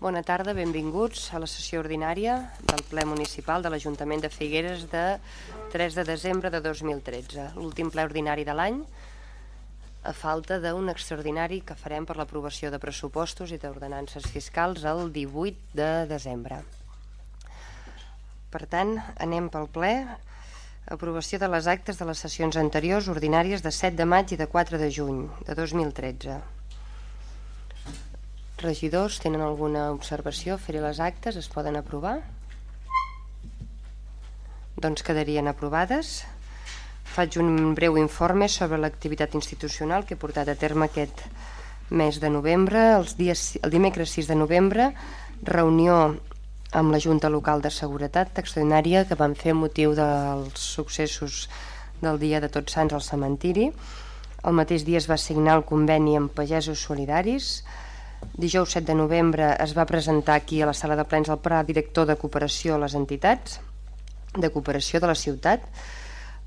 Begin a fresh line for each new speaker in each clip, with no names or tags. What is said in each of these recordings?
Bona tarda, benvinguts a la sessió ordinària del ple municipal de l'Ajuntament de Figueres de 3 de desembre de 2013, l'últim ple ordinari de l'any, a falta d'un extraordinari que farem per l'aprovació de pressupostos i d'ordenances fiscals el 18 de desembre. Per tant, anem pel ple. Aprovació de les actes de les sessions anteriors ordinàries de 7 de maig i de 4 de juny de 2013. Regidors, tenen alguna observació? Fer les actes, es poden aprovar? Doncs quedarien aprovades. Faig un breu informe sobre l'activitat institucional que he portat a terme aquest mes de novembre. Els dies, el dimecres 6 de novembre, reunió amb la Junta Local de Seguretat extraordinària que van fer motiu dels successos del Dia de Tots Sants al cementiri. El mateix dia es va signar el conveni amb pagesos solidaris, Dijous 7 de novembre es va presentar aquí a la sala de plens el pla director de cooperació a les entitats de cooperació de la ciutat.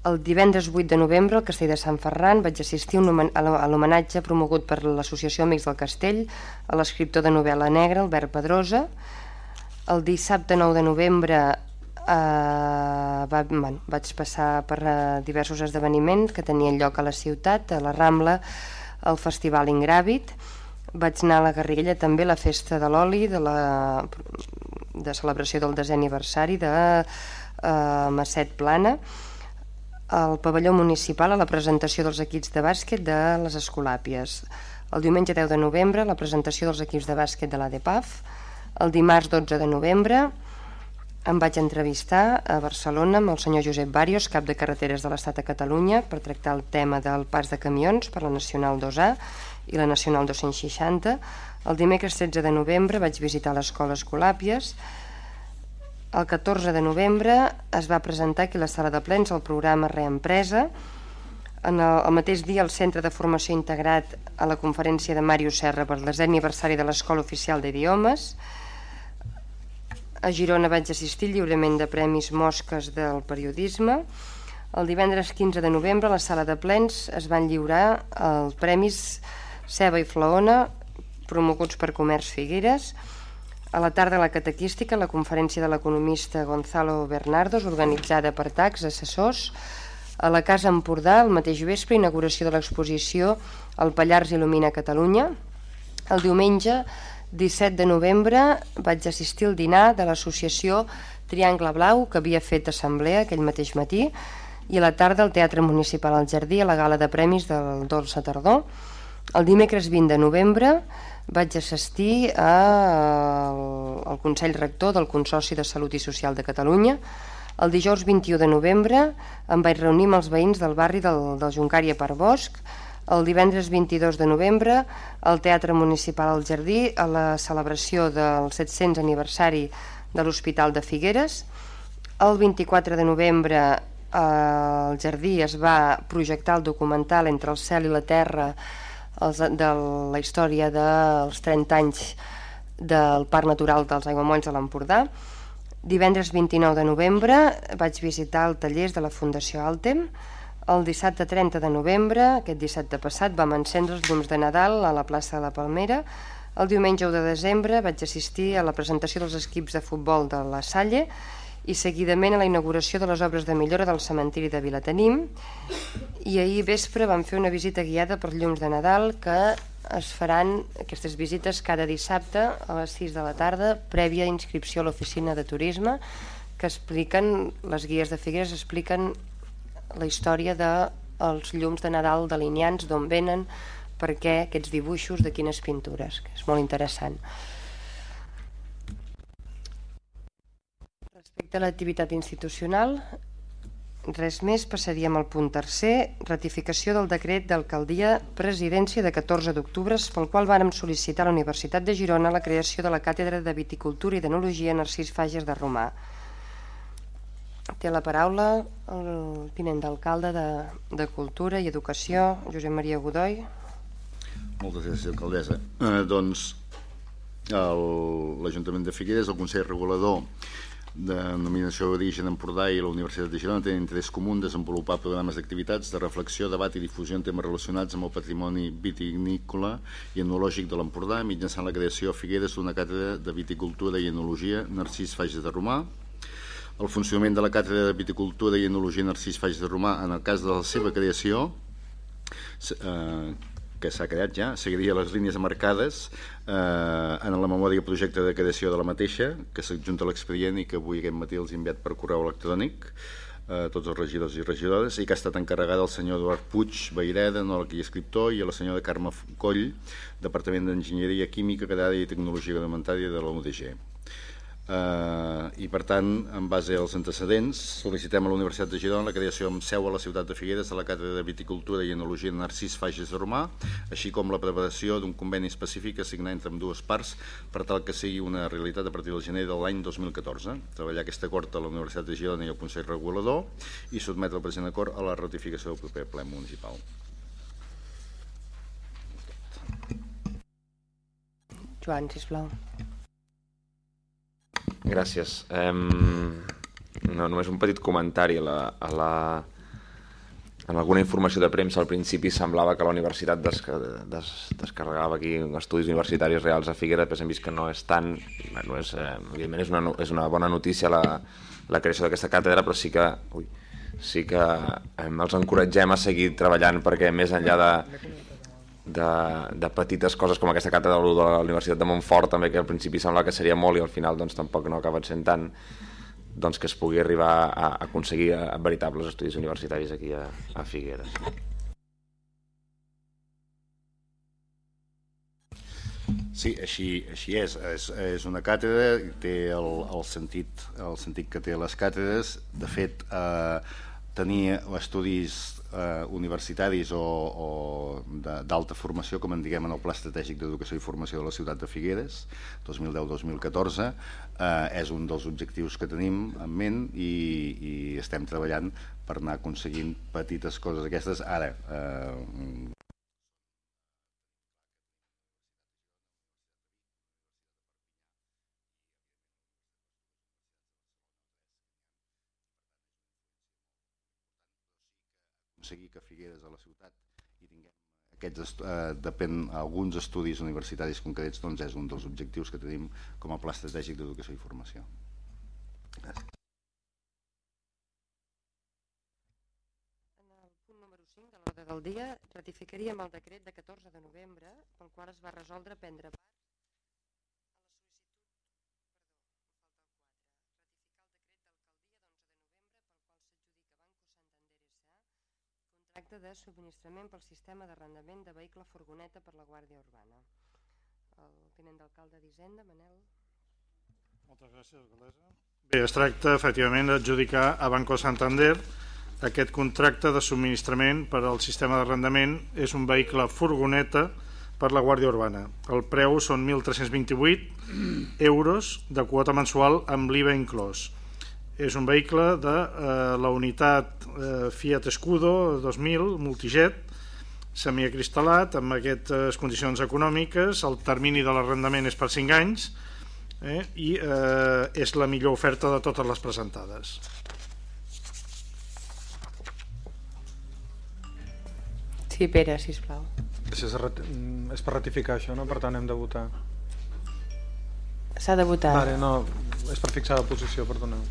El divendres 8 de novembre al Castell de Sant Ferran vaig assistir a l'homenatge promogut per l'Associació Amics del Castell a l'escriptor de novel·la negra, Albert Pedrosa. El dissabte 9 de novembre eh, va, bueno, vaig passar per eh, diversos esdeveniments que tenien lloc a la ciutat, a la Rambla, el Festival Ingràvit, vaig anar a la Garriguella també la festa de l'oli de, la, de celebració del desè aniversari de eh, Masset Plana al pavelló municipal a la presentació dels equips de bàsquet de les Escolàpies. El diumenge 10 de novembre la presentació dels equips de bàsquet de la DEPAF. El dimarts 12 de novembre em vaig entrevistar a Barcelona amb el senyor Josep Barios, cap de carreteres de l'Estat a Catalunya, per tractar el tema del pas de camions per la Nacional 2A i la Nacional 260. El dimecres 16 de novembre vaig visitar l'escola Escolàpies. El 14 de novembre es va presentar aquí a la sala de plens el programa Reempresa. En el, el mateix dia el Centre de Formació Integrat a la conferència de Màrius Serra per el aniversari de l'Escola Oficial d'Idiomes. A Girona vaig assistir al lliurament de Premis Mosques del Periodisme. El divendres 15 de novembre a la sala de plens es van lliurar els Premis Ceba i Flaona, promoguts per Comerç Figueres. A la tarda la catequística, la conferència de l'economista Gonzalo Bernardos, organitzada per TACs, assessors. A la Casa Empordà, el mateix vespre, inauguració de l'exposició El Pallars il·lumina Catalunya. El diumenge 17 de novembre vaig assistir al dinar de l'associació Triangle Blau, que havia fet assemblea aquell mateix matí, i a la tarda al Teatre Municipal al Jardí a la gala de premis del Dolça Tardor. El dimecres 20 de novembre vaig assistir al, al Consell Rector del Consorci de Salut i Social de Catalunya. El dijous 21 de novembre em vaig reunir amb els veïns del barri del, del Juncària per Bosc. El divendres 22 de novembre al Teatre Municipal al Jardí a la celebració del 700 aniversari de l'Hospital de Figueres. El 24 de novembre al Jardí es va projectar el documental Entre el cel i la terra els, de la història dels 30 anys del Parc Natural dels Aiguamolls de l'Empordà. Divendres 29 de novembre vaig visitar el tallers de la Fundació Altem. El dissabte 30 de novembre, aquest dissabte passat, vam encendre els llums de Nadal a la plaça de la Palmera. El diumenge 1 de desembre vaig assistir a la presentació dels equips de futbol de la Salle i seguidament a la inauguració de les obres de millora del cementiri de Vilatenim i ahir vespre vam fer una visita guiada per llums de Nadal que es faran aquestes visites cada dissabte a les 6 de la tarda prèvia inscripció a l'oficina de turisme que expliquen, les guies de Figueres expliquen la història dels llums de Nadal delineants, d'on venen, per què aquests dibuixos, de quines pintures, que és molt interessant. A l'activitat institucional, res més, passaríem al punt tercer, ratificació del decret d'alcaldia presidència de 14 d'octubre, pel qual vàrem sol·licitar a la Universitat de Girona la creació de la càtedra de Viticultura i d'Enologia Narcís Fages de Romà. Té la paraula el tinent d'alcalde de, de Cultura i Educació, Josep Maria Godoy.
Moltes gràcies, alcaldessa. Eh, doncs, l'Ajuntament de Figueres, el Consell Regulador, de denominació d'origen Empordà i la Universitat de Girona tenen interès comú en desenvolupar programes d'activitats de reflexió, debat i difusió en temes relacionats amb el patrimoni vitivinícola i enològic de l'Empordà mitjançant la creació a Figueres d'una càtedra de viticultura i enologia Narcís Fages de Romà. El funcionament de la càtedra de viticultura i enologia Narcís Faix de Romà en el cas de la seva creació eh, que s'ha creat ja, seguiria les línies marcades eh, en la memòria projecte de creació de la mateixa, que s'adjunta a l'expedient i que avui aquest matí els he enviat per correu electrònic a tots els regidors i regidores i que ha estat encarregada al senyor Eduard Puig Baireda, no i escriptor, i a la senyora Carme Coll, Departament d'Enginyeria Química, Agrària i Tecnologia Alimentària de la UDG eh, i per tant, en base als antecedents, sol·licitem a la Universitat de Girona la creació amb seu a la ciutat de Figueres de la Càtedra de Viticultura i Enologia Narcís Fages de Romà, així com la preparació d'un conveni específic a signar entre dues parts per tal que sigui una realitat a partir del gener de l'any 2014. Treballar aquest acord a la Universitat de Girona i el Consell Regulador i sotmetre el present acord a la ratificació del proper ple municipal.
Joan, sisplau.
Gràcies. Um, no, només un petit comentari. A la, a la, en alguna informació de premsa al principi semblava que la universitat desca, des, descarregava aquí estudis universitaris reals a Figueres, però hem vist que no és tant, bueno, és, eh, evidentment és una, és una bona notícia la, la creació d'aquesta càtedra, però sí que, ui, sí que eh, els encoratgem a seguir treballant perquè més enllà de, de, de petites coses com aquesta càtedra de la Universitat de Montfort també que al principi semblava que seria molt i al final doncs tampoc no ha acabat sent tant doncs que es pugui arribar a, a aconseguir a veritables estudis universitaris aquí a, a Figueres.
Sí, així, així és. és. És una càtedra, té el, el, sentit, el sentit que té les càtedres. De fet, eh, tenir estudis eh, universitaris o, o d'alta formació, com en diguem en el Pla Estratègic d'Educació i Formació de la ciutat de Figueres, 2010-2014, eh, és un dels objectius que tenim en ment i, i estem treballant per anar aconseguint petites coses aquestes. Ara, eh, aconseguir que Figueres a la ciutat i tinguem aquests, eh, depèn alguns estudis universitaris concrets doncs és un dels objectius que tenim com a pla estratègic d'educació i formació. Gràcies.
En el punt número 5 de l'ordre del dia ratificaríem el decret de 14 de novembre pel qual es va resoldre prendre part Tracta de subministrament pel sistema d'arrendament de vehicle furgoneta per la Guàrdia Urbana. El tinent d'alcalde d'Hisenda, Manel.
Moltes gràcies, alcaldessa. Bé, es tracta efectivament d'adjudicar a Banco Santander aquest contracte de subministrament per al sistema d'arrendament és un vehicle furgoneta per la Guàrdia Urbana. El preu són 1.328 euros de quota mensual amb l'IVA inclòs és un vehicle de eh, la unitat eh, Fiat Escudo 2000 multijet semiacristal·lat amb aquestes condicions econòmiques el termini de l'arrendament és per 5 anys eh, i eh, és la millor oferta de totes les presentades
Sí, Pere, sisplau.
És, és per ratificar això, no? Per tant hem de votar.
S'ha de votar.
Vale, no, és per fixar la posició, perdoneu.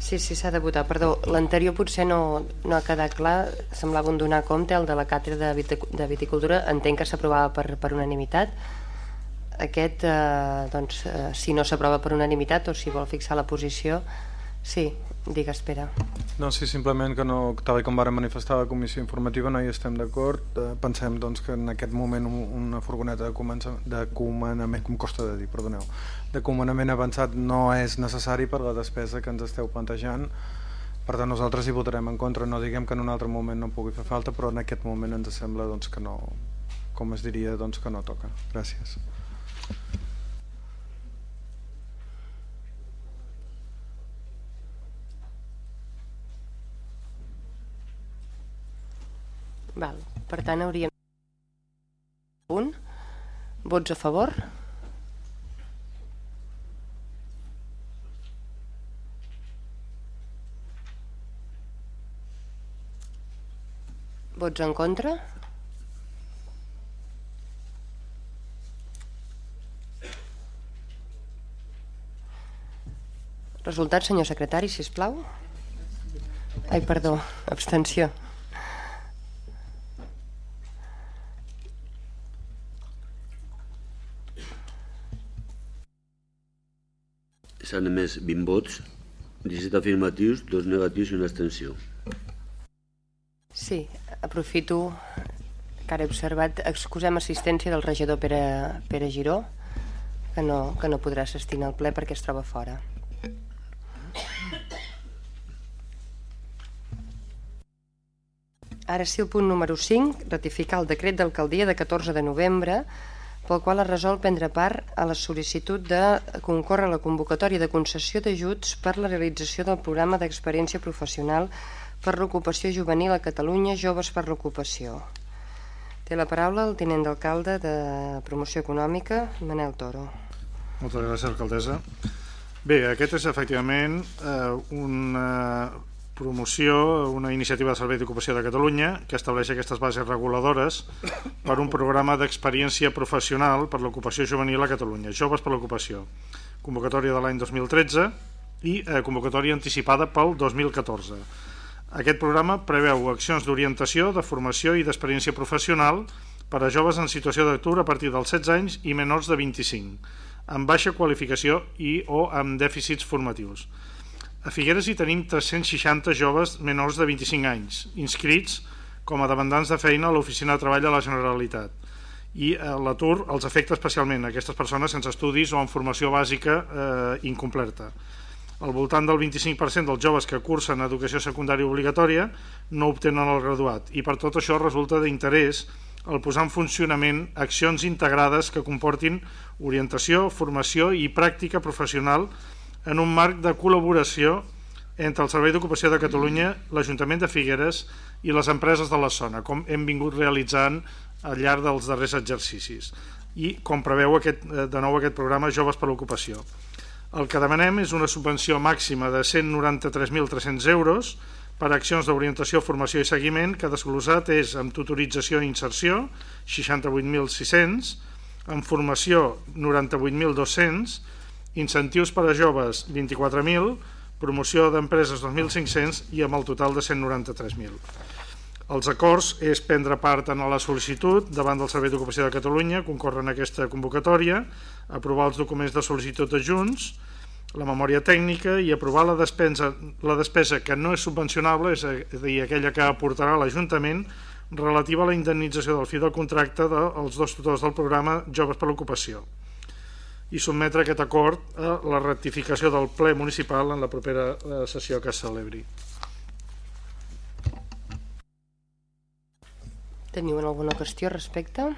Sí, sí, s'ha de votar. Perdó, l'anterior potser no, no ha quedat clar, semblava un donar compte, el de la càtedra de, viticultura, entenc que s'aprovava per, per unanimitat. Aquest, eh, doncs, eh, si no s'aprova per unanimitat o si vol fixar la posició, sí, Digues, Pere.
No, sí, simplement que no, tal com vàrem manifestar la comissió informativa no hi estem d'acord. Eh, pensem doncs, que en aquest moment una furgoneta de, de com costa de dir, perdoneu, de comandament avançat no és necessari per la despesa que ens esteu plantejant. Per tant, nosaltres hi votarem en contra. No diguem que en un altre moment no pugui fer falta, però en aquest moment ens sembla doncs, que no, com es diria, doncs, que no toca. Gràcies.
Val. Per tant, hauríem... Un. Vots a favor? Vots en contra? Resultat, senyor secretari, si us plau. Ai, perdó, abstenció.
S'han emès 20 vots, 17 afirmatius, 2 negatius i una abstenció.
Sí, aprofito que ara he observat, excusem assistència del regidor Pere, Pere Giró, que no, que no podrà assistir al ple perquè es troba fora. Ara sí, el punt número 5, ratificar el decret d'alcaldia de 14 de novembre pel qual es resol prendre part a la sol·licitud de concórrer a la convocatòria de concessió d'ajuts per la realització del programa d'experiència professional per l'ocupació juvenil a Catalunya Joves per l'Ocupació. Té la paraula el tinent d'alcalde de Promoció Econòmica, Manel Toro.
Moltes gràcies, alcaldessa. Bé, aquest és efectivament eh, una promoció, una iniciativa del Servei d'Ocupació de Catalunya que estableix aquestes bases reguladores per un programa d'experiència professional per l'ocupació juvenil a Catalunya, Joves per l'Ocupació, convocatòria de l'any 2013 i eh, convocatòria anticipada pel 2014. Aquest programa preveu accions d'orientació, de formació i d'experiència professional per a joves en situació d'atur a partir dels 16 anys i menors de 25, amb baixa qualificació i o amb dèficits formatius. A Figueres hi tenim 360 joves menors de 25 anys, inscrits com a demandants de feina a l'Oficina de Treball de la Generalitat. I eh, l'atur els afecta especialment aquestes persones sense estudis o en formació bàsica eh, incompleta. Al voltant del 25% dels joves que cursen educació secundària obligatòria no obtenen el graduat i per tot això resulta d'interès el posar en funcionament accions integrades que comportin orientació, formació i pràctica professional en un marc de col·laboració entre el Servei d'Ocupació de Catalunya, l'Ajuntament de Figueres i les empreses de la zona, com hem vingut realitzant al llarg dels darrers exercicis i com preveu aquest, eh, de nou aquest programa Joves per l'Ocupació. El que demanem és una subvenció màxima de 193.300 euros per a accions d'orientació, formació i seguiment, que desglosat és amb tutorització i inserció, 68.600, en formació, 98.200, incentius per a joves 24.000, promoció d'empreses 2.500 i amb el total de 193.000. Els acords és prendre part en la sol·licitud davant del Servei d'Ocupació de Catalunya, concórrer en aquesta convocatòria, aprovar els documents de sol·licitud de Junts, la memòria tècnica i aprovar la despesa, la despesa que no és subvencionable, és a dir, aquella que aportarà l'Ajuntament relativa a la indemnització del fi del contracte dels dos tutors del programa Joves per l'Ocupació i sotmetre aquest acord a la ratificació del ple municipal en la propera eh, sessió que es celebri.
Teniu alguna qüestió respecte?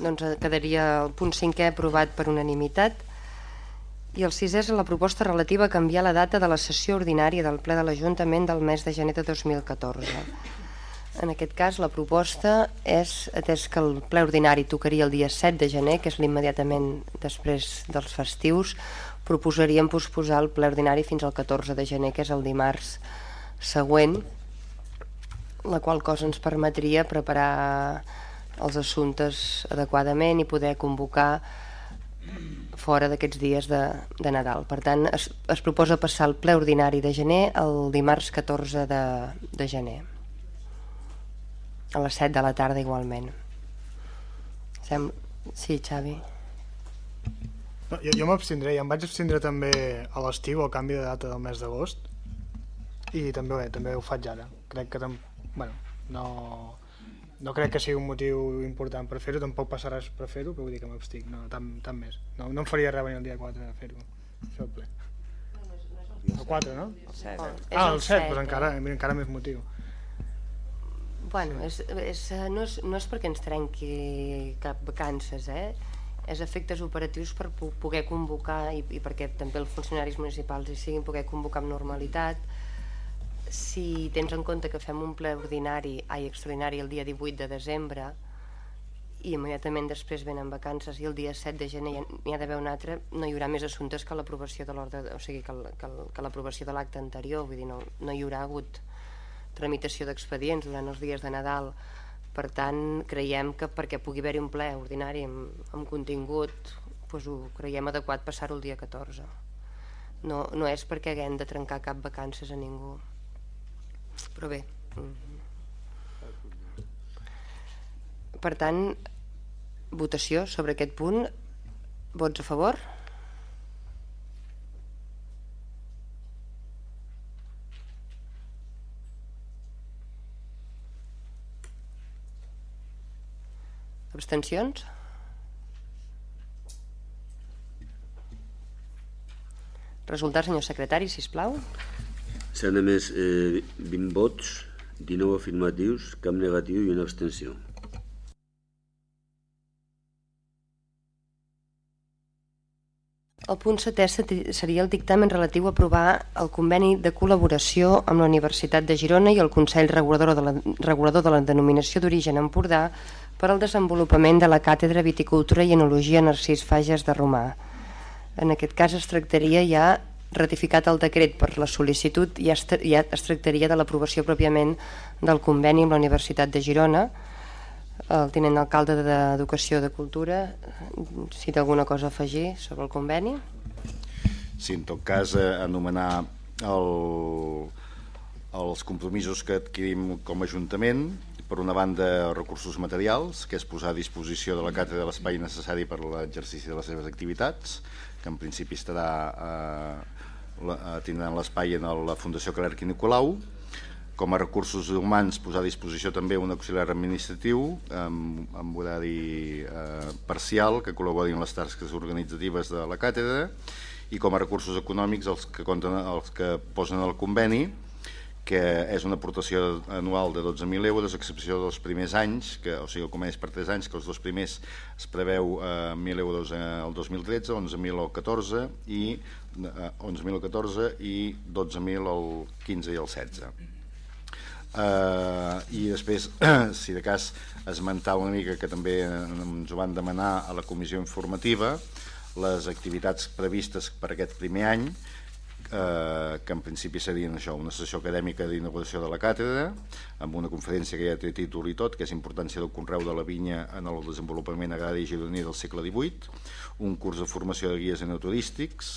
Doncs eh, quedaria el punt 5è aprovat per unanimitat i el sisè és la proposta relativa a canviar la data de la sessió ordinària del ple de l'Ajuntament del mes de gener de 2014. En aquest cas, la proposta és, atès que el ple ordinari tocaria el dia 7 de gener, que és l'immediatament després dels festius, proposaríem posposar el ple ordinari fins al 14 de gener, que és el dimarts següent, la qual cosa ens permetria preparar els assumptes adequadament i poder convocar fora d'aquests dies de, de Nadal. Per tant, es, es proposa passar el ple ordinari de gener el dimarts 14 de, de gener a les 7 de la tarda igualment. Sem... Sí, Xavi.
No, jo jo m'abstindré, i em vaig abstindre també a l'estiu, al canvi de data del mes d'agost, i també, bé, també ho faig ara. Crec que tam... bueno, no, no crec que sigui un motiu important per fer-ho, tampoc passarà res per fer-ho, però vull dir que m'abstic, no, tant, tant més. No, no em faria res venir el dia 4 de fer-ho, això ple. El 4, no?
El 7.
Ah, el 7, doncs encara, encara més motiu.
Bueno, és, és, eh, no, és, no és perquè ens trenqui cap vacances, eh? és efectes operatius per poder convocar i, i perquè també els funcionaris municipals hi siguin poder convocar amb normalitat si tens en compte que fem un ple ordinari, ai, extraordinari el dia 18 de desembre i immediatament després venen vacances i el dia 7 de gener n'hi ha d'haver un altre, no hi haurà més assumptes que l'aprovació de l'ordre, o sigui, que l'aprovació de l'acte anterior, vull dir, no, no hi haurà hagut tramitació d'expedients durant els dies de Nadal. Per tant, creiem que perquè pugui haver-hi un ple ordinari amb, amb contingut, doncs ho creiem adequat passar-ho el dia 14. No, no és perquè haguem de trencar cap vacances a ningú. Però bé... Per tant, votació sobre aquest punt. Vots a favor? Abstencions? Resultat, senyor secretari, si plau.
S'han emès eh, 20 vots, 19 afirmatius, cap negatiu i una abstenció.
El punt setè seria el dictamen relatiu a aprovar el conveni de col·laboració amb la Universitat de Girona i el Consell Regulador de la, Regulador de la Denominació d'Origen Empordà per al desenvolupament de la Càtedra Viticultura i Enologia Narcís Fages de Romà. En aquest cas es tractaria ja ratificat el decret per la sol·licitud i ja es tractaria de l'aprovació pròpiament del conveni amb la Universitat de Girona, el tinent alcalde d'Educació de Cultura, si té alguna cosa a afegir sobre el conveni.
Sí, en tot cas, eh, anomenar el, els compromisos que adquirim com a Ajuntament, per una banda, recursos materials, que és posar a disposició de la càtedra l'espai necessari per a l'exercici de les seves activitats, que en principi estarà, eh, eh tindran l'espai en la Fundació Clerc i Nicolau, com a recursos humans posar a disposició també un auxiliar administratiu amb, amb horari eh, parcial que col·labori en les tasques organitzatives de la càtedra i com a recursos econòmics els que, compten, els que posen al conveni que és una aportació anual de 12.000 euros, excepció dels primers anys, que, o sigui, el és per 3 anys, que els dos primers es preveu eh, 1.000 euros el 2013, 11.000 el 14 i eh, 11.000 el 14 i 12.000 el 15 i el 16 eh, i després, si de cas, esmentar una mica que també ens ho van demanar a la comissió informativa les activitats previstes per aquest primer any eh, que en principi serien això, una sessió acadèmica d'inauguració de la càtedra amb una conferència que ja té títol i tot que és importància del conreu de la vinya en el desenvolupament agrari gironí del segle XVIII un curs de formació de guies enoturístics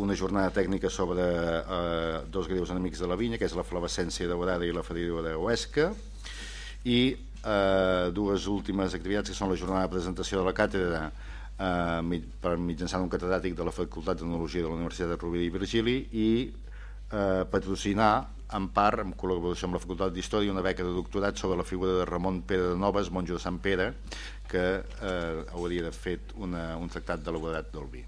una jornada tècnica sobre eh, dos greus enemics de la vinya, que és la flavescència daurada i la feridura Huesca, i eh, dues últimes activitats que són la jornada de presentació de la càtedra eh, per mitjançant un catedràtic de la Facultat d'Enologia de la Universitat de Rovira i Virgili i eh, patrocinar en part, en col·laboració amb la Facultat d'Història, una beca de doctorat sobre la figura de Ramon Pere de Noves, monjo de Sant Pere, que eh, hauria de fet una, un tractat d'elaborat del vi.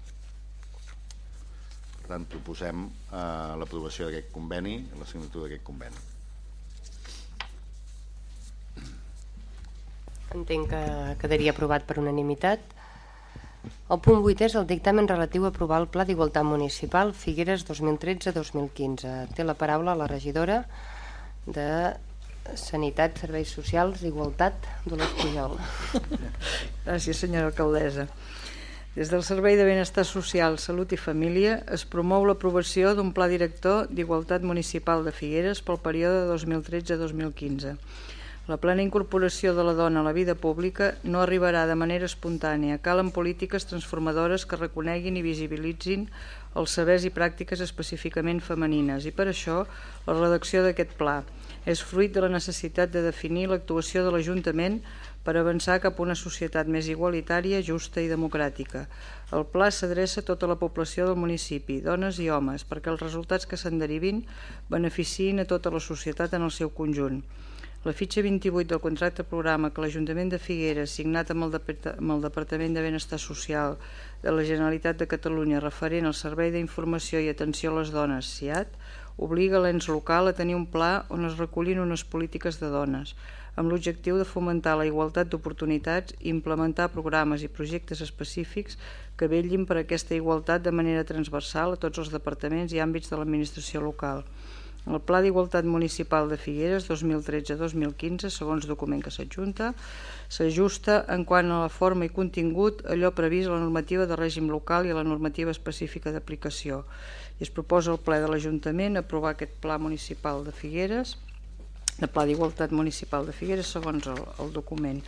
Per tant, proposem eh, l'aprovació d'aquest conveni, la signatura d'aquest conveni.
Entenc que quedaria aprovat per unanimitat. El punt 8 és el dictamen relatiu a aprovar el Pla d'Igualtat Municipal Figueres 2013-2015. Té la paraula la regidora de Sanitat, Serveis Socials, Igualtat, Dolors Pujol.
Gràcies, senyora alcaldessa. Des del Servei de Benestar Social, Salut i Família es promou l'aprovació d'un pla director d'Igualtat Municipal de Figueres pel període 2013-2015. La plena incorporació de la dona a la vida pública no arribarà de manera espontània. Calen polítiques transformadores que reconeguin i visibilitzin els sabers i pràctiques específicament femenines i per això la redacció d'aquest pla és fruit de la necessitat de definir l'actuació de l'Ajuntament per avançar cap a una societat més igualitària, justa i democràtica. El pla s'adreça a tota la població del municipi, dones i homes, perquè els resultats que se'n derivin beneficiïn a tota la societat en el seu conjunt. La fitxa 28 del contracte programa que l'Ajuntament de Figueres, signat amb el, amb el Departament de Benestar Social de la Generalitat de Catalunya referent al Servei d'Informació i Atenció a les Dones, SIAT, obliga l'ens local a tenir un pla on es recollin unes polítiques de dones, amb l'objectiu de fomentar la igualtat d'oportunitats i implementar programes i projectes específics que vetllin per aquesta igualtat de manera transversal a tots els departaments i àmbits de l'administració local. El Pla d'Igualtat Municipal de Figueres 2013-2015, segons document que s'adjunta, s'ajusta en quant a la forma i contingut allò previst a la normativa de règim local i a la normativa específica d'aplicació. I es proposa al ple de l'Ajuntament aprovar aquest Pla Municipal de Figueres de Pla d'Igualtat Municipal de Figueres segons el, el document.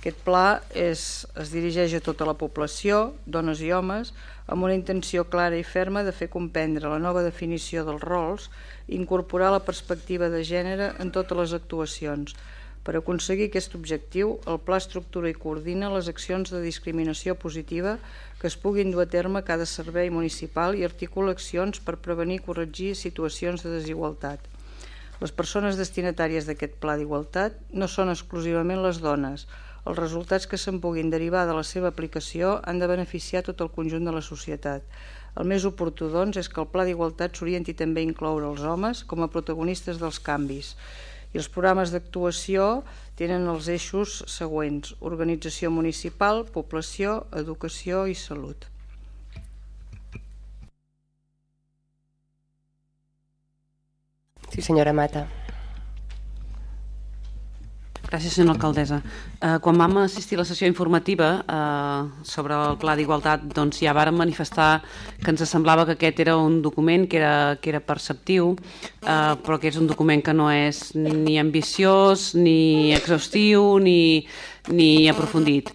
Aquest pla és, es dirigeix a tota la població, dones i homes, amb una intenció clara i ferma de fer comprendre la nova definició dels rols i incorporar la perspectiva de gènere en totes les actuacions. Per aconseguir aquest objectiu, el pla estructura i coordina les accions de discriminació positiva que es puguin dur a terme cada servei municipal i articula accions per prevenir i corregir situacions de desigualtat. Les persones destinatàries d'aquest pla d'igualtat no són exclusivament les dones. Els resultats que se'n puguin derivar de la seva aplicació han de beneficiar tot el conjunt de la societat. El més oportú, doncs, és que el pla d'igualtat s'orienti també a incloure els homes com a protagonistes dels canvis. I els programes d'actuació tenen els eixos següents, organització municipal, població, educació i salut.
Sí, senyora Mata.
Gràcies, senyora alcaldessa. Eh, quan vam assistir a la sessió informativa eh, sobre el Pla d'Igualtat, doncs ja vàrem manifestar que ens semblava que aquest era un document que era, que era perceptiu, eh, però que és un document que no és ni ambiciós, ni exhaustiu, ni, ni aprofundit.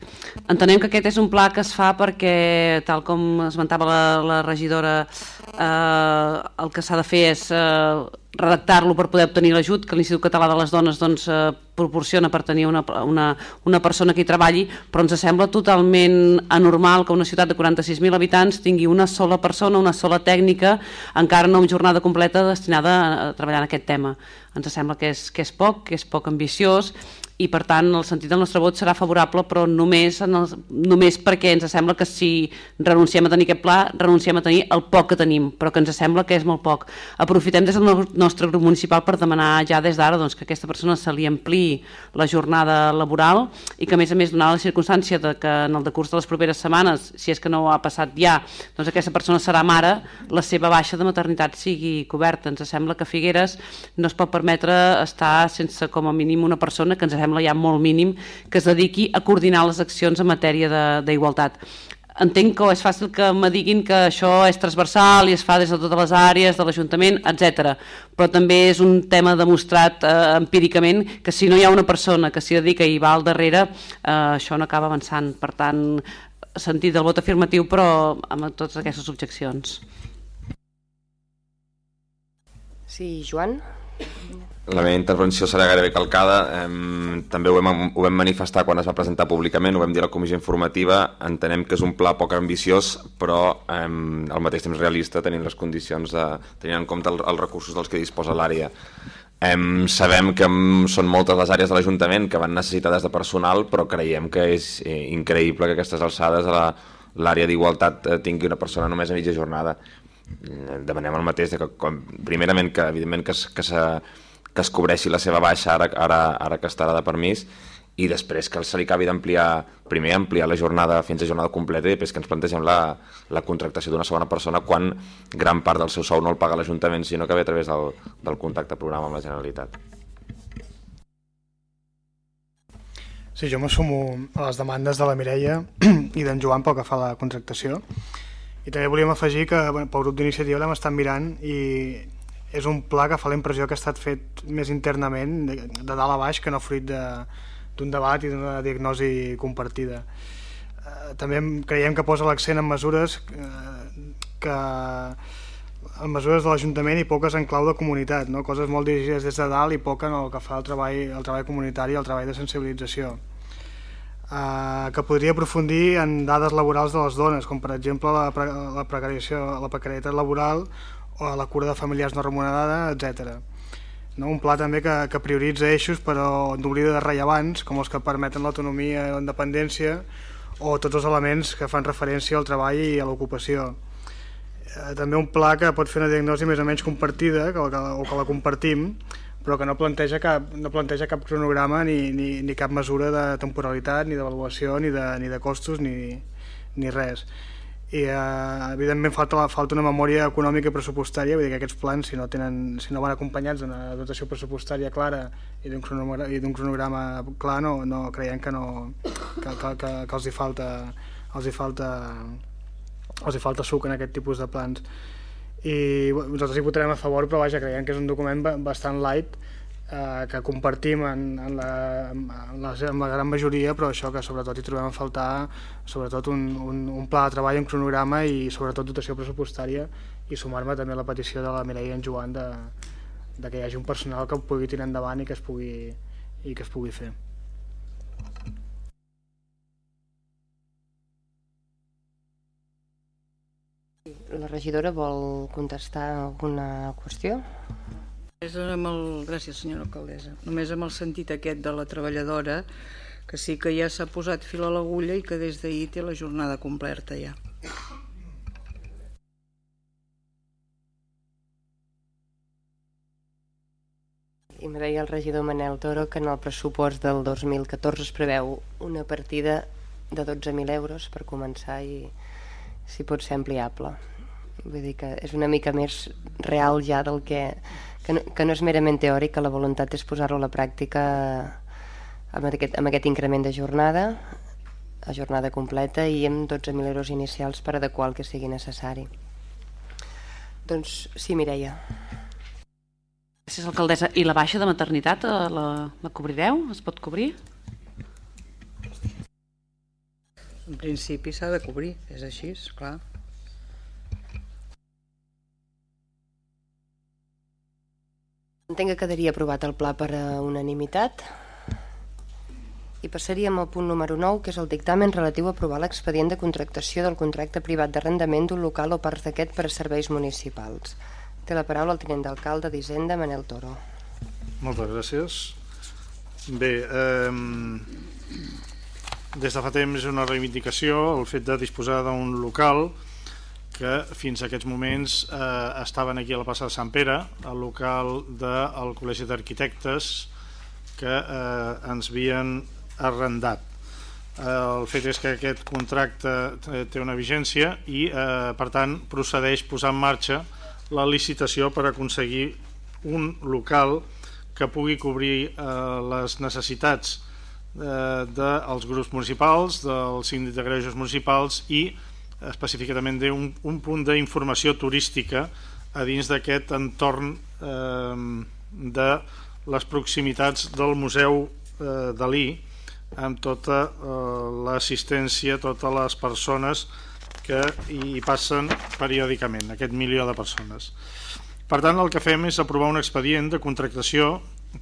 Entenem que aquest és un pla que es fa perquè, tal com esmentava la, la regidora, eh, el que s'ha de fer és... Eh, redactar-lo per poder obtenir l'ajut que l'Institut Català de les Dones doncs, eh, proporciona per tenir una, una, una persona que hi treballi, però ens sembla totalment anormal que una ciutat de 46.000 habitants tingui una sola persona, una sola tècnica, encara no amb jornada completa destinada a treballar en aquest tema. Ens sembla que és, que és poc, que és poc ambiciós i per tant el sentit del nostre vot serà favorable però només, en el, només perquè ens sembla que si renunciem a tenir aquest pla renunciem a tenir el poc que tenim però que ens sembla que és molt poc. Aprofitem des del nostre grup municipal per demanar ja des d'ara doncs, que aquesta persona se li ampli la jornada laboral i que a més a més donar la circumstància de que en el decurs de les properes setmanes si és que no ha passat ja doncs aquesta persona serà mare la seva baixa de maternitat sigui coberta. Ens sembla que Figueres no es pot permetre estar sense com a mínim una persona que ens sembla ja molt mínim, que es dediqui a coordinar les accions en matèria d'igualtat. Entenc que és fàcil que me diguin que això és transversal i es fa des de totes les àrees de l'Ajuntament, etc. Però també és un tema demostrat eh, empíricament que si no hi ha una persona que s'hi dedica i va al darrere, eh, això no acaba avançant. Per tant, sentit del vot afirmatiu, però amb totes aquestes objeccions.
Sí, Joan?
La meva intervenció serà gairebé calcada. També ho vam, ho vam manifestar quan es va presentar públicament, ho vam dir a la comissió informativa. Entenem que és un pla poc ambiciós, però eh, al mateix temps realista, tenint les condicions de tenint en compte el, els recursos dels que disposa l'àrea. Sabem que són moltes les àrees de l'Ajuntament que van necessitades de personal, però creiem que és eh, increïble que aquestes alçades a l'àrea d'igualtat eh, tingui una persona només a mitja jornada. Demanem el mateix, que, com, primerament que evidentment que, que s'ha que es cobreixi la seva baixa ara, ara, ara que estarà de permís i després que se li acabi d'ampliar, primer ampliar la jornada fins a jornada completa i després que ens plantegem la, la contractació d'una segona persona quan gran part del seu sou no el paga l'Ajuntament sinó que ve a través del, del contacte programa amb la Generalitat.
Sí, jo m'assumo a les demandes de la Mireia i d'en Joan pel que fa a la contractació i també volíem afegir que bueno, pel grup d'iniciativa l'hem estat mirant i és un pla que fa la impressió que ha estat fet més internament, de, de dalt a baix, que no fruit d'un de, debat i d'una diagnosi compartida. Eh, també creiem que posa l'accent en mesures eh, que en mesures de l'Ajuntament i poques en clau de comunitat, no? coses molt dirigides des de dalt i poc en el que fa el treball, el treball comunitari i el treball de sensibilització. Uh, que podria aprofundir en dades laborals de les dones, com per exemple la, pre la, la precarietat laboral o a la cura de familiars no remunerada, etc. No? Un pla també que, que prioritza eixos però d'oblida de rellevants, com els que permeten l'autonomia i la independència o tots els elements que fan referència al treball i a l'ocupació. Eh, també un pla que pot fer una diagnosi més o menys compartida que, que, o que la compartim, però que no planteja cap, no planteja cap cronograma ni, ni, ni cap mesura de temporalitat, ni d'avaluació, ni, de, ni de costos, ni, ni res i eh, evidentment falta, falta una memòria econòmica i pressupostària, vull dir que aquests plans si no, tenen, si no van acompanyats d'una dotació pressupostària clara i d'un cronograma, i cronograma clar no, no creiem que, no, que, que, que, que els hi falta els hi falta els hi falta suc en aquest tipus de plans. I nosaltres hi votarem a favor però vaja, creiem que és un document bastant light eh, que compartim en, en, la, en, la, en la gran majoria, però això que sobretot hi trobem a faltar sobretot un, un, un pla de treball, un cronograma i sobretot dotació pressupostària i sumar-me també a la petició de la Mireia i en Joan de, de que hi hagi un personal que pugui tirar endavant i que es pugui, i que es pugui fer.
La regidora vol contestar alguna qüestió?
És amb el... Gràcies, senyora alcaldessa. Només amb el sentit aquest de la treballadora, que sí que ja s'ha posat fil a l'agulla i que des d'ahir té la jornada completa ja.
I me deia el regidor Manel Toro que en el pressupost del 2014 es preveu una partida de 12.000 euros per començar i si pot ser ampliable. Vull dir que és una mica més real ja del que... Que no, que no és merament teòric, que la voluntat és posar-lo a la pràctica amb aquest, amb aquest increment de jornada, a jornada completa i amb 12.000 euros inicials per adequar el que sigui necessari. Doncs sí, Mireia.
Gràcies, alcaldessa. I la baixa de maternitat eh, la, la cobrireu? Es pot cobrir?
En principi s'ha de cobrir, és així, clar.
Entenc que quedaria aprovat el pla per unanimitat i passaríem al punt número 9, que és el dictamen relatiu a aprovar l'expedient de contractació del contracte privat d'arrendament d'un local o parts d'aquest per a serveis municipals. Té la paraula el tinent d'alcalde d'Hisenda, Manel Toro.
Moltes gràcies. Bé, eh, des de fa temps és una reivindicació el fet de disposar d'un local que fins a aquests moments eh, estaven aquí a la plaça de Sant Pere, al local del Col·legi d'Arquitectes, que eh, ens havien arrendat. Eh, el fet és que aquest contracte té una vigència i, eh, per tant, procedeix posar en marxa la licitació per aconseguir un local que pugui cobrir eh, les necessitats eh, dels grups municipals, dels síndics de greuges municipals i específicament un, un punt d'informació turística a dins d'aquest entorn eh, de les proximitats del Museu eh, Dalí amb tota eh, l'assistència, totes les persones que hi passen periòdicament, aquest milió de persones. Per tant, el que fem és aprovar un expedient de contractació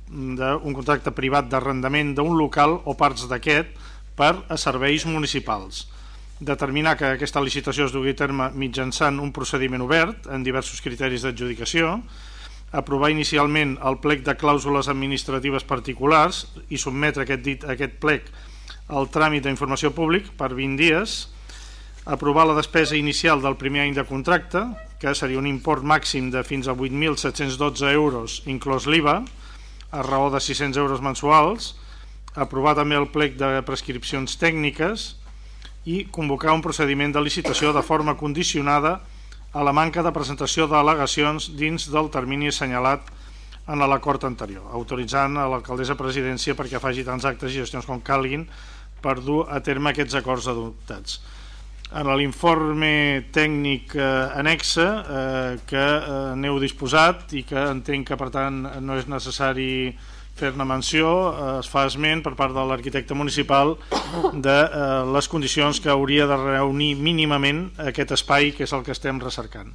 d'un contracte privat d'arrendament d'un local o parts d'aquest per a serveis municipals determinar que aquesta licitació es dugui a terme mitjançant un procediment obert en diversos criteris d'adjudicació, aprovar inicialment el plec de clàusules administratives particulars i sotmetre aquest, dit, aquest plec al tràmit d'informació públic per 20 dies, aprovar la despesa inicial del primer any de contracte, que seria un import màxim de fins a 8.712 euros, inclòs l'IVA, a raó de 600 euros mensuals, aprovar també el plec de prescripcions tècniques, i convocar un procediment de licitació de forma condicionada a la manca de presentació d'al·legacions dins del termini assenyalat en l'acord anterior, autoritzant a l'alcaldessa presidència perquè faci tants actes i gestions com calguin per dur a terme aquests acords adoptats. En l'informe tècnic eh, anexa eh, que eh, n'heu disposat i que entenc que per tant no és necessari fer-ne menció, eh, es fa esment per part de l'arquitecte municipal de eh, les condicions que hauria de reunir mínimament aquest espai que és el que estem recercant.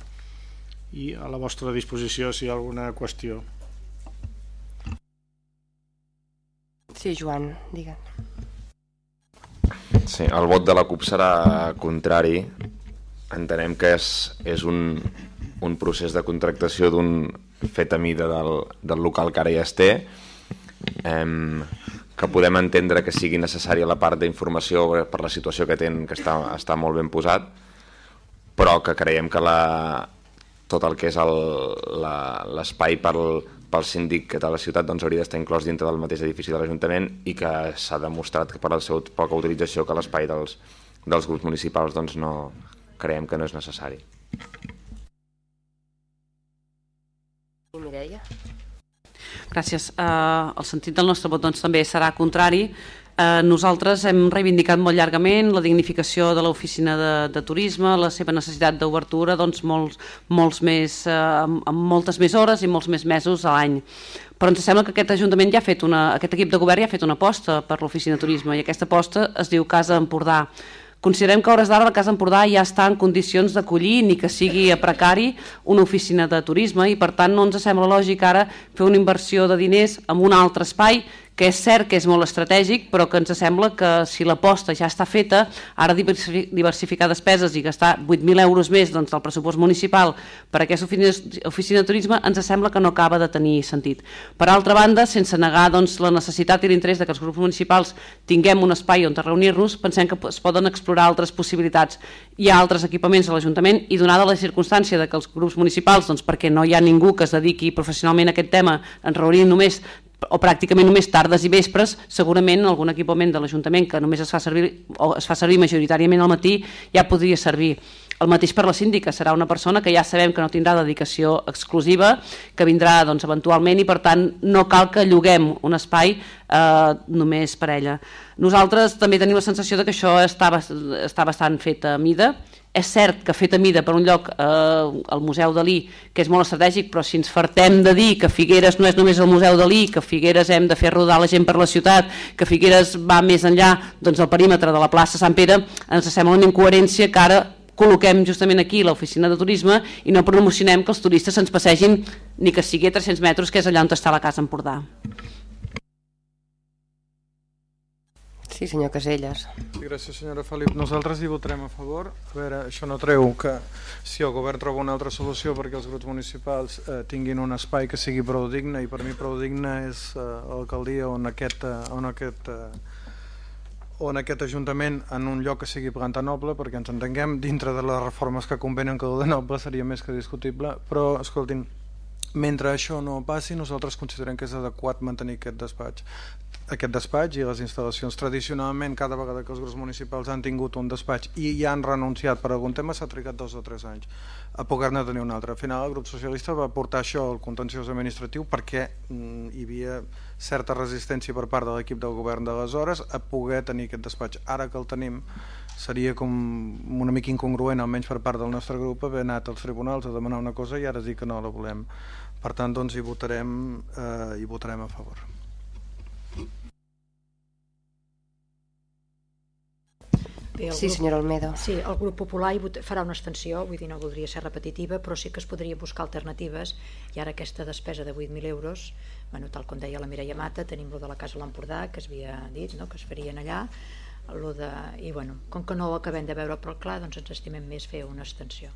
I a la vostra disposició si hi ha alguna qüestió.
Sí, Joan, digue'm.
Sí, el vot de la CUP serà contrari. Entenem que és, és un, un procés de contractació d'un fet a mida del, del local que ara ja es té, eh, que podem entendre que sigui necessària la part d'informació per la situació que tenen, que està, està molt ben posat, però que creiem que la, tot el que és l'espai pel, pel síndic de la ciutat doncs, hauria d'estar inclòs dintre del mateix edifici de l'Ajuntament i que s'ha demostrat que per la seva poca utilització que l'espai dels, dels grups municipals doncs, no creiem que no és necessari.
Mireia?
Gràcies. Uh, el sentit del nostre vot doncs, també serà contrari. Eh, nosaltres hem reivindicat molt llargament la dignificació de l'oficina de, de turisme, la seva necessitat d'obertura doncs, molts, molts més, amb, amb moltes més hores i molts més mesos a l'any. Però ens sembla que aquest Ajuntament ja ha fet una, aquest equip de govern ja ha fet una aposta per l'oficina de turisme i aquesta aposta es diu Casa Empordà. Considerem que a hores d'ara la Casa Empordà ja està en condicions d'acollir ni que sigui a precari una oficina de turisme i per tant no ens sembla lògic ara fer una inversió de diners en un altre espai que és cert que és molt estratègic, però que ens sembla que si l'aposta ja està feta, ara diversificar despeses i gastar 8.000 euros més doncs, del pressupost municipal per a aquesta oficina, oficina de turisme ens sembla que no acaba de tenir sentit. Per altra banda, sense negar doncs, la necessitat i l'interès que els grups municipals tinguem un espai on reunir-nos, pensem que es poden explorar altres possibilitats. Hi ha altres equipaments a l'Ajuntament i donada la circumstància de que els grups municipals, doncs, perquè no hi ha ningú que es dediqui professionalment a aquest tema, ens reunim només o pràcticament només tardes i vespres, segurament algun equipament de l'Ajuntament que només es fa servir o es fa servir majoritàriament al matí ja podria servir. El mateix per la síndica, serà una persona que ja sabem que no tindrà dedicació exclusiva, que vindrà doncs, eventualment i per tant no cal que lloguem un espai eh, només per ella. Nosaltres també tenim la sensació de que això està, està bastant fet a mida és cert que fet a mida per un lloc, eh, el Museu Dalí, que és molt estratègic, però si ens fartem de dir que Figueres no és només el Museu Dalí, que Figueres hem de fer rodar la gent per la ciutat, que Figueres va més enllà doncs, del perímetre de la plaça Sant Pere, ens sembla una incoherència que ara col·loquem justament aquí l'oficina de turisme i no promocionem que els turistes ens passegin ni que sigui a 300 metres, que és allà on està la Casa Empordà.
Sí, senyor Caselles.
Gràcies, senyora Felip. Nosaltres hi votarem a favor. A veure, això no treu que si el govern troba una altra solució perquè els grups municipals eh, tinguin un espai que sigui prou digne, i per mi prou digne és eh, l'alcaldia on aquest, eh, on aquest eh, on aquest Ajuntament en un lloc que sigui planta noble, perquè ens entenguem, dintre de les reformes que convenen que el de noble seria més que discutible, però escoltin, mentre això no passi, nosaltres considerem que és adequat mantenir aquest despatx aquest despatx i les instal·lacions. Tradicionalment, cada vegada que els grups municipals han tingut un despatx i ja han renunciat per algun tema, s'ha trigat dos o tres anys a poder-ne tenir un altre. Al final, el grup socialista va portar això al contenciós administratiu perquè mm, hi havia certa resistència per part de l'equip del govern d'aleshores a poder tenir aquest despatx. Ara que el tenim, seria com una mica incongruent, almenys per part del nostre grup, haver anat als tribunals a demanar una cosa i ara dir que no la volem. Per tant, doncs hi votarem, eh, hi votarem a favor.
Bé, sí, grup, senyora Almedo.
Sí, el grup popular hi farà una extensió, vull dir, no voldria ser repetitiva, però sí que es podria buscar alternatives i ara aquesta despesa de 8.000 euros, bueno, tal com deia la Mireia Mata, tenim lo de la Casa l'Empordà, que es havia dit, no?, que es farien allà, lo de, i bueno, com que no ho acabem de veure però clar, doncs ens estimem més fer una extensió.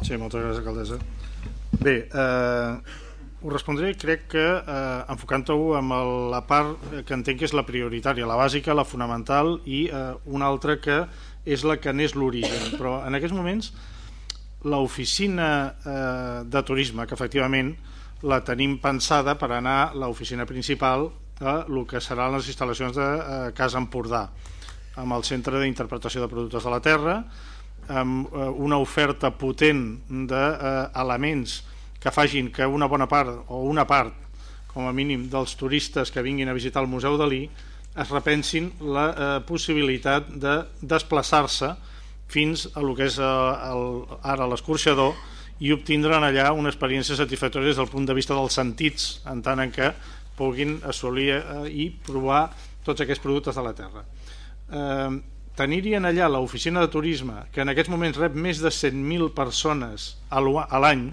Sí, moltes gràcies, alcaldessa. Bé, eh, ho respondré, crec que eh, enfocant-ho amb la part que entenc que és la prioritària, la bàsica, la fonamental i eh, una altra que és la que n'és l'origen. Però en aquests moments l'oficina eh, de turisme, que efectivament la tenim pensada per anar a l'oficina principal a el que seran les instal·lacions de eh, Casa Empordà, amb el Centre d'Interpretació de Productes de la Terra, amb eh, una oferta potent d'elements eh, que facin que una bona part o una part com a mínim dels turistes que vinguin a visitar el Museu Dalí es repensin la eh, possibilitat de desplaçar-se fins a lo que és eh, el, ara l'escorxador i obtindran allà una experiència satisfactòria des del punt de vista dels sentits en tant en què puguin assolir eh, i provar tots aquests productes de la terra. Eh, tenir-hi allà l'oficina de turisme, que en aquests moments rep més de 100.000 persones a l'any,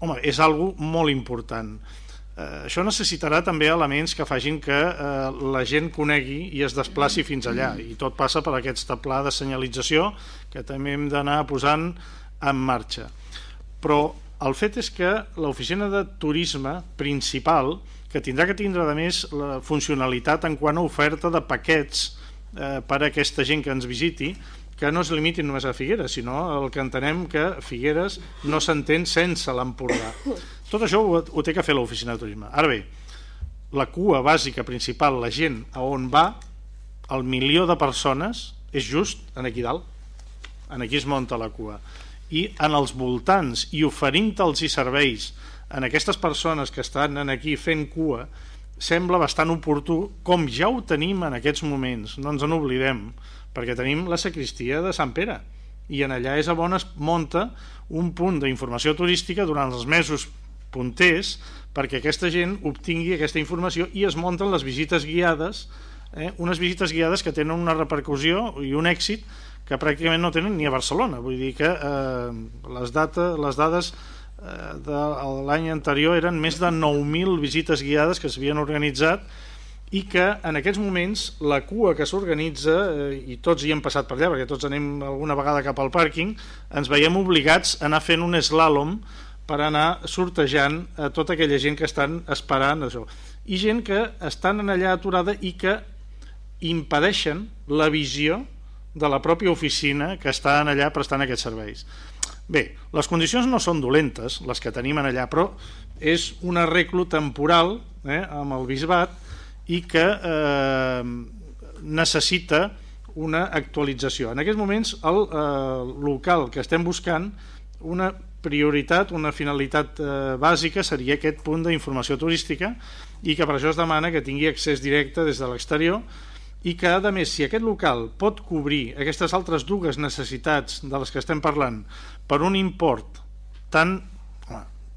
home, és algo molt important. Eh, això necessitarà també elements que facin que eh, la gent conegui i es desplaci fins allà i tot passa per aquest pla de senyalització que també hem d'anar posant en marxa. Però el fet és que l'oficina de turisme principal, que tindrà que tindre a més la funcionalitat en quant a oferta de paquets eh, per a aquesta gent que ens visiti, que no es limitin només a Figueres, sinó el que entenem que Figueres no s'entén sense l'Empordà. Tot això ho, ho té que fer l'oficina de turisme. Ara bé, la cua bàsica principal, la gent a on va, el milió de persones, és just en aquí dalt. En aquí es munta la cua. I en els voltants, i oferint-los i serveis en aquestes persones que estan en aquí fent cua, sembla bastant oportú, com ja ho tenim en aquests moments, no ens en oblidem, perquè tenim la sacristia de Sant Pere, i en allà és on es munta un punt d'informació turística durant els mesos punters perquè aquesta gent obtingui aquesta informació i es munten les visites guiades, eh? unes visites guiades que tenen una repercussió i un èxit que pràcticament no tenen ni a Barcelona. Vull dir que eh, les, data, les dades eh, de l'any anterior eren més de 9.000 visites guiades que s'havien organitzat i que en aquests moments la cua que s'organitza, eh, i tots hi hem passat per allà, perquè tots anem alguna vegada cap al pàrquing, ens veiem obligats a anar fent un slalom per anar sortejant a tota aquella gent que estan esperant això. I gent que estan en allà aturada i que impedeixen la visió de la pròpia oficina que està en allà prestant aquests serveis. Bé, les condicions no són dolentes, les que tenim en allà, però és un arreglo temporal eh, amb el bisbat i que eh, necessita una actualització. En aquests moments, el eh, local que estem buscant, una prioritat, una finalitat eh, bàsica seria aquest punt d'informació turística i que per això es demana que tingui accés directe des de l'exterior i que, a més, si aquest local pot cobrir aquestes altres dues necessitats de les que estem parlant per un import tan,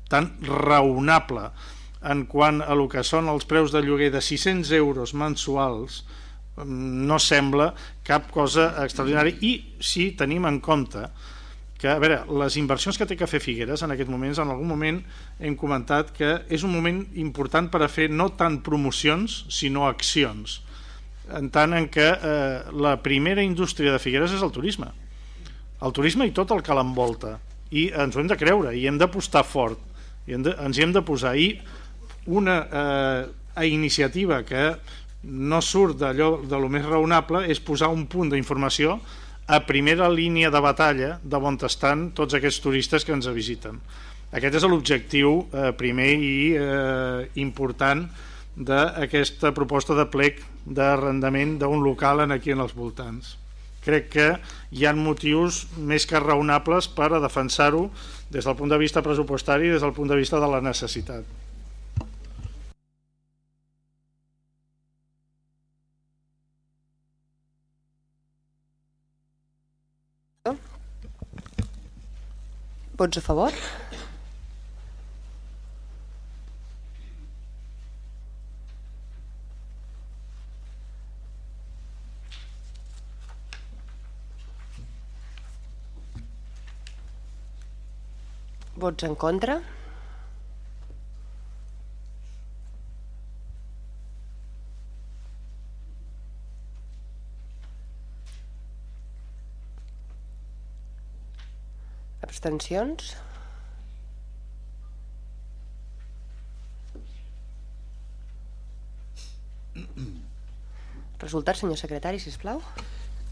tan raonable en quant a el que són els preus de lloguer de 600 euros mensuals, no sembla cap cosa extraordinària. I si tenim en compte que, a veure, les inversions que té que fer Figueres en aquests moments, en algun moment hem comentat que és un moment important per a fer no tant promocions, sinó accions en tant en què eh, la primera indústria de Figueres és el turisme. El turisme i tot el que l'envolta. I ens ho hem de creure i hem d'apostar fort i hem de, ens hi hem de posar. I una eh, iniciativa que no surt d'allò de lo més raonable és posar un punt d'informació a primera línia de batalla de on estan tots aquests turistes que ens visiten. Aquest és l'objectiu eh, primer i eh, important d'aquesta proposta de plec d'arrendament d'un local en aquí en els voltants. Crec que hi han motius més que raonables per a defensar-ho des del punt de vista pressupostari i des del punt de vista de la necessitat.
Vots a favor? Vots en contra? Abstencions? Resultat, senyor secretari, si plau.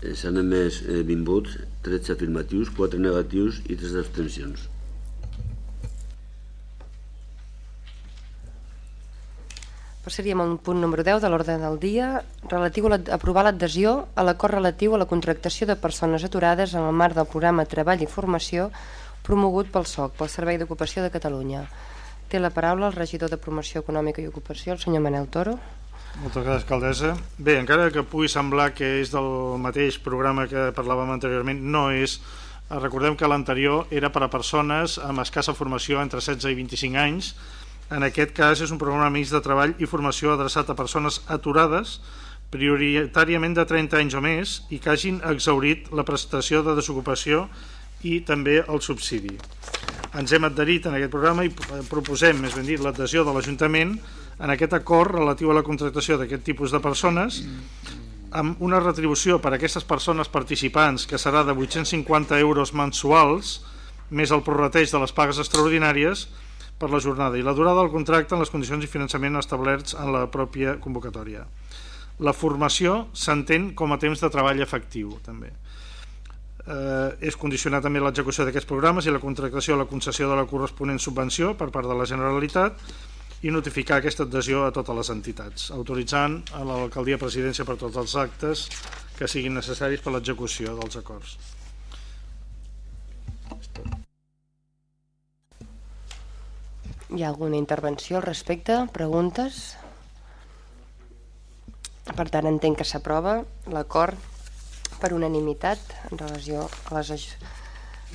Eh, S'han emès eh, 20 vots, 13 afirmatius, 4 negatius i 3 abstencions.
Passaríem al punt número 10 de l'ordre del dia, relatiu a aprovar l'adhesió a l'acord relatiu a la contractació de persones aturades en el marc del programa Treball i Formació promogut pel SOC, pel Servei d'Ocupació de Catalunya. Té la paraula el regidor de Promoció Econòmica i Ocupació, el senyor Manel Toro.
Moltes gràcies, alcaldessa. Bé, encara que pugui semblar que és del mateix programa que parlàvem anteriorment, no és. Recordem que l'anterior era per a persones amb escassa formació entre 16 i 25 anys, en aquest cas és un programa mig de treball i formació adreçat a persones aturades, prioritàriament de 30 anys o més, i que hagin exaurit la prestació de desocupació i també el subsidi. Ens hem adherit en aquest programa i proposem, més ben dit, l'adhesió de l'Ajuntament en aquest acord relatiu a la contractació d'aquest tipus de persones amb una retribució per a aquestes persones participants que serà de 850 euros mensuals més el prorrateig de les pagues extraordinàries per la jornada i la durada del contracte en les condicions i finançament establerts en la pròpia convocatòria. La formació s'entén com a temps de treball efectiu, també. Eh, és condicionar també l'execució d'aquests programes i la contractació a la concessió de la corresponent subvenció per part de la Generalitat i notificar aquesta adhesió a totes les entitats, autoritzant a l'alcaldia presidència per tots els actes que siguin necessaris per l'execució dels acords.
Hi ha alguna intervenció al respecte? Preguntes? Per tant, entenc que s'aprova l'acord per unanimitat en relació a, les,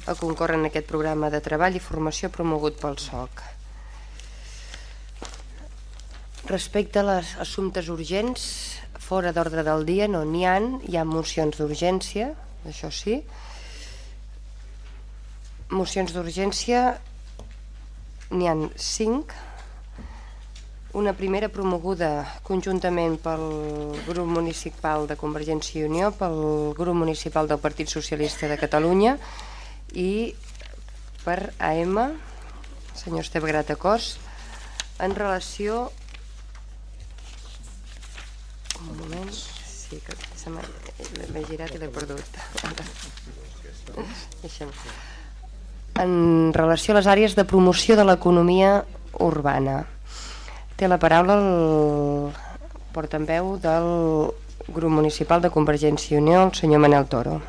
a concórrer en aquest programa de treball i formació promogut pel SOC. Respecte a les assumptes urgents, fora d'ordre del dia no n'hi han, hi ha mocions d'urgència, això sí. Mocions d'urgència n'hi han cinc, una primera promoguda conjuntament pel grup municipal de Convergència i Unió, pel grup municipal del Partit Socialista de Catalunya i per AM, senyor Esteve Gratacós, en relació... Un moment, sí, que se m'ha girat i l'he perdut. Deixa'm. En relació a les àrees de promoció de l'economia urbana. Té la paraula el portaveu del grup municipal de Convergència i Unió, el senyor Manel Toro.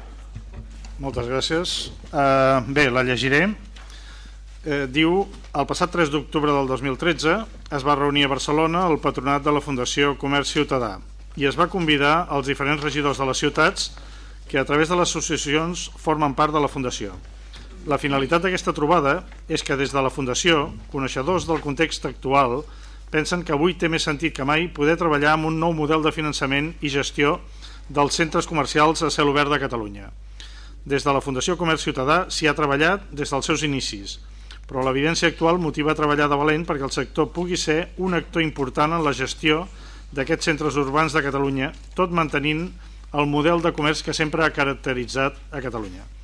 Moltes gràcies. Uh, bé, la llegiré. Uh, diu, el passat 3 d'octubre del 2013 es va reunir a Barcelona el patronat de la Fundació Comerç Ciutadà i es va convidar els diferents regidors de les ciutats que a través de les associacions formen part de la Fundació. La finalitat d'aquesta trobada és que des de la Fundació, coneixedors del context actual, pensen que avui té més sentit que mai poder treballar amb un nou model de finançament i gestió dels centres comercials a cel obert de Catalunya. Des de la Fundació Comerç Ciutadà s'hi ha treballat des dels seus inicis, però l'evidència actual motiva a treballar de valent perquè el sector pugui ser un actor important en la gestió d'aquests centres urbans de Catalunya, tot mantenint el model de comerç que sempre ha caracteritzat a Catalunya.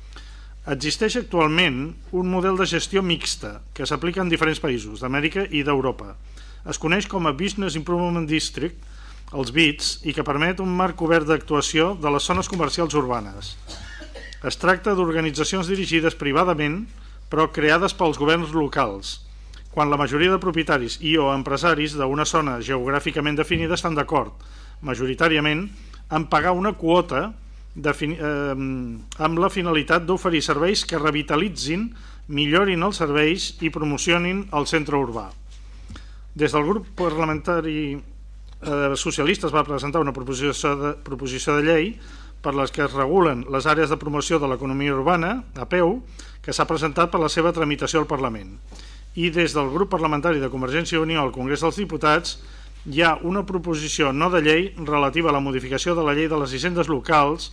Existeix actualment un model de gestió mixta que s'aplica en diferents països d'Amèrica i d'Europa, es coneix com a Business Improvement District, els BITS, i que permet un marc obert d'actuació de les zones comercials urbanes. Es tracta d'organitzacions dirigides privadament, però creades pels governs locals, quan la majoria de propietaris i o empresaris d'una zona geogràficament definida estan d'acord, majoritàriament, en pagar una quota eh, amb la finalitat d'oferir serveis que revitalitzin, millorin els serveis i promocionin el centre urbà. Des del grup parlamentari eh, socialista es va presentar una proposició de, proposició de llei per les que es regulen les àrees de promoció de l'economia urbana, a peu, que s'ha presentat per la seva tramitació al Parlament. I des del grup parlamentari de Convergència i Unió al Congrés dels Diputats hi ha una proposició no de llei relativa a la modificació de la llei de les hisendes locals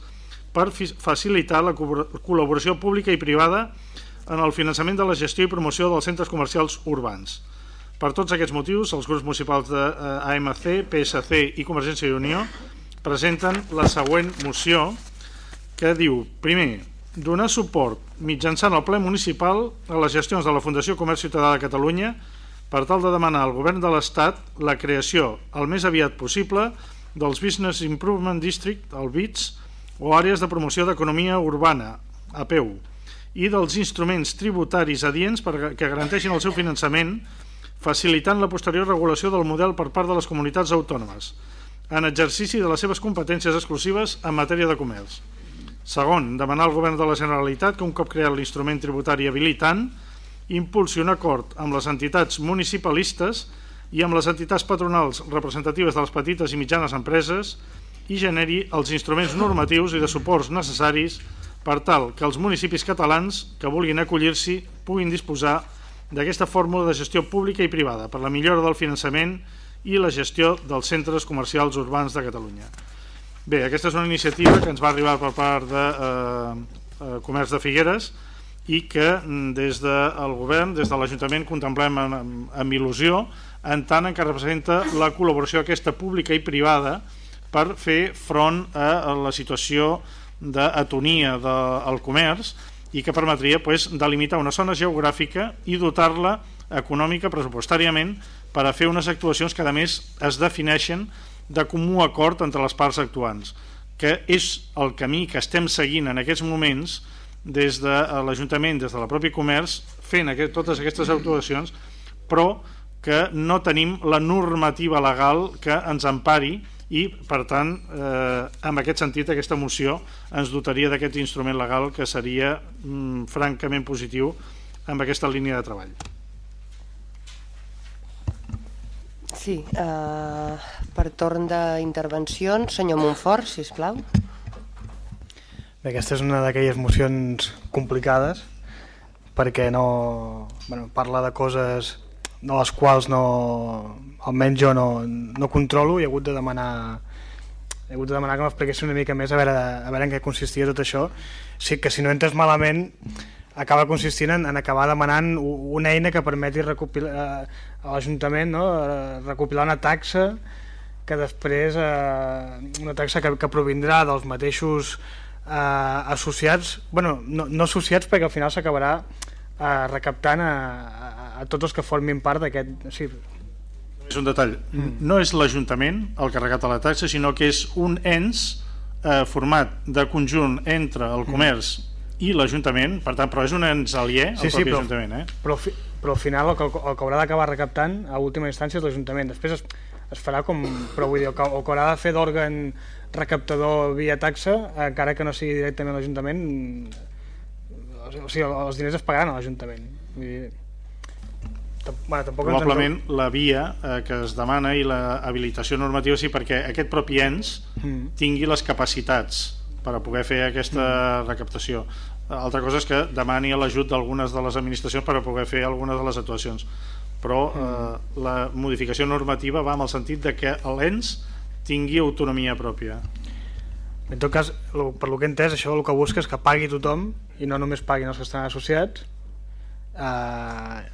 per facilitar la col·laboració pública i privada en el finançament de la gestió i promoció dels centres comercials urbans. Per tots aquests motius, els grups municipals d'AMC, eh, PSC i Convergència i Unió presenten la següent moció que diu, primer, donar suport mitjançant el ple municipal a les gestions de la Fundació Comerç Ciutadà de Catalunya per tal de demanar al govern de l'Estat la creació, el més aviat possible, dels Business Improvement District, el BITS, o àrees de promoció d'economia urbana, APEU, i dels instruments tributaris adients que garanteixin el seu finançament facilitant la posterior regulació del model per part de les comunitats autònomes, en exercici de les seves competències exclusives en matèria de comerç. Segon, demanar al govern de la Generalitat que un cop creat l'instrument tributari habilitant impulsi un acord amb les entitats municipalistes i amb les entitats patronals representatives de les petites i mitjanes empreses i generi els instruments normatius i de suports necessaris per tal que els municipis catalans que vulguin acollir-s'hi puguin disposar d'aquesta fórmula de gestió pública i privada per la millora del finançament i la gestió dels centres comercials urbans de Catalunya. Bé, aquesta és una iniciativa que ens va arribar per part de eh, eh Comerç de Figueres i que mm, des del govern, des de l'Ajuntament, contemplem amb, amb il·lusió en tant que representa la col·laboració aquesta pública i privada per fer front a la situació d'atonia del comerç i que permetria pues, delimitar una zona geogràfica i dotar-la econòmica pressupostàriament per a fer unes actuacions que a més es defineixen de comú acord entre les parts actuants, que és el camí que estem seguint en aquests moments des de l'Ajuntament, des de la pròpia comerç, fent aquest, totes aquestes actuacions, però que no tenim la normativa legal que ens empari i per tant eh, en aquest sentit aquesta moció ens dotaria d'aquest instrument legal que seria mm, francament positiu amb aquesta línia de treball.
Sí, uh, per torn d'intervencions, senyor Montfort, si us plau.
Aquesta és una d'aquelles mocions complicades perquè no, bueno, parla de coses de les quals no, almenys jo no, no controlo i he hagut de demanar he hagut de demanar que m'expliquessin una mica més a veure, a veure en què consistia tot això sí, que si no entres malament acaba consistint en, en acabar demanant una eina que permeti eh, a l'Ajuntament no? Eh, recopilar una taxa que després eh, una taxa que, que provindrà dels mateixos eh, associats, bueno, no, no associats perquè al final s'acabarà eh, recaptant a, a, a tots els que formin part d'aquest... Sí.
És un detall, mm. no és l'Ajuntament el que recapta la taxa, sinó que és un ens eh, format de conjunt entre el mm. comerç mm. i l'Ajuntament, per tant, però és un ens aliè al sí, propi sí, però, Ajuntament. Eh?
Però, però al final el que, el que haurà d'acabar recaptant a última instància és l'Ajuntament. Després es, es farà com... Però vull dir, el que, el que haurà de fer d'òrgan recaptador via taxa, encara que no sigui directament l'Ajuntament, o sigui, els diners es pagaran a l'Ajuntament.
Bueno, tampoc Probablement ens... la via eh, que es demana i l'habilitació normativa sí perquè aquest propi ens mm. tingui les capacitats per a poder fer aquesta mm. recaptació. Altra cosa és que demani l'ajut d'algunes de les administracions per a poder fer algunes de les actuacions. Però eh, la modificació normativa va en el sentit de que l'ENS tingui autonomia pròpia.
En tot cas, per lo que he entès, això el que busca és que pagui tothom i no només paguin els que estan associats. Eh,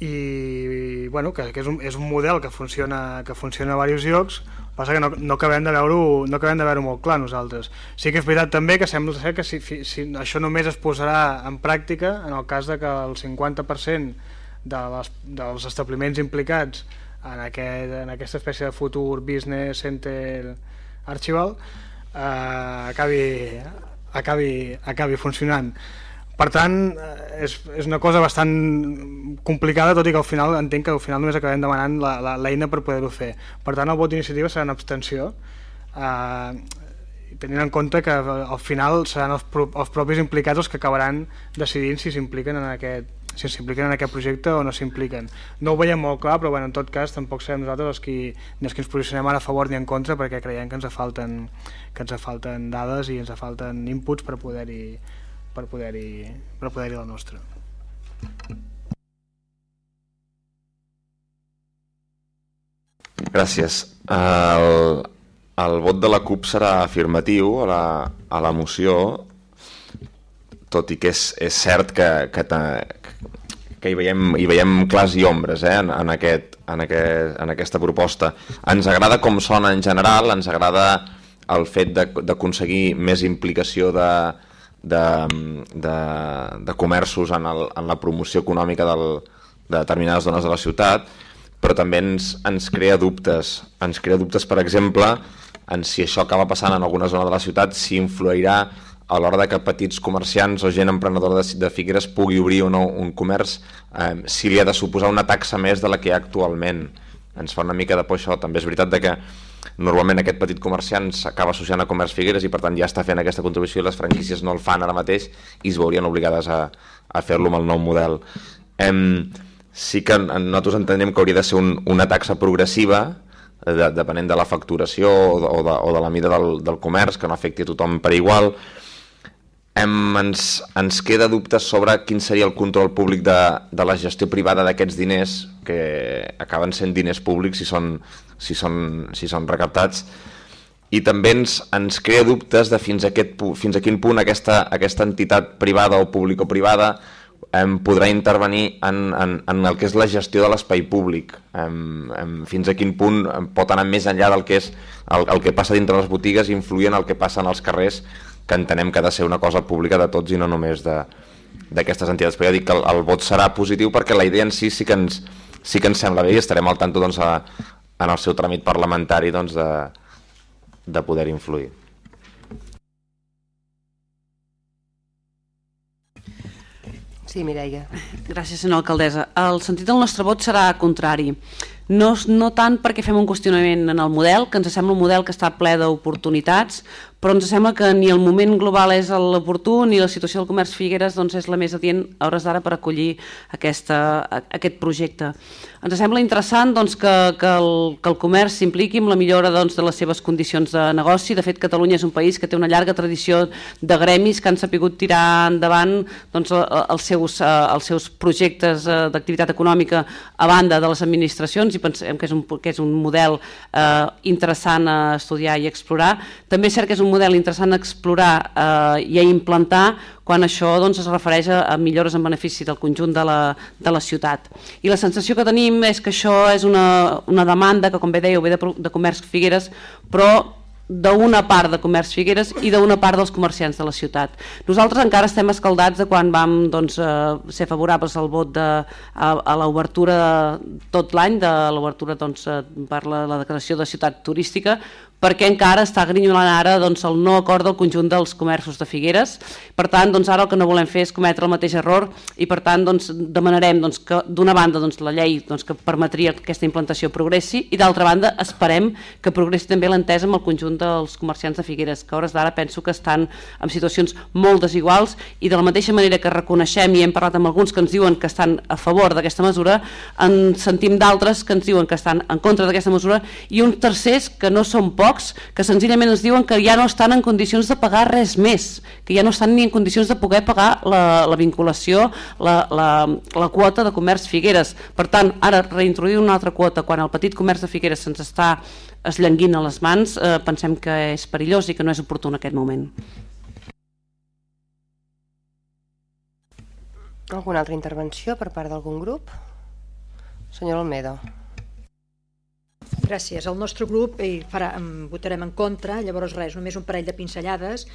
i bueno, que, que és, un, és un model que funciona, que funciona a diversos llocs. Passa que no, no acabem de veure-ho no acabem de veure molt clar nosaltres. Sí que és veritat també que sembla ser que si, si això només es posarà en pràctica en el cas de que el 50% de les, dels establiments implicats en, aquest, en aquesta espècie de futur business center archival eh, acabi, acabi, acabi funcionant. Per tant eh, és, és una cosa bastant complicada tot i que al final entenc que al final només acabem demanant l'eina per poder-ho fer. Per tant el vot d'iniciativa serà en abstenció eh, tenint en compte que al final seran els, els propis implicats els que acabaran decidint si s'impliquen en aquest si s'impliquen en aquest projecte o no s'impliquen. No ho veiem molt clar, però bueno, en tot cas tampoc serem nosaltres els que, els que ens posicionem ara a favor ni en contra perquè creiem que ens falten, que ens falten dades i ens falten inputs per poder-hi per poder-hi per poder-hi la nostra.
Gràcies. El, el vot de la CUP serà afirmatiu a la, a la moció tot i que és, és cert que, que, que hi, veiem, hi veiem clars i ombres eh, en, en, aquest, en, aquest, en aquesta proposta. Ens agrada com sona en general, ens agrada el fet d'aconseguir més implicació de, de, de, de comerços en, el, en la promoció econòmica del, de determinades zones de la ciutat, però també ens, ens crea dubtes. Ens crea dubtes, per exemple, en si això acaba passant en alguna zona de la ciutat, si influirà a l'hora de que petits comerciants o gent emprenedora de, de Figueres pugui obrir o no un comerç, eh, si li ha de suposar una taxa més de la que hi ha actualment. Ens fa una mica de por això. També és veritat de que normalment aquest petit comerciant s'acaba associant a Comerç Figueres i per tant ja està fent aquesta contribució i les franquícies no el fan ara mateix i es veurien obligades a, a fer-lo amb el nou model. Em, sí que nosaltres entenem que hauria de ser un, una taxa progressiva de, depenent de la facturació o de, o de, o de la mida del, del comerç, que no afecti a tothom per igual, hem, ens, ens queda dubtes sobre quin seria el control públic de, de la gestió privada d'aquests diners, que acaben sent diners públics si són, si són, si són recaptats, i també ens, ens crea dubtes de fins a, aquest, fins a quin punt aquesta, aquesta entitat privada o público-privada em podrà intervenir en, en, en el que és la gestió de l'espai públic. Em, em, fins a quin punt pot anar més enllà del que és el, el que passa dintre les botigues i influir en el que passa en els carrers que entenem que ha de ser una cosa pública de tots i no només d'aquestes entitats. Però ja dic que el, el vot serà positiu perquè la idea en si sí que ens, sí que ens sembla bé i estarem al tanto doncs, a, en el seu tràmit parlamentari doncs, de, de poder influir.
Sí, Mireia.
Gràcies, senyora alcaldessa. El sentit del nostre vot serà contrari. no, no tant perquè fem un qüestionament en el model, que ens sembla un model que està ple d'oportunitats, però ens sembla que ni el moment global és l'oportú ni la situació del comerç Figueres doncs, és la més adient a hores d'ara per acollir aquesta, aquest projecte. Ens sembla interessant doncs, que, que, el, que el comerç s'impliqui en la millora doncs, de les seves condicions de negoci. De fet, Catalunya és un país que té una llarga tradició de gremis que han sapigut tirar endavant doncs, els, seus, els seus projectes eh, d'activitat econòmica a banda de les administracions i pensem que és un, que és un model eh, interessant a estudiar i explorar. També és cert que és un model interessant a explorar eh, i a implantar quan això doncs, es refereix a, a millores en benefici del conjunt de la, de la ciutat. I la sensació que tenim és que això és una, una demanda que, com bé dèieu, ve de, de comerç Figueres, però d'una part de Comerç Figueres i d'una part dels comerciants de la ciutat. Nosaltres encara estem escaldats de quan vam doncs, eh, ser favorables al vot de, a, a l'obertura tot l'any, de l'obertura doncs, eh, per la, la declaració de ciutat turística, perquè encara està grinyolant ara doncs, el no acord del conjunt dels comerços de Figueres. Per tant, doncs, ara el que no volem fer és cometre el mateix error i per tant doncs, demanarem doncs, que d'una banda doncs, la llei doncs, que permetria que aquesta implantació progressi i d'altra banda esperem que progressi també l'entesa amb el conjunt dels comerciants de Figueres, que a hores d'ara penso que estan en situacions molt desiguals i de la mateixa manera que reconeixem i hem parlat amb alguns que ens diuen que estan a favor d'aquesta mesura, en sentim d'altres que ens diuen que estan en contra d'aquesta mesura i uns tercers que no són pocs pocs que senzillament ens diuen que ja no estan en condicions de pagar res més, que ja no estan ni en condicions de poder pagar la, la vinculació, la, la, la quota de comerç Figueres. Per tant, ara reintroduir una altra quota quan el petit comerç de Figueres se'ns està esllenguint a les mans, eh, pensem que és perillós i que no és oportú en aquest moment.
Alguna altra intervenció per part d'algun grup? Senyor Almedo.
Gràcies. El nostre grup hi farà, votarem en contra, llavors res, només un parell de pinzellades.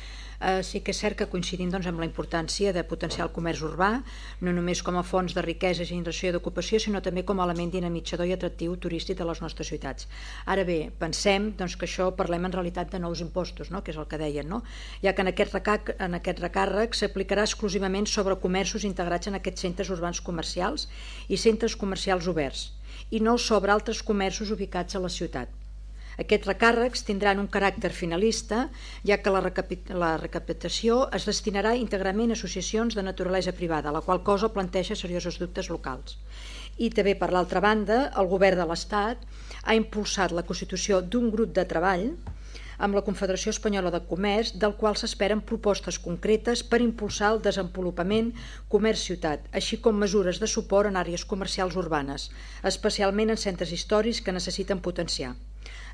Eh, sí que és cert que coincidim doncs, amb la importància de potenciar el comerç urbà, no només com a fons de riquesa i generació d'ocupació, sinó també com a element dinamitzador i atractiu turístic de les nostres ciutats. Ara bé, pensem doncs, que això parlem en realitat de nous impostos, no? que és el que deien, no? ja que en aquest, recàrrec, en aquest recàrrec s'aplicarà exclusivament sobre comerços integrats en aquests centres urbans comercials i centres comercials oberts i no sobre altres comerços ubicats a la ciutat. Aquests recàrrecs tindran un caràcter finalista, ja que la, la recapitació es destinarà íntegrament a associacions de naturalesa privada, la qual cosa planteja seriosos dubtes locals. I també, per l'altra banda, el govern de l'Estat ha impulsat la constitució d'un grup de treball amb la Confederació Espanyola de Comerç, del qual s'esperen propostes concretes per impulsar el desenvolupament comerç-ciutat, així com mesures de suport en àrees comercials urbanes, especialment en centres històrics que necessiten potenciar.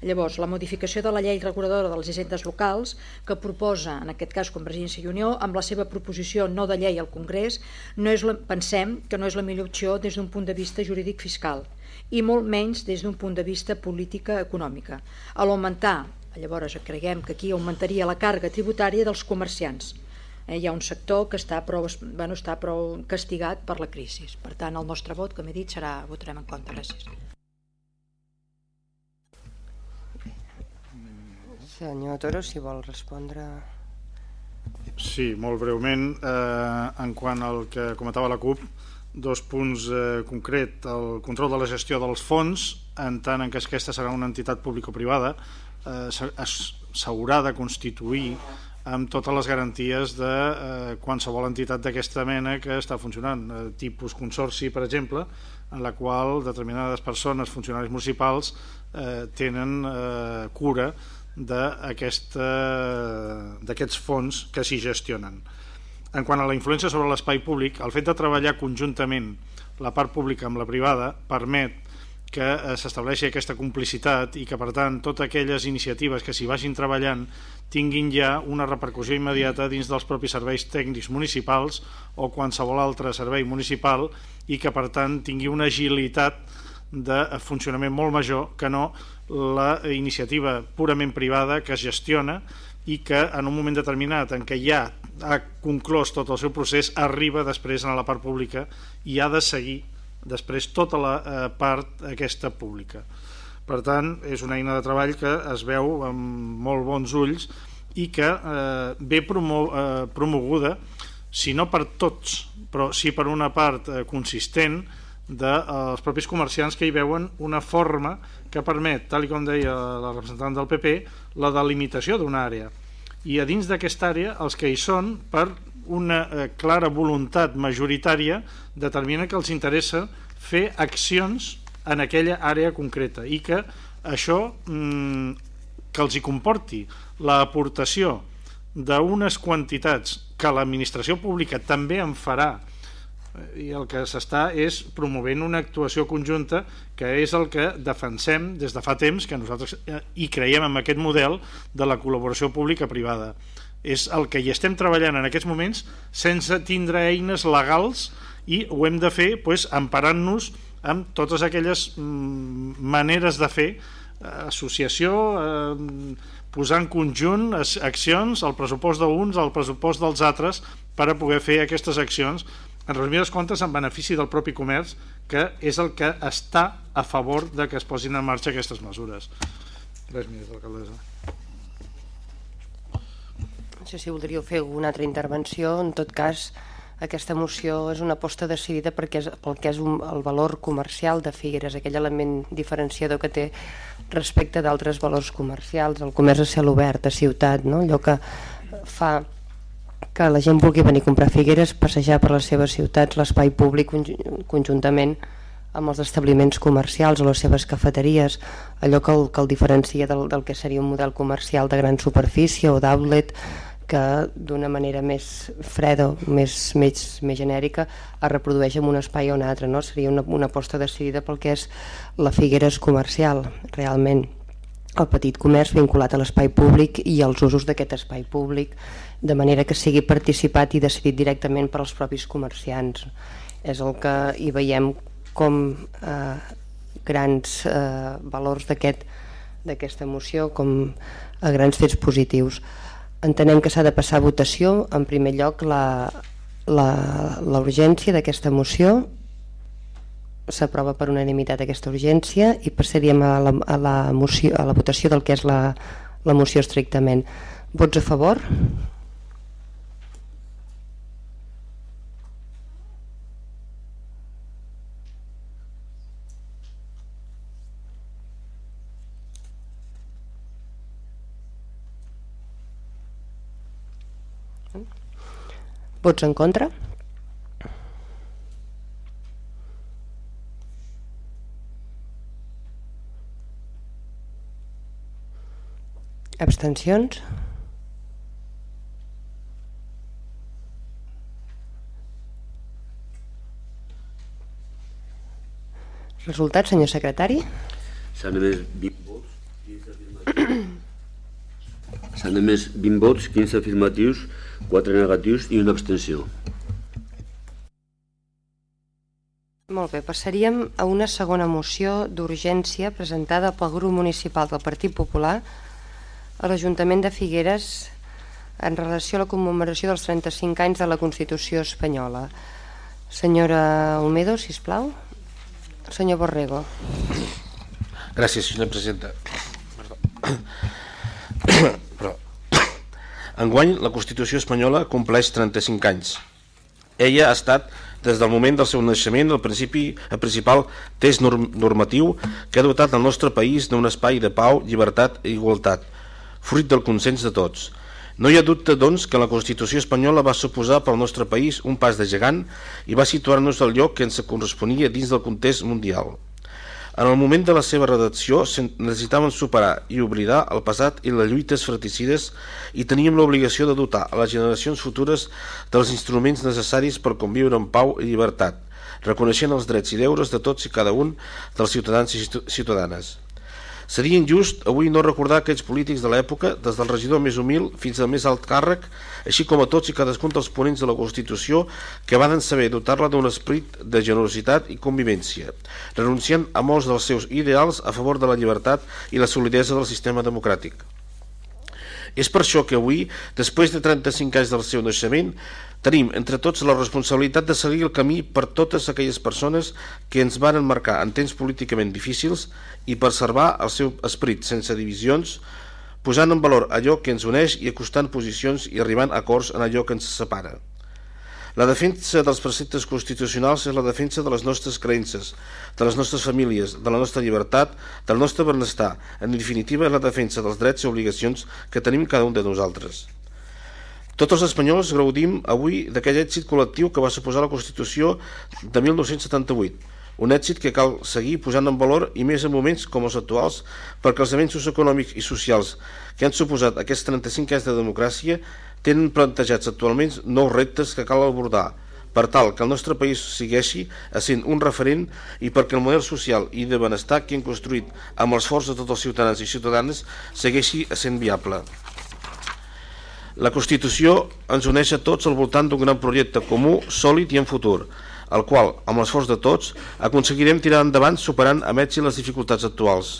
Llavors, la modificació de la llei reguladora de les hisendes locals, que proposa, en aquest cas, Convergència i Unió, amb la seva proposició no de llei al Congrés, no és la, pensem que no és la millor opció des d'un punt de vista jurídic fiscal i molt menys des d'un punt de vista política econòmica. A l'augmentar Llavors creiem que aquí augmentaria la càrrega tributària dels comerciants. Eh, hi ha un sector que està prou, bueno, està prou castigat per la crisi. Per tant, el nostre vot, com he dit, serà votarem en contra. Gràcies.
Senyor Toro, si vol respondre...
Sí, molt breument. Eh, en quant al que comentava la CUP, dos punts eh, concret. El control de la gestió dels fons, en tant en que aquesta serà una entitat pública o privada, s'haurà de constituir amb totes les garanties de eh, qualsevol entitat d'aquesta mena que està funcionant, eh, tipus consorci, per exemple, en la qual determinades persones, funcionaris municipals, eh, tenen eh, cura d'aquests fons que s'hi gestionen. En quant a la influència sobre l'espai públic, el fet de treballar conjuntament la part pública amb la privada permet que eh, s'estableixi aquesta complicitat i que per tant totes aquelles iniciatives que s'hi vagin treballant tinguin ja una repercussió immediata dins dels propis serveis tècnics municipals o qualsevol altre servei municipal i que per tant tingui una agilitat de funcionament molt major que no la iniciativa purament privada que es gestiona i que en un moment determinat en què ja ha conclòs tot el seu procés arriba després a la part pública i ha de seguir després tota la eh, part aquesta pública. Per tant, és una eina de treball que es veu amb molt bons ulls i que eh, ve promo eh, promoguda, si no per tots, però sí per una part eh, consistent dels propis comerciants que hi veuen una forma que permet, tal com deia la representant del PP, la delimitació d'una àrea. I a dins d'aquesta àrea, els que hi són, per una eh, clara voluntat majoritària, determina que els interessa fer accions en aquella àrea concreta i que això mm, que els hi comporti l'aportació d'unes quantitats que l'administració pública també en farà. I el que s'està és promovent una actuació conjunta que és el que defensem des de fa temps que nosaltres eh, hi creiem en aquest model de la col·laboració pública-privada és el que hi estem treballant en aquests moments sense tindre eines legals i ho hem de fer pues, emparant-nos amb totes aquelles mm, maneres de fer eh, associació eh, posar en conjunt accions, el pressupost d'uns, el pressupost dels altres per a poder fer aquestes accions. En resumides comptes en benefici del propi comerç que és el que està a favor de que es posin en marxa aquestes mesures. Res més, alcaldessa
no sé si voldríeu fer alguna altra intervenció en tot cas aquesta moció és una aposta decidida perquè és, pel que és un, el valor comercial de Figueres, aquell element diferenciador que té respecte d'altres valors comercials, el comerç a cel obert, a ciutat, no? allò que fa que la gent vulgui venir a comprar figueres, passejar per les seves ciutats, l'espai públic conjuntament amb els establiments comercials o les seves cafeteries, allò que el, que el diferencia del, del que seria un model comercial de gran superfície o d'outlet que d'una manera més freda, més, més, més genèrica, es reprodueix en un espai o un altre. No? Seria una, una aposta decidida pel que és la Figueres comercial, realment el petit comerç vinculat a l'espai públic i als usos d'aquest espai públic de manera que sigui participat i decidit directament per als propis comerciants. És el que hi veiem com eh, grans eh, valors d'aquesta aquest, moció, com a grans fets positius. Entenem que s'ha de passar a votació, en primer lloc, la, la, la urgència d'aquesta moció s'aprova per unanimitat aquesta urgència i passaríem a la, a la, moció, a la votació del que és la, la moció estrictament. Vots a favor? Vots en contra? Abstencions? Resultat, senyor secretari?
Emès 20 vots, 15 afirmatius. S'han emès 20 vots, 15 afirmatius, 4 negatius i una abstenció.
Molt bé, passaríem a una segona moció d'urgència presentada pel grup municipal del Partit Popular a l'Ajuntament de Figueres en relació a la commemoració dels 35 anys de la Constitució espanyola. Senyora Olmedo, si plau. Senyor Borrego.
Gràcies, senyora presidenta. Però, enguany, la Constitució espanyola compleix 35 anys. Ella ha estat des del moment del seu naixement el, principi, el principal test normatiu que ha dotat el nostre país d'un espai de pau, llibertat i igualtat, fruit del consens de tots. No hi ha dubte, doncs, que la Constitució espanyola va suposar pel nostre país un pas de gegant i va situar-nos al lloc que ens corresponia dins del context mundial. En el moment de la seva redacció necessitaven superar i oblidar el passat i les lluites fratricides i teníem l'obligació de dotar a les generacions futures dels instruments necessaris per conviure en pau i llibertat, reconeixent els drets i deures de tots i cada un dels ciutadans i ciutadanes. Seria injust avui no recordar aquells polítics de l'època, des del regidor més humil fins al més alt càrrec, així com a tots i cadascun dels ponents de la Constitució que van saber dotar-la d'un esperit de generositat i convivència, renunciant a molts dels seus ideals a favor de la llibertat i la solidesa del sistema democràtic. És per això que avui, després de 35 anys del seu naixement, Tenim entre tots la responsabilitat de seguir el camí per totes aquelles persones que ens van marcar en temps políticament difícils i preservar el seu esperit sense divisions, posant en valor allò que ens uneix i acostant posicions i arribant a acords en allò que ens separa. La defensa dels preceptes constitucionals és la defensa de les nostres creences, de les nostres famílies, de la nostra llibertat, del nostre benestar. En definitiva, és la defensa dels drets i obligacions que tenim cada un de nosaltres. Tots els espanyols gaudim avui d'aquell èxit col·lectiu que va suposar la Constitució de 1978, un èxit que cal seguir posant en valor i més en moments com els actuals perquè els avenços econòmics i socials que han suposat aquests 35 anys de democràcia tenen plantejats actualment nous reptes que cal abordar per tal que el nostre país segueixi sent un referent i perquè el model social i de benestar que hem construït amb l'esforç de tots els ciutadans i ciutadanes segueixi sent viable. La Constitució ens uneix a tots al voltant d'un gran projecte comú, sòlid i en futur, el qual, amb l'esforç de tots, aconseguirem tirar endavant superant amb èxit les dificultats actuals.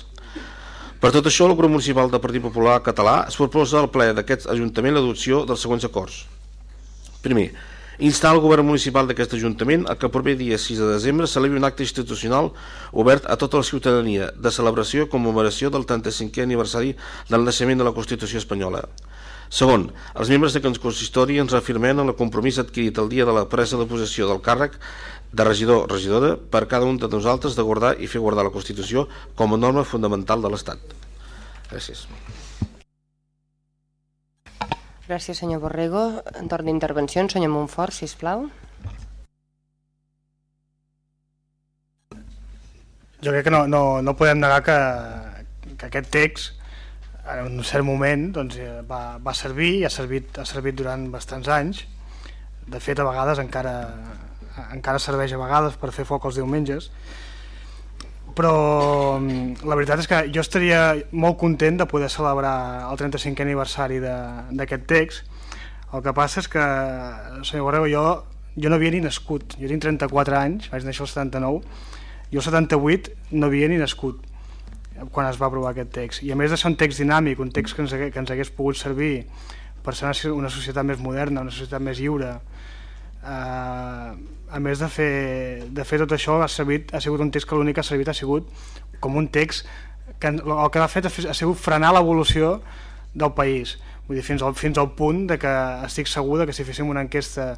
Per tot això, el grup municipal del Partit Popular Català es proposa al ple d'aquest Ajuntament l'adopció dels següents acords. Primer, instar el govern municipal d'aquest Ajuntament a que el proper dia 6 de desembre celebri un acte institucional obert a tota la ciutadania de celebració i commemoració del 35è aniversari del naixement de la Constitució espanyola. Segon, els membres d'aquest consistori ens reafirmen en el compromís adquirit el dia de la presa de possessió del càrrec de regidor regidora per cada un de nosaltres de guardar i fer guardar la Constitució com a norma fundamental de l'Estat. Gràcies.
Gràcies, senyor Borrego. En torn d'intervencions, senyor Montfort, si plau.
Jo crec que no, no, no podem negar que, que aquest text en un cert moment doncs, eh, va, va servir i ha servit, ha servit durant bastants anys. De fet a vegades encara, encara serveix a vegades per fer foc els diumenges. Però mm, la veritat és que jo estaria molt content de poder celebrar el 35è aniversari d'aquest text. El que passa és que senyor Borrego jo, jo no havia ni nascut. Jo tinc 34 anys, vaig néixer el 79 jo el 78 no havia ni nascut quan es va aprovar aquest text. I a més de ser un text dinàmic, un text que ens, que ens hagués pogut servir per ser una societat més moderna, una societat més lliure, eh, a més de fer, de fer tot això, ha, servit, ha sigut un text que l'únic que ha servit ha sigut com un text que el que ha fet ha sigut frenar l'evolució del país. Vull dir, fins al, fins al punt de que estic segur que si féssim una enquesta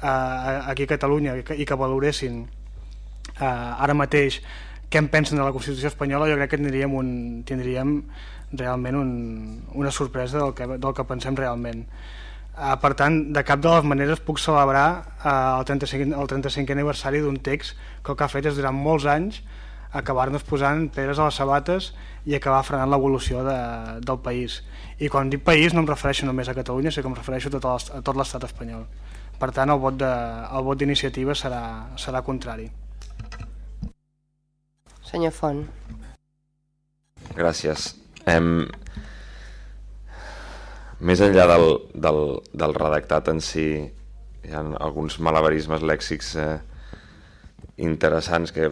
eh, aquí a Catalunya i que, i que valoressin eh, ara mateix què en pensen de la Constitució espanyola, jo crec que tindríem, un, tindríem realment un, una sorpresa del que, del que pensem realment. Uh, per tant, de cap de les maneres puc celebrar uh, el, 35, el 35 aniversari d'un text que el que ha fet és durant molts anys acabar-nos posant pedres a les sabates i acabar frenant l'evolució de, del país. I quan dic país no em refereixo només a Catalunya, sinó que em refereixo a tot l'estat espanyol. Per tant, el vot d'iniciativa serà, serà contrari.
Senyor Font.
Gràcies. Em... Més enllà del, del, del redactat en si, hi ha alguns malabarismes lèxics eh, interessants que,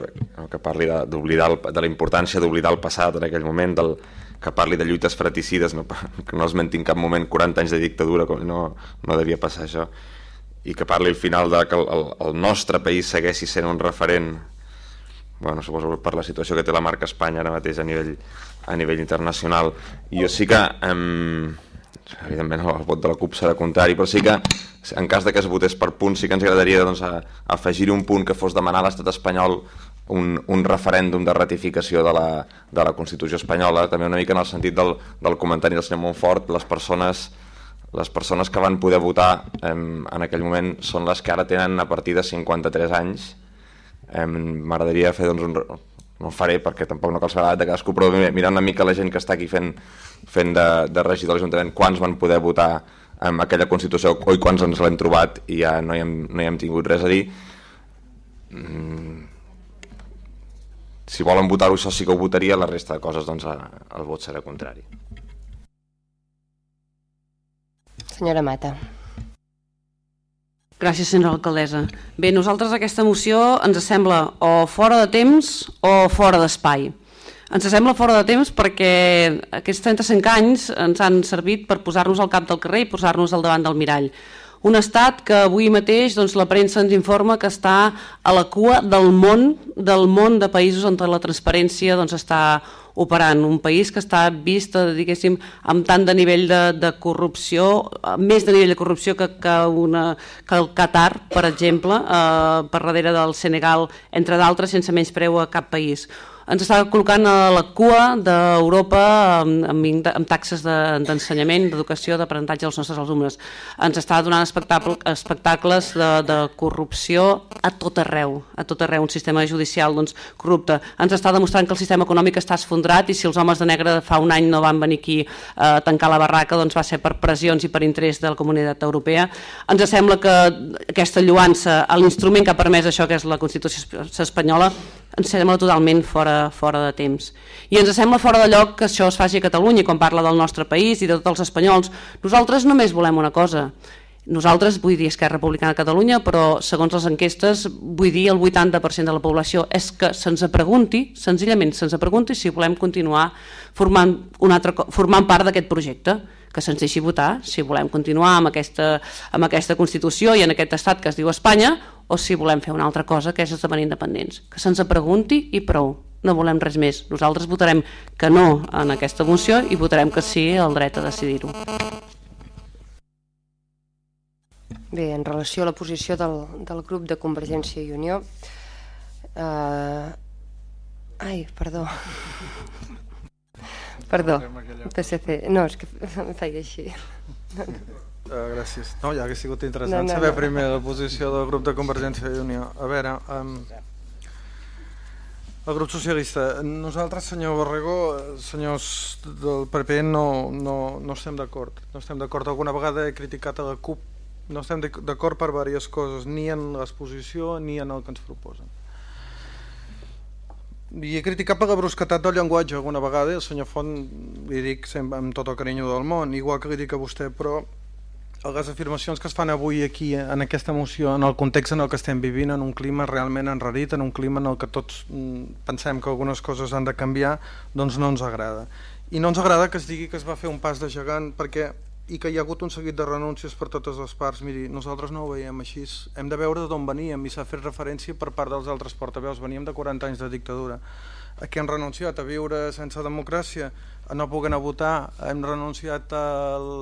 que parli de, de la importància d'oblidar el passat en aquell moment, del, que parli de lluites fraticides, no, que no es menti en cap moment 40 anys de dictadura, no, no devia passar això, i que parli al final de que el, el, el nostre país segueixi sent un referent bueno, suposo per la situació que té la marca Espanya ara mateix a nivell, a nivell internacional. I jo sí que em, evidentment el vot de la CUP serà contrari però sí que en cas de que es votés per punt sí que ens agradaria doncs, afegir un punt que fos demanar a l'estat espanyol un, un referèndum de ratificació de la, de la Constitució espanyola. També una mica en el sentit del, del comentari del senyor Montfort les persones les persones que van poder votar em, en aquell moment són les que ara tenen a partir de 53 anys m'agradaria fer doncs, un, no faré perquè tampoc no cal saber de cadascú, però mirant una mica la gent que està aquí fent, fent de, de regidor de l'Ajuntament, quants van poder votar amb aquella Constitució o i quants ens l'hem trobat i ja no hi, hem, no hi hem tingut res a dir. Mm, si volen votar-ho, això sí que ho votaria, la resta de coses, doncs, el vot serà contrari.
Senyora Mata.
Gràcies, senyora alcaldessa. Bé, nosaltres aquesta moció ens sembla o fora de temps o fora d'espai. Ens sembla fora de temps perquè aquests 35 anys ens han servit per posar-nos al cap del carrer i posar-nos al davant del mirall. Un estat que avui mateix doncs, la premsa ens informa que està a la cua del món, del món de països on la transparència doncs, està operant. Un país que està vist, eh, diguéssim, amb tant de nivell de, de corrupció, més de nivell de corrupció que, que, una, que el Qatar, per exemple, eh, per darrere del Senegal, entre d'altres, sense menys preu a cap país ens està col·locant a la cua d'Europa amb, amb, amb taxes d'ensenyament, de, d'educació, d'aprenentatge als nostres alumnes. Ens està donant espectacles de, de corrupció a tot arreu, a tot arreu, un sistema judicial doncs, corrupte. Ens està demostrant que el sistema econòmic està esfondrat i si els homes de negre fa un any no van venir aquí a tancar la barraca doncs va ser per pressions i per interès de la comunitat europea. Ens sembla que aquesta lluança, l'instrument que ha permès això, que és la Constitució espanyola, ens sembla totalment fora, fora de temps. I ens sembla fora de lloc que això es faci a Catalunya, quan parla del nostre país i de tots els espanyols. Nosaltres només volem una cosa, nosaltres, vull dir Esquerra Republicana de Catalunya, però segons les enquestes, vull dir el 80% de la població, és que se'ns pregunti, senzillament se'ns pregunti si volem continuar formant, un altre, formant part d'aquest projecte que se'ns deixi votar si volem continuar amb aquesta, amb aquesta Constitució i en aquest estat que es diu Espanya o si volem fer una altra cosa que és esdevenir independents. Que se'ns pregunti i prou, no volem res més. Nosaltres votarem que no en aquesta moció i votarem que sí al dret a decidir-ho.
Bé, en relació a la posició del, del grup de Convergència i Unió... Eh... Ai, perdó. Perdó, PSC. No, és que em feia així.
Uh, gràcies. No, ja hauria sigut interessant no, no, saber no. primer la posició del grup de Convergència i Unió. A veure, um, el grup socialista, nosaltres, senyor Borrego, senyors del PP, no, no, no estem d'acord. No estem d'acord. Alguna vegada he criticat a la CUP. No estem d'acord per diverses coses, ni en l'exposició ni en el que ens proposen. I he criticat per la brusquetat del llenguatge alguna vegada, el senyor Font li dic sempre amb tot el carinyo del món, igual que dic a vostè, però les afirmacions que es fan avui aquí en aquesta moció, en el context en el que estem vivint, en un clima realment enrarit, en un clima en el que tots mm, pensem que algunes coses han de canviar, doncs no ens agrada. I no ens agrada que es digui que es va fer un pas de gegant perquè i que hi ha hagut un seguit de renúncies per totes les parts. Miri, nosaltres no ho veiem així. Hem de veure d'on veníem i s'ha fet referència per part dels altres portaveus. Veníem de 40 anys de dictadura. A què hem renunciat? A viure sense democràcia? A no poder anar a votar? Hem renunciat a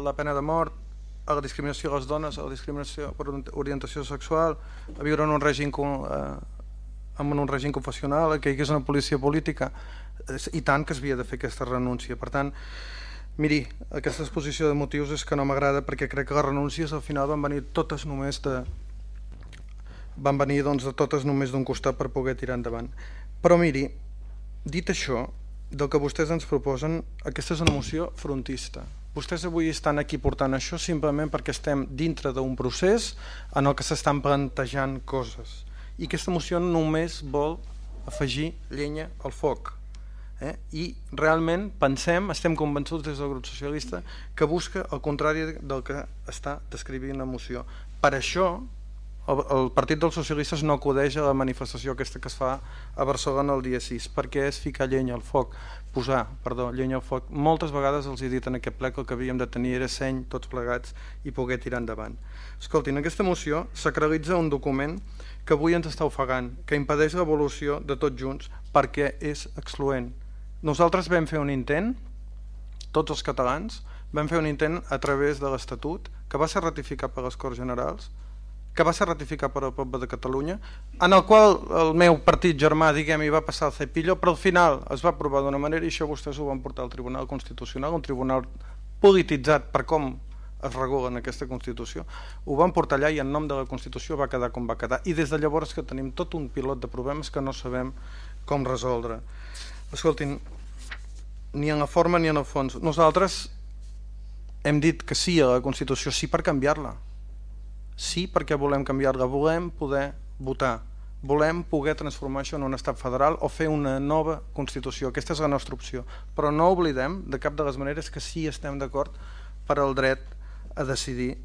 la pena de mort? a la discriminació a les dones, a la discriminació per orientació sexual, a viure en un règim eh, en un règim confessional, que hi hagués una policia política, i tant que es havia de fer aquesta renúncia. Per tant, Miri, aquesta exposició de motius és que no m'agrada perquè crec que les renúncies al final van venir totes només de van venir doncs, de totes només d'un costat per poder tirar endavant. Però miri, dit això, del que vostès ens proposen, aquesta és una moció frontista. Vostès avui estan aquí portant això simplement perquè estem dintre d'un procés en el que s'estan plantejant coses. I aquesta moció només vol afegir llenya al foc eh? i realment pensem, estem convençuts des del grup socialista que busca el contrari del que està descrivint la moció. Per això el, el Partit dels Socialistes no acudeix a la manifestació aquesta que es fa a Barcelona el dia 6, perquè és ficar llenya al foc, posar, perdó, llenya al foc. Moltes vegades els he dit en aquest ple que el que havíem de tenir era seny tots plegats i poder tirar endavant. Escoltin, aquesta moció sacralitza un document que avui ens està ofegant, que impedeix l'evolució de tots junts perquè és excloent, nosaltres vam fer un intent, tots els catalans, vam fer un intent a través de l'Estatut, que va ser ratificat per les Corts Generals, que va ser ratificat per al poble de Catalunya, en el qual el meu partit germà, diguem, hi va passar el cepillo, però al final es va aprovar d'una manera i això vostès ho van portar al Tribunal Constitucional, un tribunal polititzat per com es regula en aquesta Constitució, ho van portar allà i en nom de la Constitució va quedar com va quedar. I des de llavors que tenim tot un pilot de problemes que no sabem com resoldre. Escoltin, ni en la forma ni en el fons. Nosaltres hem dit que sí a la Constitució, sí per canviar-la. Sí perquè volem canviar-la, volem poder votar, volem poder transformar això en un estat federal o fer una nova Constitució. Aquesta és la nostra opció. Però no oblidem, de cap de les maneres, que sí estem d'acord per al dret a decidir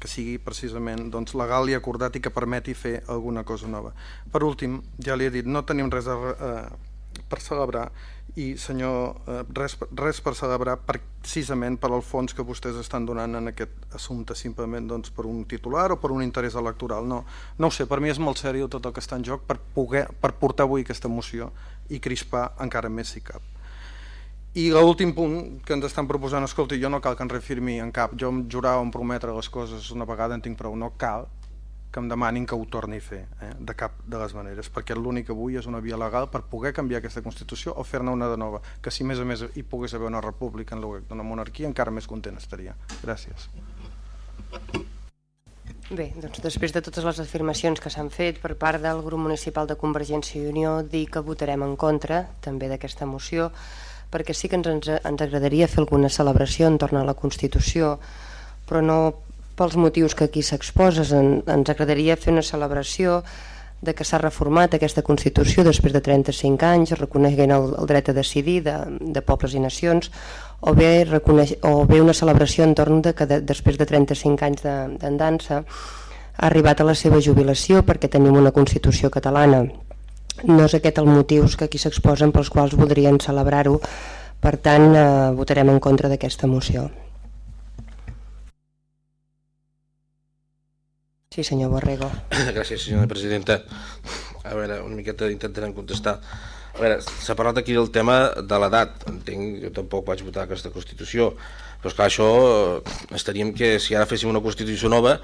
que sigui precisament doncs, legal i acordat i que permeti fer alguna cosa nova. Per últim, ja li he dit, no tenim res a, eh, per celebrar i senyor, eh, res, res per celebrar precisament per al fons que vostès estan donant en aquest assumpte simplement doncs, per un titular o per un interès electoral. No, no ho sé, per mi és molt seriós tot el que està en joc per, poder, per portar avui aquesta moció i crispar encara més si cap. I l'últim punt que ens estan proposant, escolti, jo no cal que em refirmi en cap, jo em jurar o em prometre les coses una vegada en tinc prou, no cal que em demanin que ho torni a fer, eh? de cap de les maneres, perquè l'únic avui és una via legal per poder canviar aquesta Constitució o fer-ne una de nova, que si més a més hi pogués haver una república en lloc d'una monarquia encara més content estaria. Gràcies.
Bé, doncs després de totes les afirmacions que s'han fet per part del grup municipal de Convergència i Unió, dir que votarem en contra també d'aquesta moció, perquè sí que ens, ens agradaria fer alguna celebració entorn a la Constitució, però no pels motius que aquí s'exposa. En, ens agradaria fer una celebració de que s'ha reformat aquesta Constitució després de 35 anys, reconeguent el, el dret a decidir de, de pobles i nacions, o bé, reconeix, o bé una celebració entorn de que de, després de 35 anys d'andança ha arribat a la seva jubilació perquè tenim una Constitució catalana. No és aquest el motius que aquí s'exposen pels quals voldrien celebrar-ho, per tant eh, votarem en contra d'aquesta moció. Sí, senyor Borrego.
Gràcies, senyora presidenta. A veure, una miqueta intentarem contestar. A veure, s'ha parlat aquí del tema de l'edat. Entenc, jo tampoc vaig votar aquesta Constitució, però esclar, això eh, estaríem que si ara féssim una Constitució nova,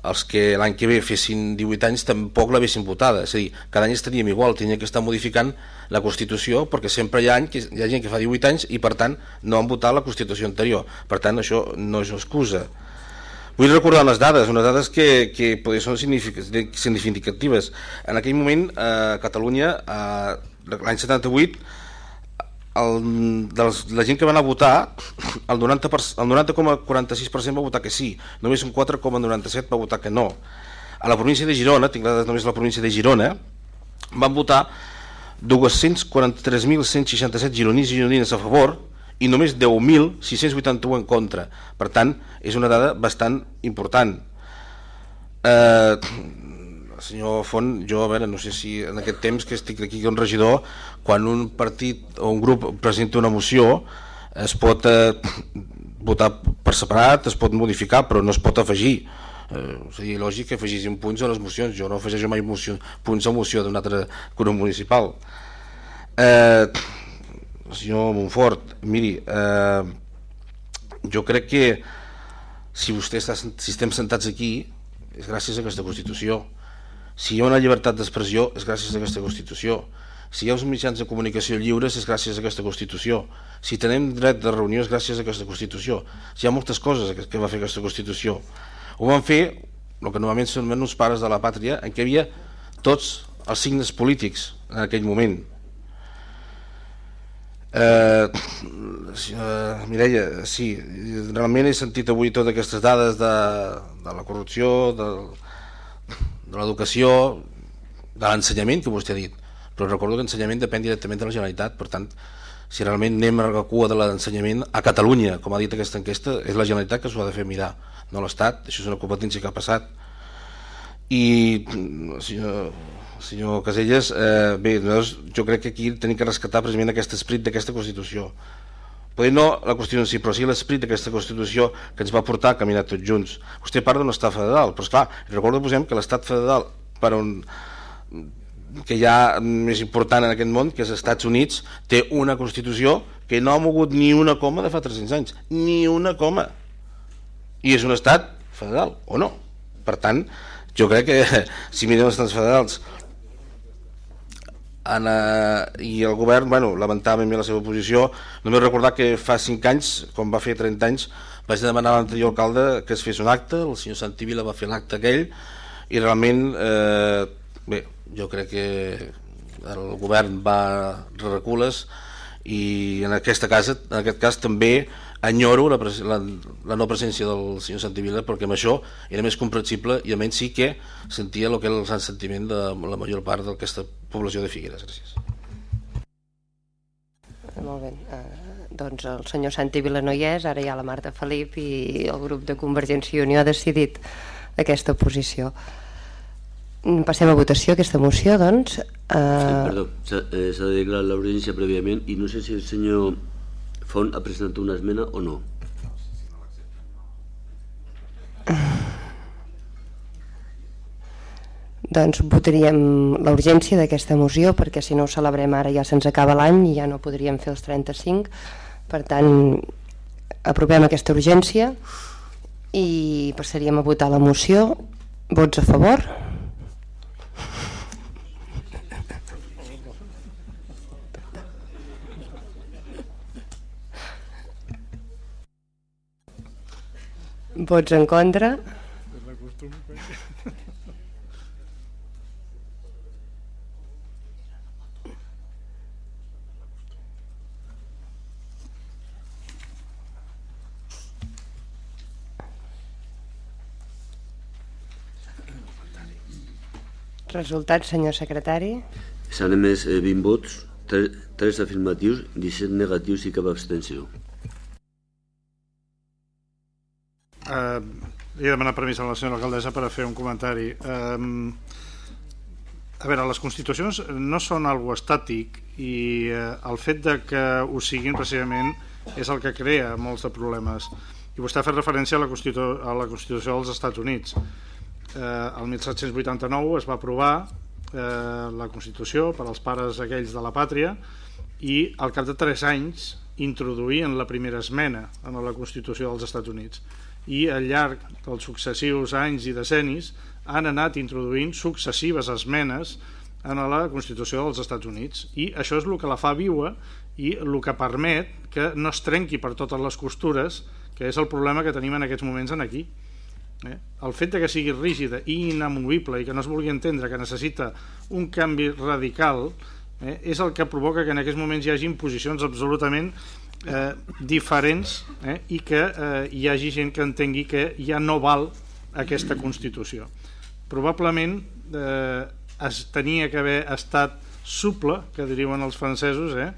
els que l'any que ve fessin 18 anys tampoc l'haguessin votada. És a dir, cada any estaríem igual, tenia que estar modificant la Constitució perquè sempre hi ha, any que, hi ha gent que fa 18 anys i per tant no han votat la Constitució anterior. Per tant, això no és excusa. Vull recordar unes dades, unes dades que, que són significatives. En aquell moment, a eh, Catalunya, eh, l'any 78, el, dels, la gent que va anar a votar, el 90,46% el 90 va votar que sí, només un 4,97% va votar que no. A la província de Girona, tinc dades només la província de Girona, van votar 243.167 gironins i gironines a favor i només 10.681 en contra. Per tant, és una dada bastant important. Eh, senyor Font, jo a veure, no sé si en aquest temps que estic aquí com regidor, quan un partit o un grup presenta una moció, es pot eh, votar per separat, es pot modificar, però no es pot afegir. Eh, seria lògic que afegissin punts a les mocions. Jo no afegeixo mai moció, punts a moció d'un altre grup municipal. Eh, senyor Montfort, miri, eh, jo crec que si vostè està, si estem sentats aquí és gràcies a aquesta Constitució. Si hi ha una llibertat d'expressió és gràcies a aquesta Constitució. Si hi ha uns mitjans de comunicació lliures és gràcies a aquesta Constitució. Si tenem dret de reunió és gràcies a aquesta Constitució. Si hi ha moltes coses que va fer aquesta Constitució. Ho van fer el que normalment són uns pares de la pàtria en què havia tots els signes polítics en aquell moment Eh, eh, Mireia, sí, realment he sentit avui totes aquestes dades de, de la corrupció, de, de l'educació, de l'ensenyament que vostè ha dit, però recordo que l'ensenyament depèn directament de la Generalitat, per tant, si realment anem a la cua de l'ensenyament a Catalunya, com ha dit aquesta enquesta, és la Generalitat que s'ho ha de fer mirar, no l'Estat, això és una competència que ha passat. I, senyor, senyor Caselles, eh, bé, jo crec que aquí tenim que rescatar precisament aquest esprit d'aquesta Constitució. Poder no la qüestió en si, però sí l'esperit d'aquesta Constitució que ens va portar a caminar tots junts. Vostè parla d'un estat federal, però esclar, recordo posem que l'estat federal per on que hi ha més important en aquest món, que és els Estats Units, té una Constitució que no ha mogut ni una coma de fa 300 anys. Ni una coma. I és un estat federal, o no? Per tant, jo crec que si mirem els estats federals en, eh, i el govern bueno, lamentava la seva posició. Només recordar que fa 5 anys com va fer 30 anys vaig demanar a l'anterior alcalde que es fes un acte. El senyor Santivila va fer l'acte aquell. I realment eh, bé, jo crec que el govern va recules i en aquesta casa en aquest cas també enyoro la, la, la no presència del senyor Santivila perquè amb això era més comprensible i almenys sí que sentia el que era el sentiment de la major part d'aquesta població de Figueres. Gràcies.
Molt bé. Uh, doncs el senyor Santi Vilanoiès, ara hi ha la Marta Felip i el grup de Convergència i Unió ha decidit aquesta posició. Passem a votació aquesta moció, doncs.
Eh... Perdó, s'ha eh, de declarar l'urgència prèviament i no sé si el senyor Font ha presentat una esmena o no.
Doncs votaríem la urgència d'aquesta moció perquè si no ho celebrem ara ja se'ns acaba l'any i ja no podríem fer els 35. Per tant, aprovem aquesta urgència i passaríem a votar la moció. Vots a favor? Vots en contra? Resultat, senyor secretari?
S'han emès 20 eh, vots, 3, 3 afirmatius, 17 negatius i cap abstenció.
Uh, he de demanar permís a la senyora alcaldessa per a fer un comentari. Uh, a veure, les constitucions no són algo estàtic i uh, el fet de que ho siguin precisament és el que crea molts de problemes. I vostè ha fet referència a la, Constitu a la Constitució dels Estats Units. Eh, el 1789 es va aprovar eh, la Constitució per als pares aquells de la pàtria i al cap de 3 anys introduïen la primera esmena en la Constitució dels Estats Units i al llarg dels successius anys i decennis han anat introduint successives esmenes en la Constitució dels Estats Units i això és el que la fa viua i el que permet que no es trenqui per totes les costures que és el problema que tenim en aquests moments en aquí eh? el fet de que sigui rígida i inamovible i que no es vulgui entendre que necessita un canvi radical eh? és el que provoca que en aquests moments hi hagi posicions absolutament eh, diferents eh, i que eh, hi hagi gent que entengui que ja no val aquesta Constitució. Probablement eh, es tenia que haver estat suple, que diuen els francesos, eh,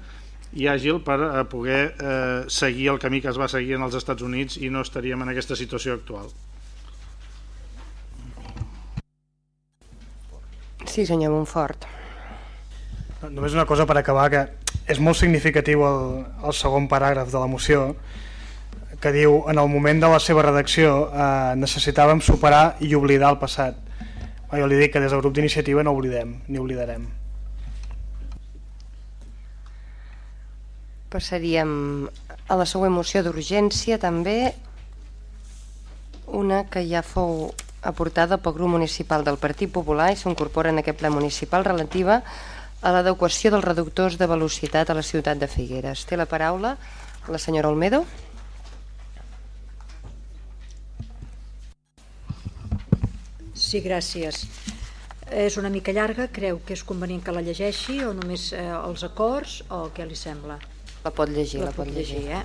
i àgil per eh, poder eh, seguir el camí que es va seguir en els Estats Units i no estaríem en aquesta situació actual.
Sí, senyor Montfort.
Només una cosa per acabar, que és molt significatiu el, el segon paràgraf de la moció, que diu en el moment de la seva redacció eh, necessitàvem superar i oblidar el passat. Jo li dic que des del grup d'iniciativa no oblidem, ni oblidarem.
Passaríem a la següent moció d'urgència també, una que ja fou aportada pel grup municipal del Partit Popular i s'incorpora en aquest ple municipal relativa a l'adequació dels reductors de velocitat a la ciutat de Figueres. Té la paraula la senyora Olmedo.
Sí, gràcies. És una mica llarga, creu que és convenient que la llegeixi o només eh, els acords o què li sembla?
La pot llegir,
la,
la pot llegir. llegir
eh?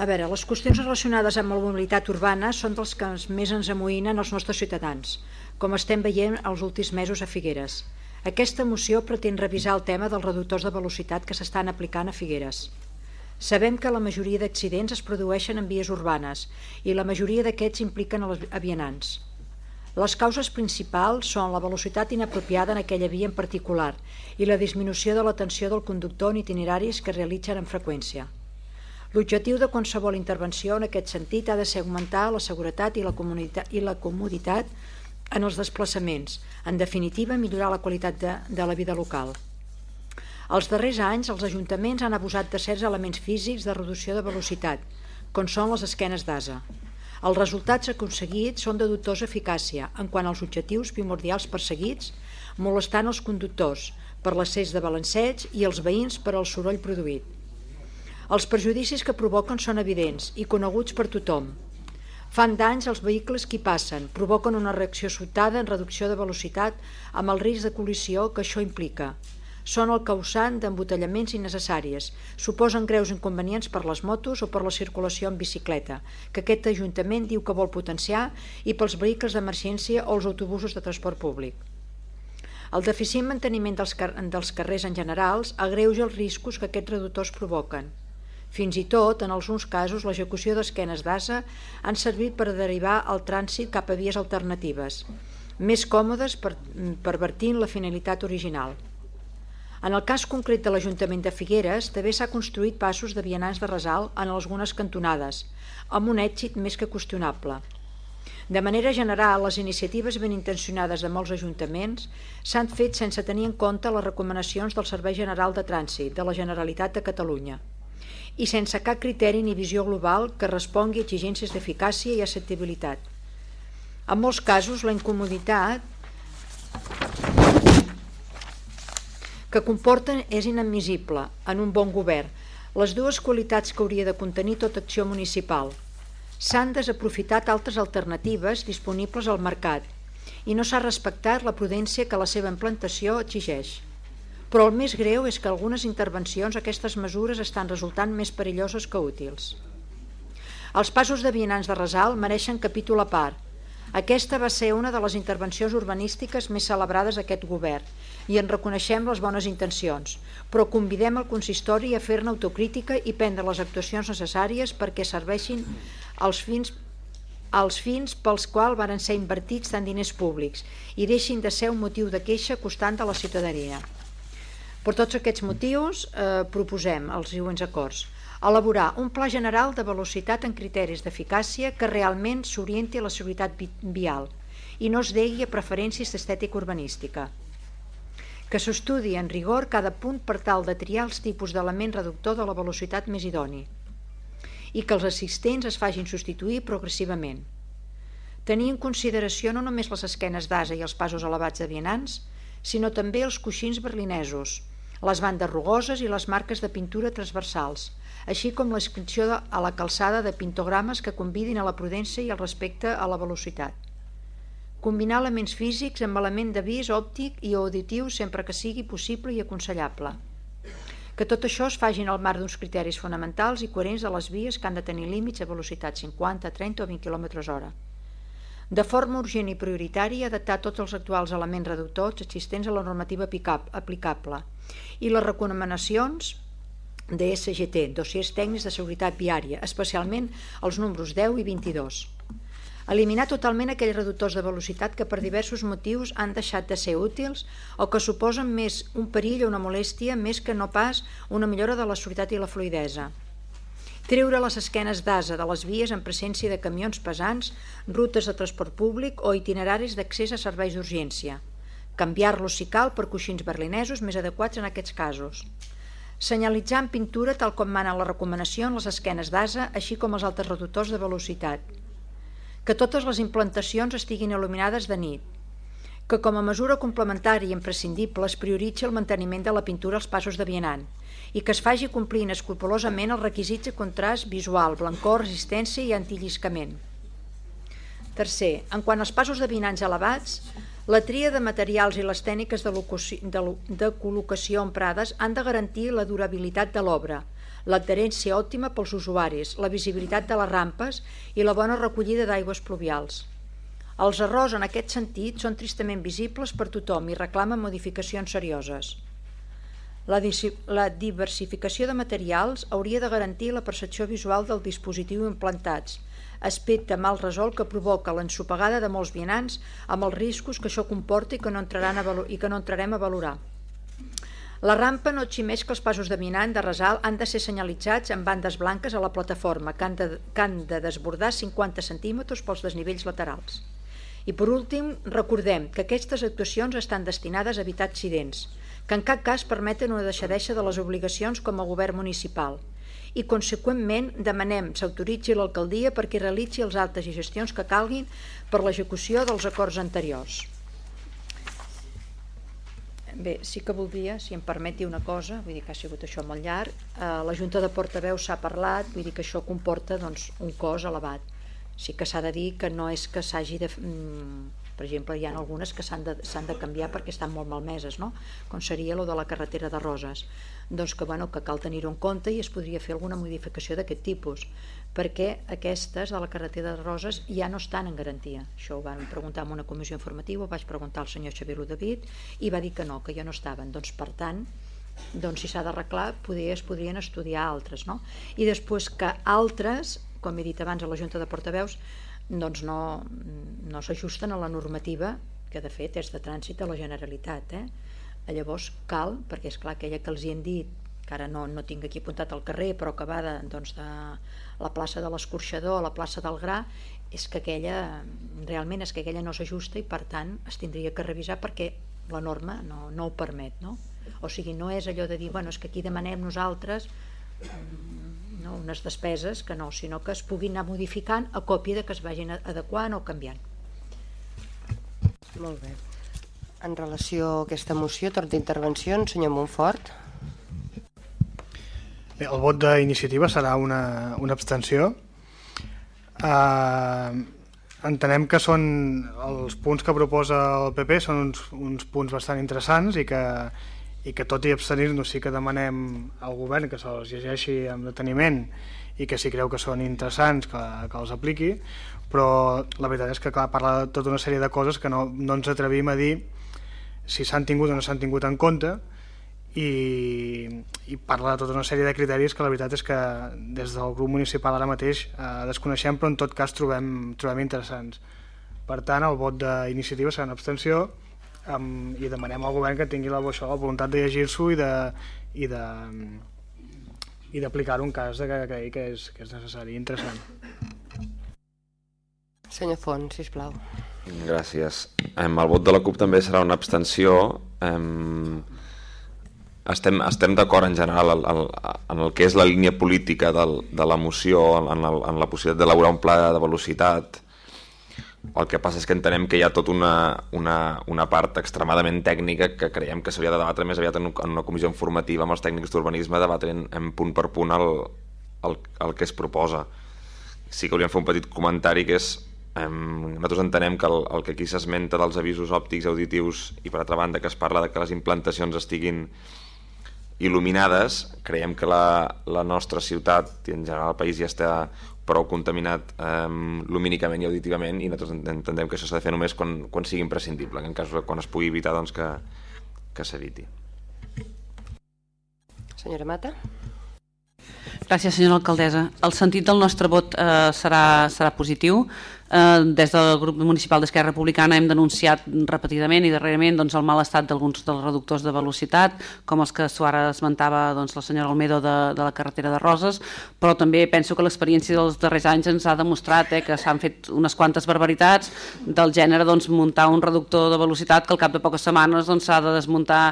A veure, les qüestions relacionades amb la mobilitat urbana són dels que més ens amoïnen els nostres ciutadans com estem veient els últims mesos a Figueres. Aquesta moció pretén revisar el tema dels reductors de velocitat que s'estan aplicant a Figueres. Sabem que la majoria d'accidents es produeixen en vies urbanes i la majoria d'aquests impliquen els avianants. Les causes principals són la velocitat inapropiada en aquella via en particular i la disminució de l'atenció del conductor en itineraris que realitzen amb freqüència. L'objectiu de qualsevol intervenció en aquest sentit ha de ser augmentar la seguretat i la, i la comoditat en els desplaçaments, en definitiva millorar la qualitat de, de la vida local. Els darrers anys els ajuntaments han abusat de certs elements físics de reducció de velocitat, com són les esquenes d'asa. Els resultats aconseguits són de dubtosa eficàcia en quant als objectius primordials perseguits, molestant els conductors per l'accés de balanceig i els veïns per al soroll produït. Els perjudicis que provoquen són evidents i coneguts per tothom, Fan danys als vehicles que hi passen, provoquen una reacció sobtada en reducció de velocitat amb el risc de col·lisió que això implica. Són el causant d'embotellaments innecessàries, suposen greus inconvenients per les motos o per la circulació en bicicleta, que aquest Ajuntament diu que vol potenciar, i pels vehicles d'emergència o els autobusos de transport públic. El deficient manteniment dels, car dels carrers en generals agreuja els riscos que aquests reductors provoquen. Fins i tot, en alguns casos, l'execució d'esquenes d'asa han servit per derivar el trànsit cap a vies alternatives, més còmodes per, pervertint la finalitat original. En el cas concret de l'Ajuntament de Figueres, també s'ha construït passos de vianants de resal en algunes cantonades, amb un èxit més que qüestionable. De manera general, les iniciatives ben intencionades de molts ajuntaments s'han fet sense tenir en compte les recomanacions del Servei General de Trànsit de la Generalitat de Catalunya i sense cap criteri ni visió global que respongui a exigències d'eficàcia i acceptabilitat. En molts casos, la incomoditat que comporten és inadmissible en un bon govern, les dues qualitats que hauria de contenir tota acció municipal. S'han desaprofitat altres alternatives disponibles al mercat i no s'ha respectat la prudència que la seva implantació exigeix. Però el més greu és que algunes intervencions aquestes mesures estan resultant més perilloses que útils. Els passos de vianants de Resal mereixen capítol a part. Aquesta va ser una de les intervencions urbanístiques més celebrades d'aquest govern i en reconeixem les bones intencions, però convidem el consistori a fer-ne autocrítica i prendre les actuacions necessàries perquè serveixin els fins els fins pels quals varen ser invertits tant diners públics i deixin de ser un motiu de queixa costant de la ciutadania. Per tots aquests motius eh, proposem els següents acords. Elaborar un pla general de velocitat en criteris d'eficàcia que realment s'orienti a la seguretat vial i no es degui a preferències d'estètica urbanística. Que s'estudi en rigor cada punt per tal de triar els tipus d'element reductor de la velocitat més idoni i que els assistents es facin substituir progressivament. Tenir en consideració no només les esquenes d'asa i els passos elevats de vianants, sinó també els coixins berlinesos, les bandes rugoses i les marques de pintura transversals, així com l'inscripció a la calçada de pintogrames que convidin a la prudència i el respecte a la velocitat. Combinar elements físics amb element de vis òptic i auditiu sempre que sigui possible i aconsellable. Que tot això es faci en el marc d'uns criteris fonamentals i coherents de les vies que han de tenir límits a velocitat 50, 30 o 20 km hora de forma urgent i prioritària adaptar tots els actuals elements reductors existents a la normativa aplicable i les recomanacions de SGT, dossiers tècnics de seguretat viària, especialment els números 10 i 22. Eliminar totalment aquells reductors de velocitat que per diversos motius han deixat de ser útils o que suposen més un perill o una molèstia més que no pas una millora de la seguretat i la fluidesa treure les esquenes d'asa de les vies en presència de camions pesants, rutes de transport públic o itineraris d'accés a serveis d'urgència, canviar-los si cal per coixins berlinesos més adequats en aquests casos, senyalitzar en pintura tal com manen la recomanació en les esquenes d'asa, així com els altres reductors de velocitat, que totes les implantacions estiguin il·luminades de nit, que com a mesura complementària i imprescindible es prioritzi el manteniment de la pintura als passos de vianant, i que es faci complint escrupolosament els requisits de contrast visual, blancor, resistència i antilliscament. Tercer, en quant als passos de vinants elevats, la tria de materials i les tècniques de, de, de col·locació emprades han de garantir la durabilitat de l'obra, l'adherència òptima pels usuaris, la visibilitat de les rampes i la bona recollida d'aigües pluvials. Els errors en aquest sentit són tristament visibles per tothom i reclamen modificacions serioses. La, la diversificació de materials hauria de garantir la percepció visual del dispositiu implantats, aspecte mal resolt que provoca l'ensopegada de molts vianants amb els riscos que això comporta i que no, entraran a i que no entrarem a valorar. La rampa no eximeix que els passos de vianant de resal han de ser senyalitzats amb bandes blanques a la plataforma que han de, que han de desbordar 50 centímetres pels desnivells laterals. I per últim, recordem que aquestes actuacions estan destinades a evitar accidents, que en cap cas permeten una deixadeixa de les obligacions com a govern municipal i, conseqüentment, demanem s'autoritzi l'alcaldia perquè realitzi els actes i gestions que calguin per l'execució dels acords anteriors. Bé, sí que voldria, si em permeti una cosa, vull dir que ha sigut això molt llarg, eh, la Junta de Portaveus s'ha parlat, vull dir que això comporta doncs, un cost elevat. Sí que s'ha de dir que no és que s'hagi de... Mm, per exemple, hi ha algunes que s'han de, de canviar perquè estan molt malmeses, no? com seria lo de la carretera de Roses. Doncs que, bueno, que cal tenir-ho en compte i es podria fer alguna modificació d'aquest tipus, perquè aquestes de la carretera de Roses ja no estan en garantia. Això ho van preguntar en una comissió informativa, vaig preguntar al senyor Xavier David i va dir que no, que ja no estaven. Doncs, per tant, doncs si s'ha d'arreglar es podrien estudiar altres no? i després que altres com he dit abans a la Junta de Portaveus doncs no, no s'ajusten a la normativa que de fet és de trànsit a la Generalitat eh? llavors cal, perquè és clar aquella que els hi han dit que ara no, no tinc aquí apuntat al carrer però que va de, doncs, de la plaça de l'Escorxador a la plaça del Gra és que aquella realment és que aquella no s'ajusta i per tant es tindria que revisar perquè la norma no, no ho permet no? o sigui, no és allò de dir bueno, és que aquí demanem nosaltres no, unes despeses que no, sinó que es puguin anar modificant a còpia de que es vagin adequant o canviant
Molt bé en relació a aquesta moció, torn d'intervencions, senyor Montfort.
Bé, el vot d'iniciativa serà una, una abstenció. Uh, entenem que són els punts que proposa el PP són uns, uns punts bastant interessants i que, i que tot i abstenir-nos sí que demanem al govern que se'ls llegeixi amb deteniment i que si creu que són interessants que, que els apliqui però la veritat és que clar, parla de tota una sèrie de coses que no, no ens atrevim a dir si s'han tingut o no s'han tingut en compte i, i parla de tota una sèrie de criteris que la veritat és que des del grup municipal ara mateix eh, desconeixem però en tot cas trobem, trobem interessants. Per tant el vot d'iniciativa serà una abstenció um, i demanem al govern que tingui la, això, la voluntat de llegir-s'ho i de, i de i d'aplicar-ho en cas de que cregui que és, que és necessari i interessant.
Senyor Font, sisplau.
Gràcies. Em, el vot de la CUP també serà una abstenció. Em, estem, estem d'acord en general en el, en el que és la línia política del, de la moció, en, el, en la possibilitat d'elaborar un pla de velocitat. El que passa és que entenem que hi ha tota una, una, una part extremadament tècnica que creiem que s'hauria de debatre més aviat en, en una comissió informativa amb els tècnics d'urbanisme debatent en punt per punt el, el, el que es proposa. Sí que de fer un petit comentari que és Um, nosaltres entenem que el, el que aquí s'esmenta dels avisos òptics auditius i per altra banda que es parla de que les implantacions estiguin il·luminades, creiem que la, la nostra ciutat i en general el país ja està prou contaminat um, lumínicament i auditivament i nosaltres entenem que això s'ha de fer només quan, quan sigui imprescindible, que en cas quan es pugui evitar doncs que, que s'eviti.
Senyora Mata.
Gràcies, senyora alcaldessa. El sentit del nostre vot eh, serà, serà positiu. Eh, des del grup municipal d'Esquerra Republicana hem denunciat repetidament i darrerament doncs, el mal estat d'alguns dels reductors de velocitat, com els que ara esmentava doncs, la senyora Almedo de, de la carretera de Roses, però també penso que l'experiència dels darrers anys ens ha demostrat eh, que s'han fet unes quantes barbaritats del gènere doncs, muntar un reductor de velocitat que al cap de poques setmanes doncs, s'ha doncs, de desmuntar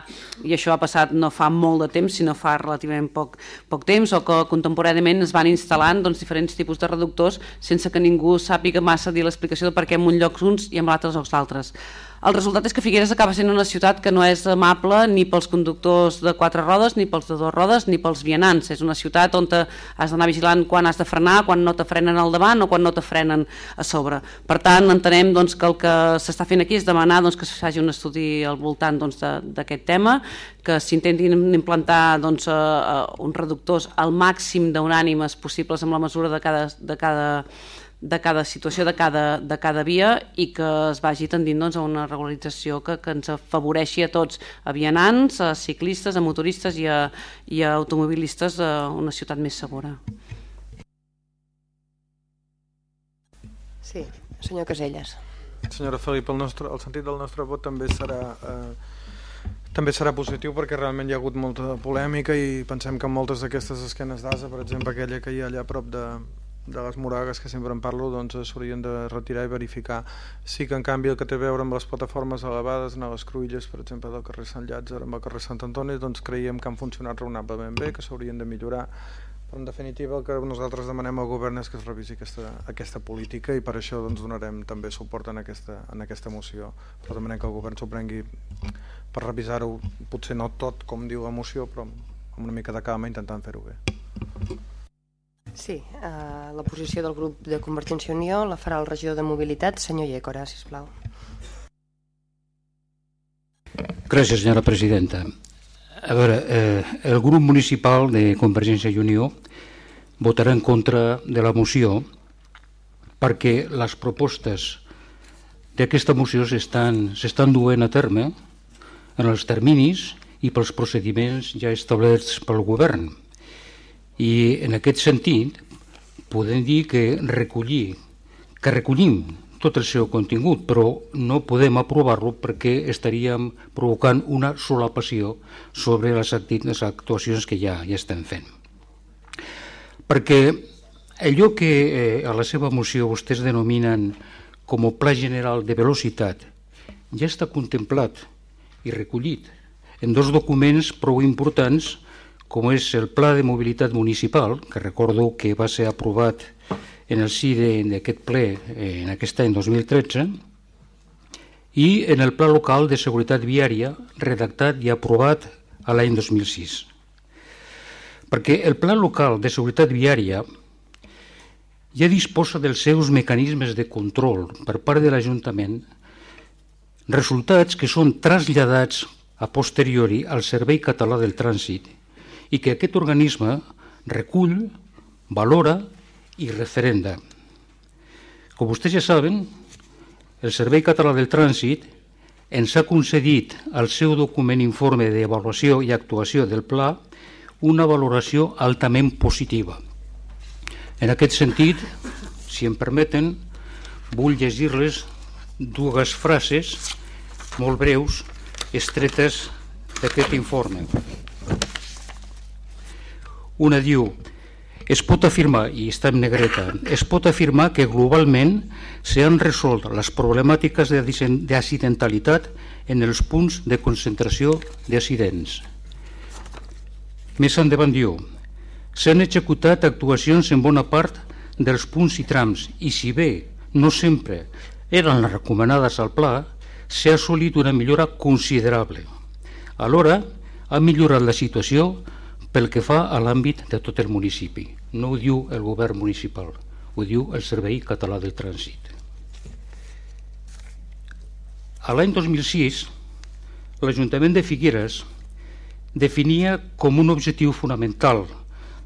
i això ha passat no fa molt de temps, sinó fa relativament poc, poc temps, o que contemporàniament es van instal·lant doncs, diferents tipus de reductors sense que ningú sàpiga massa a dir l'explicació de per què en un lloc uns i en l'altre els altres. El resultat és que Figueres acaba sent una ciutat que no és amable ni pels conductors de quatre rodes, ni pels de dues rodes, ni pels vianants. És una ciutat on has d'anar vigilant quan has de frenar, quan no te frenen al davant o quan no te frenen a sobre. Per tant, entenem doncs, que el que s'està fent aquí és demanar doncs, que s'hagi un estudi al voltant doncs, d'aquest doncs, tema, que s'intentin implantar doncs, uh, uns reductors al màxim d'unànimes possibles amb la mesura de cada, de cada de cada situació, de cada, de cada via i que es vagi tendint doncs, a una regularització que, que ens afavoreixi a tots, a vianants, a ciclistes, a motoristes i a, i a automobilistes a una ciutat més segura.
Sí, senyor Caselles.
Senyora Felip, el, nostre, el sentit del nostre vot també serà... Eh, també serà positiu perquè realment hi ha hagut molta polèmica i pensem que moltes d'aquestes esquenes d'asa, per exemple aquella que hi ha allà a prop de, de les moragues que sempre en parlo doncs s'haurien de retirar i verificar. Sí que en canvi el que té a veure amb les plataformes elevades a les cruïlles per exemple del carrer Sant Llàtzer amb el carrer Sant Antoni doncs creiem que han funcionat raonablement bé que s'haurien de millorar. Però en definitiva el que nosaltres demanem al govern és que es revisi aquesta, aquesta política i per això doncs, donarem també suport en aquesta, en aquesta moció. Però demanem que el govern s'ho prengui per revisar-ho potser no tot com diu la moció però amb una mica de calma intentant fer-ho bé
Sí, eh, la posició del grup de Convergència i Unió la farà el regidor de Mobilitat, senyor Llécora, sisplau.
Gràcies, senyora presidenta. A veure, eh, el grup municipal de Convergència i Unió votarà en contra de la moció perquè les propostes d'aquesta moció s'estan duent a terme en els terminis i pels procediments ja establerts pel govern. I en aquest sentit podem dir que recollir, que recollim tot el seu contingut, però no podem aprovar-lo perquè estaríem provocant una solapació sobre les, les actuacions que ja, ja estem fent. Perquè allò que eh, a la seva moció vostès denominen com a Pla General de Velocitat ja està contemplat i recollit en dos documents prou importants com és el Pla de Mobilitat Municipal, que recordo que va ser aprovat en el si d'aquest ple eh, en aquest any 2013, i en el Pla Local de Seguretat Viària, redactat i aprovat a l'any 2006. Perquè el Pla Local de Seguretat Viària ja disposa dels seus mecanismes de control per part de l'Ajuntament, resultats que són traslladats a posteriori al Servei Català del Trànsit i que aquest organisme recull, valora i referenda. Com vostès ja saben, el Servei Català del Trànsit ens ha concedit al seu document informe d'avaluació i actuació del pla una valoració altament positiva. En aquest sentit, si em permeten, vull llegir-les dues frases molt breus estretes d'aquest informe. Una diu, es pot afirmar, i està en negreta, es pot afirmar que globalment s'han resolt les problemàtiques d'accidentalitat en els punts de concentració d'accidents. Més endavant diu, s'han executat actuacions en bona part dels punts i trams i si bé no sempre eren les recomanades al pla, s'ha assolit una millora considerable. Alhora, ha millorat la situació pel que fa a l'àmbit de tot el municipi. No ho diu el govern municipal, ho diu el Servei Català del Trànsit. A l'any 2006, l'Ajuntament de Figueres definia com un objectiu fonamental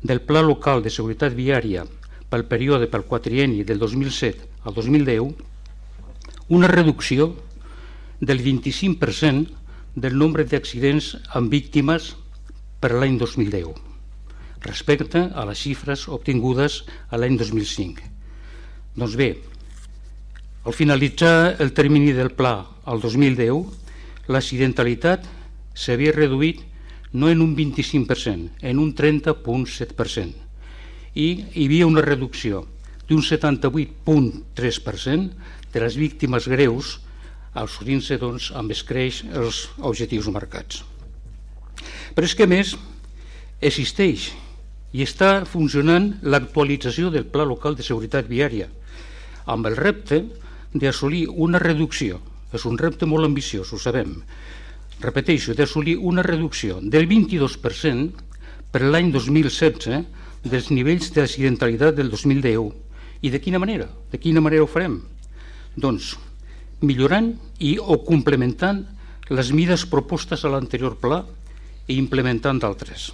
del Pla Local de Seguretat Viària pel període pel quatrienni del 2007 al 2010 una reducció del 25% del nombre d'accidents amb víctimes per l'any 2010 respecte a les xifres obtingudes a l'any 2005. Doncs bé, al finalitzar el termini del pla al 2010, l'accidentalitat s'havia reduït no en un 25%, en un 30,7%, i hi havia una reducció d'un 78,3% de les víctimes greus assolint-se doncs, amb escreix els objectius marcats. Però és que més existeix i està funcionant l'actualització del Pla Local de Seguretat Viària amb el repte d'assolir una reducció, és un repte molt ambiciós, ho sabem, repeteixo, d'assolir una reducció del 22% per l'any 2016 dels nivells d'accidentalitat del 2010. I de quina manera? De quina manera ho farem? Doncs millorant i o complementant les mides propostes a l'anterior pla i implementant d'altres.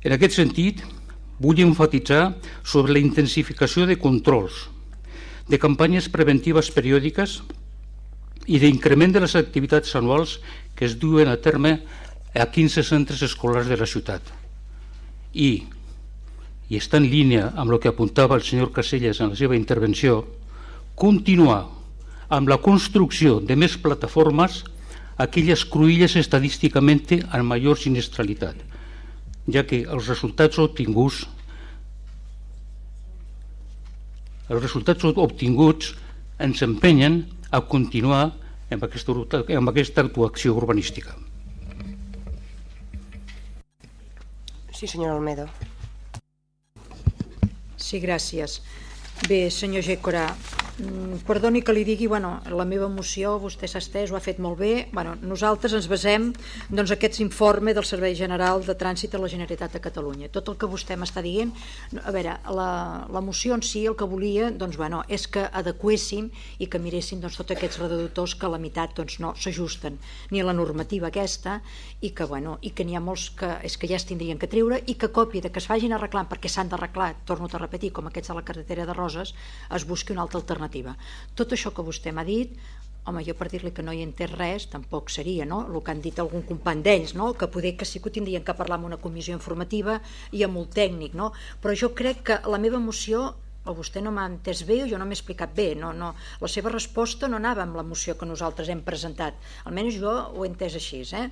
En aquest sentit, vull enfatitzar sobre la intensificació de controls, de campanyes preventives periòdiques i d'increment de les activitats anuals que es duen a terme a 15 centres escolars de la ciutat. I, i està en línia amb el que apuntava el senyor Caselles en la seva intervenció, continuar amb la construcció de més plataformes aquelles cruïlles estadísticament amb major sinistralitat, ja que els resultats obtinguts els resultats obtinguts ens empenyen a continuar amb aquesta, amb aquesta actuació urbanística.
Sí, senyor Almedo.
Sí, gràcies. Bé, senyor Gécora, Mm, perdoni que li digui, bueno, la meva moció vostè s'ha estès, ho ha fet molt bé. Bueno, nosaltres ens basem doncs, aquests informe del Servei General de Trànsit a la Generalitat de Catalunya. Tot el que vostè m'està dient a veure, la, la moció en si el que volia doncs, bueno, és que adequéssim i que miréssim doncs, tots aquests reductors que a la meitat doncs, no s'ajusten ni a la normativa aquesta i que, bueno, i que n'hi ha molts que, és que ja es tindrien que treure i que còpia de que es vagin arreglant perquè s'han d'arreglar, torno a repetir, com aquests de la carretera de Roses, es busqui una altra alternativa. Tot això que vostè m'ha dit, home, jo per dir-li que no hi entès res tampoc seria, no? El que han dit algun company d'ells, no? Que poder que sí que ho tindrien que parlar amb una comissió informativa i amb molt tècnic, no? Però jo crec que la meva moció o vostè no m'ha entès bé o jo no m'he explicat bé no, no, la seva resposta no anava amb la moció que nosaltres hem presentat almenys jo ho he entès així eh?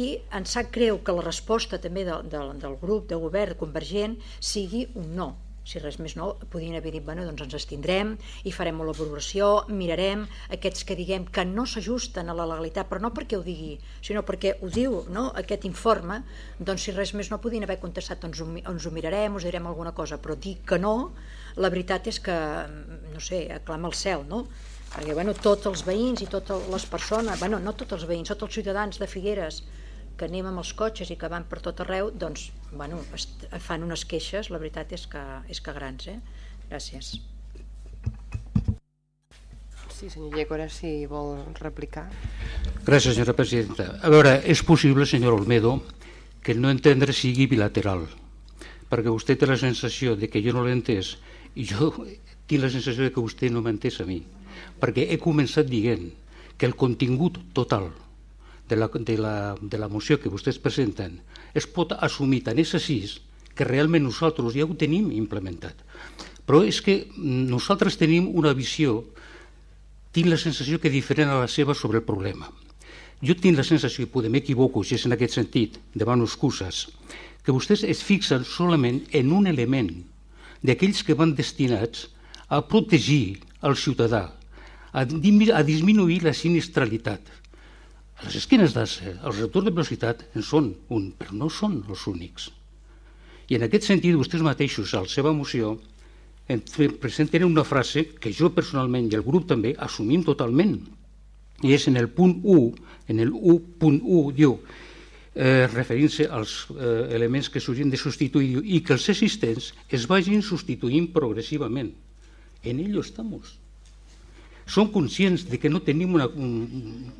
i ens sap greu que la resposta també de, de, del grup de govern convergent sigui un no si res més no, podien haver dit bueno, doncs ens estindrem i farem molt valoració mirarem aquests que diguem que no s'ajusten a la legalitat, però no perquè ho digui sinó perquè ho diu no? aquest informe doncs si res més no podien haver contestat doncs ens ho mirarem, us direm alguna cosa però dir que no, la veritat és que no sé, aclama el cel no? perquè bueno, tots els veïns i totes les persones, bueno, no tots els veïns tots els ciutadans de Figueres que anem amb els cotxes i que van per tot arreu, doncs, bueno, fan unes queixes, la veritat és que, és que grans, eh? Gràcies.
Sí, senyor Llecora, si vol replicar.
Gràcies, senyora presidenta. A veure, és possible, senyor Olmedo, que no entendre sigui bilateral, perquè vostè té la sensació de que jo no l'he entès i jo tinc la sensació de que vostè no m'ha entès a mi, perquè he començat dient que el contingut total de la, de, la, de la moció que vostès presenten es pot assumir tant és així que realment nosaltres ja ho tenim implementat. Però és que nosaltres tenim una visió, tinc la sensació que diferent a la seva sobre el problema. Jo tinc la sensació, i podem equivocar si és en aquest sentit, demano excuses, que vostès es fixen solament en un element d'aquells que van destinats a protegir el ciutadà, a, a disminuir la sinistralitat, les esquines d'ACE, els retorns de velocitat en són un, però no són els únics. I en aquest sentit, vostès mateixos, a la seva moció, presenten una frase que jo personalment i el grup també assumim totalment. I és en el punt 1, en el 1.1, diu, eh, referint-se als eh, elements que s'haurien de substituir i que els existents es vagin substituint progressivament. En ello estamos som conscients de que no tenim una, un,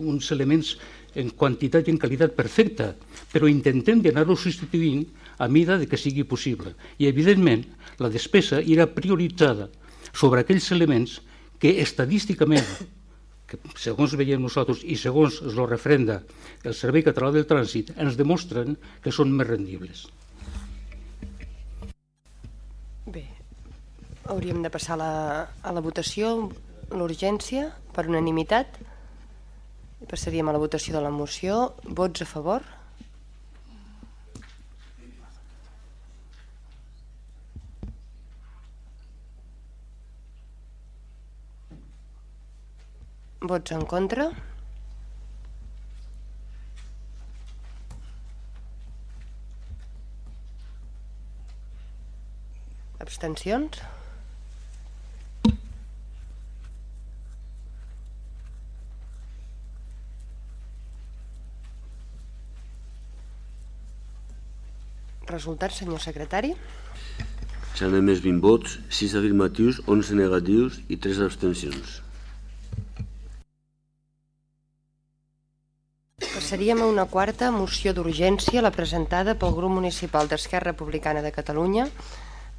uns elements en quantitat i en qualitat perfecta, però intentem d'anar-los substituint a mida de que sigui possible. I, evidentment, la despesa era prioritzada sobre aquells elements que estadísticament, que segons veiem nosaltres i segons es lo refrenda el Servei Català del Trànsit, ens demostren que són més rendibles.
Bé, hauríem de passar a la, a la votació l'urgència per unanimitat. Passaríem a la votació de la moció. Vots a favor? Vots en contra? Abstencions? Resultat, senyor secretari?
S'han emès 20 vots, 6 afirmatius, 11 negatius i 3 abstencions.
Passaríem a una quarta moció d'urgència, la presentada pel grup municipal d'Esquerra Republicana de Catalunya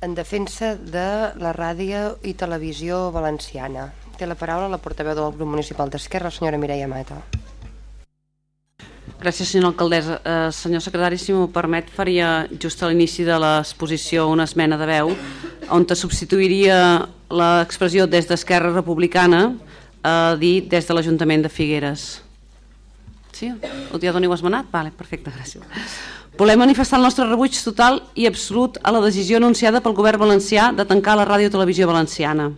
en defensa de la ràdio i televisió valenciana. Té la paraula la portaveu del grup municipal d'Esquerra, la senyora Mireia Mata.
Gràcies, senyora alcaldessa. Eh, senyor secretari, si m'ho permet, faria just a l'inici de l'exposició una esmena de veu on te substituiria l'expressió des d'Esquerra Republicana a dir des de l'Ajuntament de Figueres. Sí? O ja doni-ho esmenat? Vale, perfecte, gràcies. Volem manifestar el nostre rebuig total i absolut a la decisió anunciada pel govern valencià de tancar la ràdio televisió valenciana.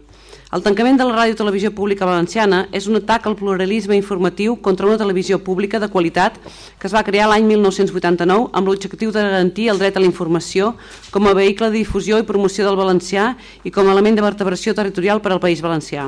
El tancament de la ràdio televisió pública valenciana és un atac al pluralisme informatiu contra una televisió pública de qualitat que es va crear l'any 1989 amb l'objectiu de garantir el dret a la informació com a vehicle de difusió i promoció del valencià i com a element de vertebració territorial per al País Valencià.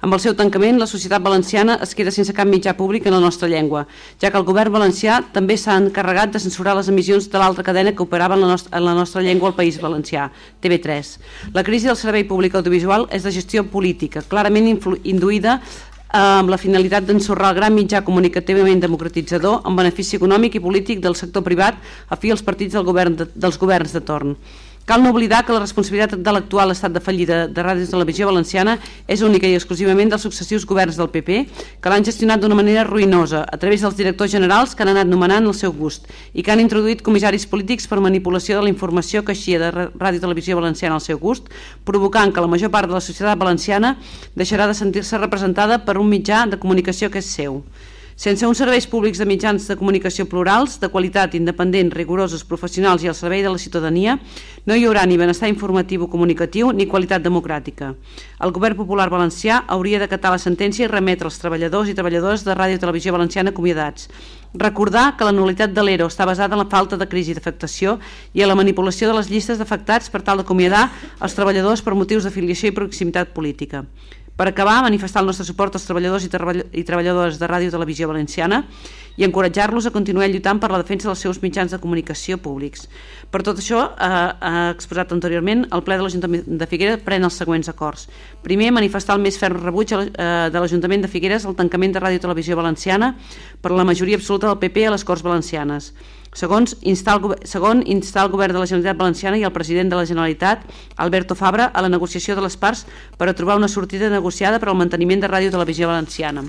Amb el seu tancament, la societat valenciana es queda sense cap mitjà públic en la nostra llengua, ja que el govern valencià també s'ha encarregat de censurar les emissions de l'altra cadena que operava en la, nostra, en la nostra llengua al País Valencià, TV3. La crisi del servei públic audiovisual és de gestió política, clarament induïda eh, amb la finalitat d'ensorrar el gran mitjà comunicativament democratitzador en benefici econòmic i polític del sector privat a fi als partits del govern de, dels governs de torn. Cal no oblidar que la responsabilitat de l'actual estat de fallida de Ràdio i Televisió Valenciana és única i exclusivament dels successius governs del PP, que l'han gestionat d'una manera ruïnosa, a través dels directors generals que han anat nomenant el seu gust i que han introduït comissaris polítics per manipulació de la informació que eixia de Ràdio i Televisió Valenciana al seu gust, provocant que la major part de la societat valenciana deixarà de sentir-se representada per un mitjà de comunicació que és seu. Sense uns serveis públics de mitjans de comunicació plurals, de qualitat independent, rigorosos, professionals i al servei de la ciutadania, no hi haurà ni benestar informatiu o comunicatiu ni qualitat democràtica. El govern popular valencià hauria d'acatar la sentència i remetre els treballadors i treballadores de Ràdio i Televisió Valenciana acomiadats. Recordar que la nulitat de l'ERO està basada en la falta de crisi d'afectació i en la manipulació de les llistes d'afectats per tal d'acomiadar els treballadors per motius d'afiliació i proximitat política. Per acabar, manifestar el nostre suport als treballadors i, treball i treballadores de Ràdio i Televisió Valenciana i encoratjar-los a continuar lluitant per la defensa dels seus mitjans de comunicació públics. Per tot això, eh, ha exposat anteriorment, el ple de l'Ajuntament de Figueres pren els següents acords. Primer, manifestar el més ferm rebuig eh, de l'Ajuntament de Figueres al tancament de Ràdio i Televisió Valenciana per la majoria absoluta del PP a les Corts Valencianes. Segons, instar el, segon, instar el govern de la Generalitat Valenciana i el president de la Generalitat, Alberto Fabra, a la negociació de les parts per a trobar una sortida negociada per al manteniment de Ràdio Televisió Valenciana.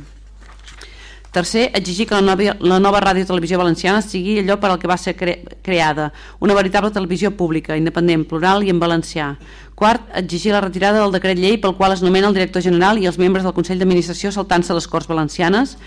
Tercer, exigir que la nova, la nova ràdio televisió valenciana sigui allò per al que va ser cre creada, una veritable televisió pública, independent, plural i en valencià. Quart, exigir la retirada del decret llei pel qual es nomena el director general i els membres del Consell d'Administració saltant-se les Corts Valencianes.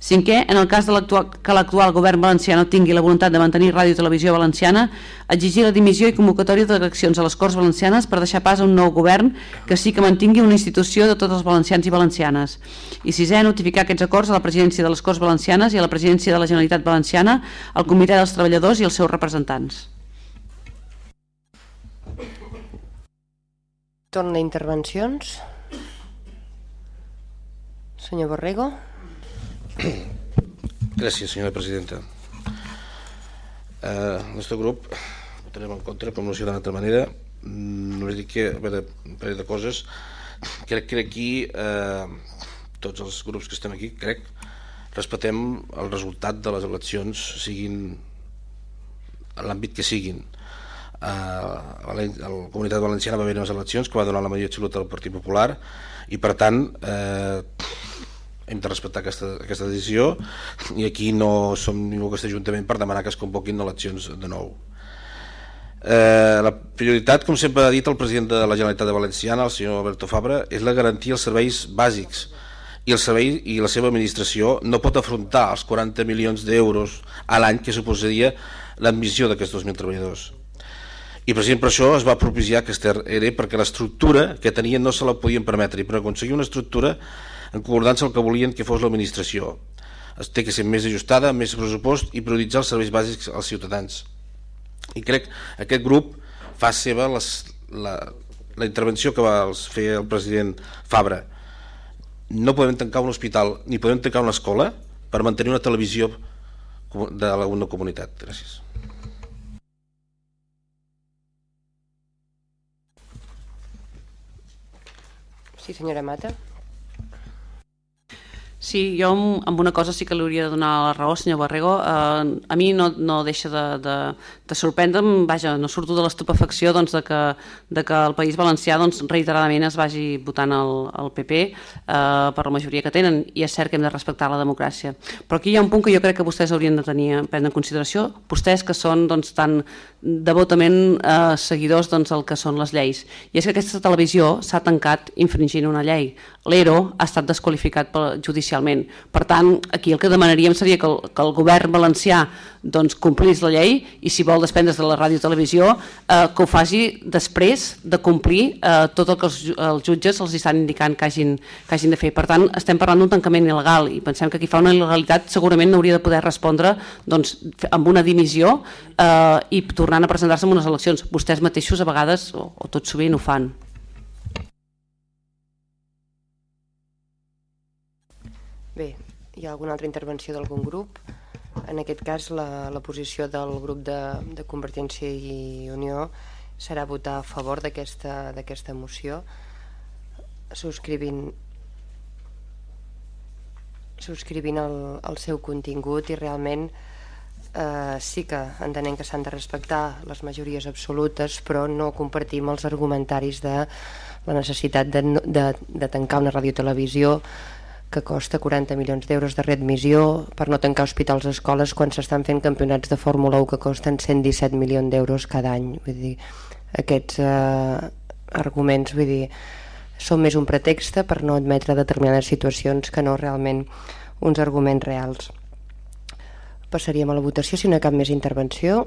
Cinquè, en el cas de que l'actual govern valencià no tingui la voluntat de mantenir Ràdio Televisió Valenciana, exigir la dimissió i convocatòria d'eleccions a les Corts Valencianes per deixar pas a un nou govern que sí que mantingui una institució de tots els valencians i valencianes. I sisè, notificar aquests acords a la presidència de les Corts Valencianes i a la presidència de la Generalitat Valenciana, al Comitè dels Treballadors i els seus representants.
Torna intervencions. Senyor Borrego.
Gràcies, senyora presidenta. Eh, el nostre grup votarem en contra, com no sé d'una altra manera. Mm, només dic que, a veure, un parell de coses. Crec que aquí, eh, tots els grups que estem aquí, crec, respetem el resultat de les eleccions, siguin en l'àmbit que siguin. Eh, la Comunitat Valenciana va haver unes eleccions que va donar la majoria absoluta al Partit Popular i per tant eh, hem de respectar aquesta, aquesta decisió i aquí no som ningú aquest Ajuntament per demanar que es convoquin eleccions de nou. Eh, la prioritat, com sempre ha dit el president de la Generalitat de Valenciana, el senyor Alberto Fabra, és la garantia dels serveis bàsics i el servei i la seva administració no pot afrontar els 40 milions d'euros a l'any que suposaria l'admissió d'aquests 2.000 treballadors. I precisament per això es va propiciar aquesta ERE perquè l'estructura que tenien no se la podien permetre i per aconseguir una estructura en concordança el que volien que fos l'administració. Es té que ser més ajustada, més pressupost i prioritzar els serveis bàsics als ciutadans. I crec que aquest grup fa seva les, la, la intervenció que va fer el president Fabra. No podem tancar un hospital ni podem tancar una escola per mantenir una televisió de una comunitat. Gràcies.
Sí, senyora Mata.
Sí, jo amb una cosa sí que li hauria de donar la raó, senyor Barrego. Eh, a mi no, no deixa de, de, de sorprendre'm, vaja, no surto de l'estupefacció doncs, de, que, de que el País Valencià doncs, reiteradament es vagi votant el, el PP eh, per la majoria que tenen, i és cert que hem de respectar la democràcia. Però aquí hi ha un punt que jo crec que vostès haurien de tenir prendre en consideració, vostès que són doncs, tan devotament eh, seguidors doncs, el que són les lleis. I és que aquesta televisió s'ha tancat infringint una llei. L'ERO ha estat desqualificat judicialment. Per tant, aquí el que demanaríem seria que el, que el govern valencià doncs, complís la llei i si vol desprendre's de la ràdio i televisió eh, que ho faci després de complir eh, tot el que els, els jutges els estan indicant que hagin, que hagin de fer. Per tant, estem parlant d'un tancament il·legal i pensem que qui fa una il·legalitat segurament no hauria de poder respondre doncs, amb una dimissió eh, i tornant a presentar-se en unes eleccions. Vostès mateixos a vegades, o, o tot sovint, ho fan.
Hi ha alguna altra intervenció d'algun grup? En aquest cas, la, la posició del grup de, de Convergència i Unió serà votar a favor d'aquesta moció, subscrivint, subscrivint el, el seu contingut i realment eh, sí que entenem que s'han de respectar les majories absolutes, però no compartim els argumentaris de la necessitat de, de, de tancar una radiotelevisió que costa 40 milions d'euros de readmissió per no tancar hospitals i escoles quan s'estan fent campionats de Fórmula 1 que costen 117 milions d'euros cada any. Vull dir, aquests eh, arguments vull dir, són més un pretext per no admetre determinades situacions que no realment uns arguments reals. Passaríem a la votació si no hi ha cap més intervenció.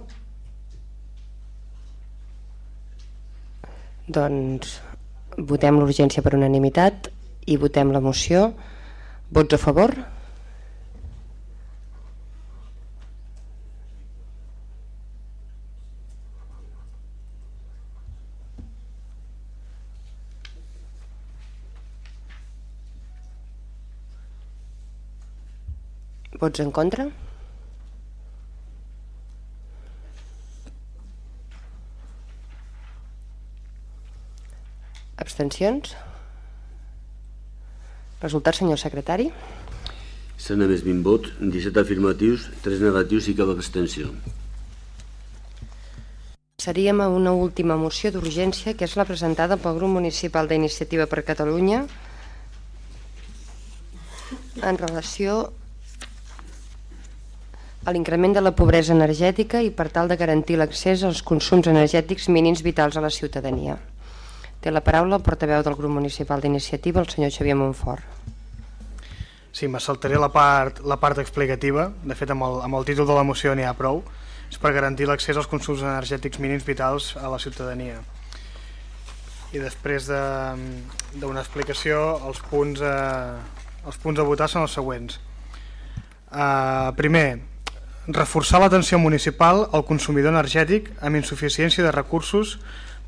Doncs votem l'urgència per unanimitat i votem la moció. Vots a favor? Vots en contra? Abstencions? Resultat, senyor secretari?
S'han emès 20 vots, 17 afirmatius, 3 negatius i cap abstenció.
Seríem a una última moció d'urgència, que és la presentada pel grup municipal d'Iniciativa per Catalunya en relació a l'increment de la pobresa energètica i per tal de garantir l'accés als consums energètics mínims vitals a la ciutadania. Té la paraula el portaveu del grup municipal d'iniciativa, el senyor Xavier Montfort.
Sí, me saltaré la part, la part explicativa. De fet, amb el, amb el títol de la moció n'hi ha prou. És per garantir l'accés als consums energètics mínims vitals a la ciutadania. I després d'una de, explicació, els punts, a, els punts a votar són els següents. Uh, primer, reforçar l'atenció municipal al consumidor energètic amb insuficiència de recursos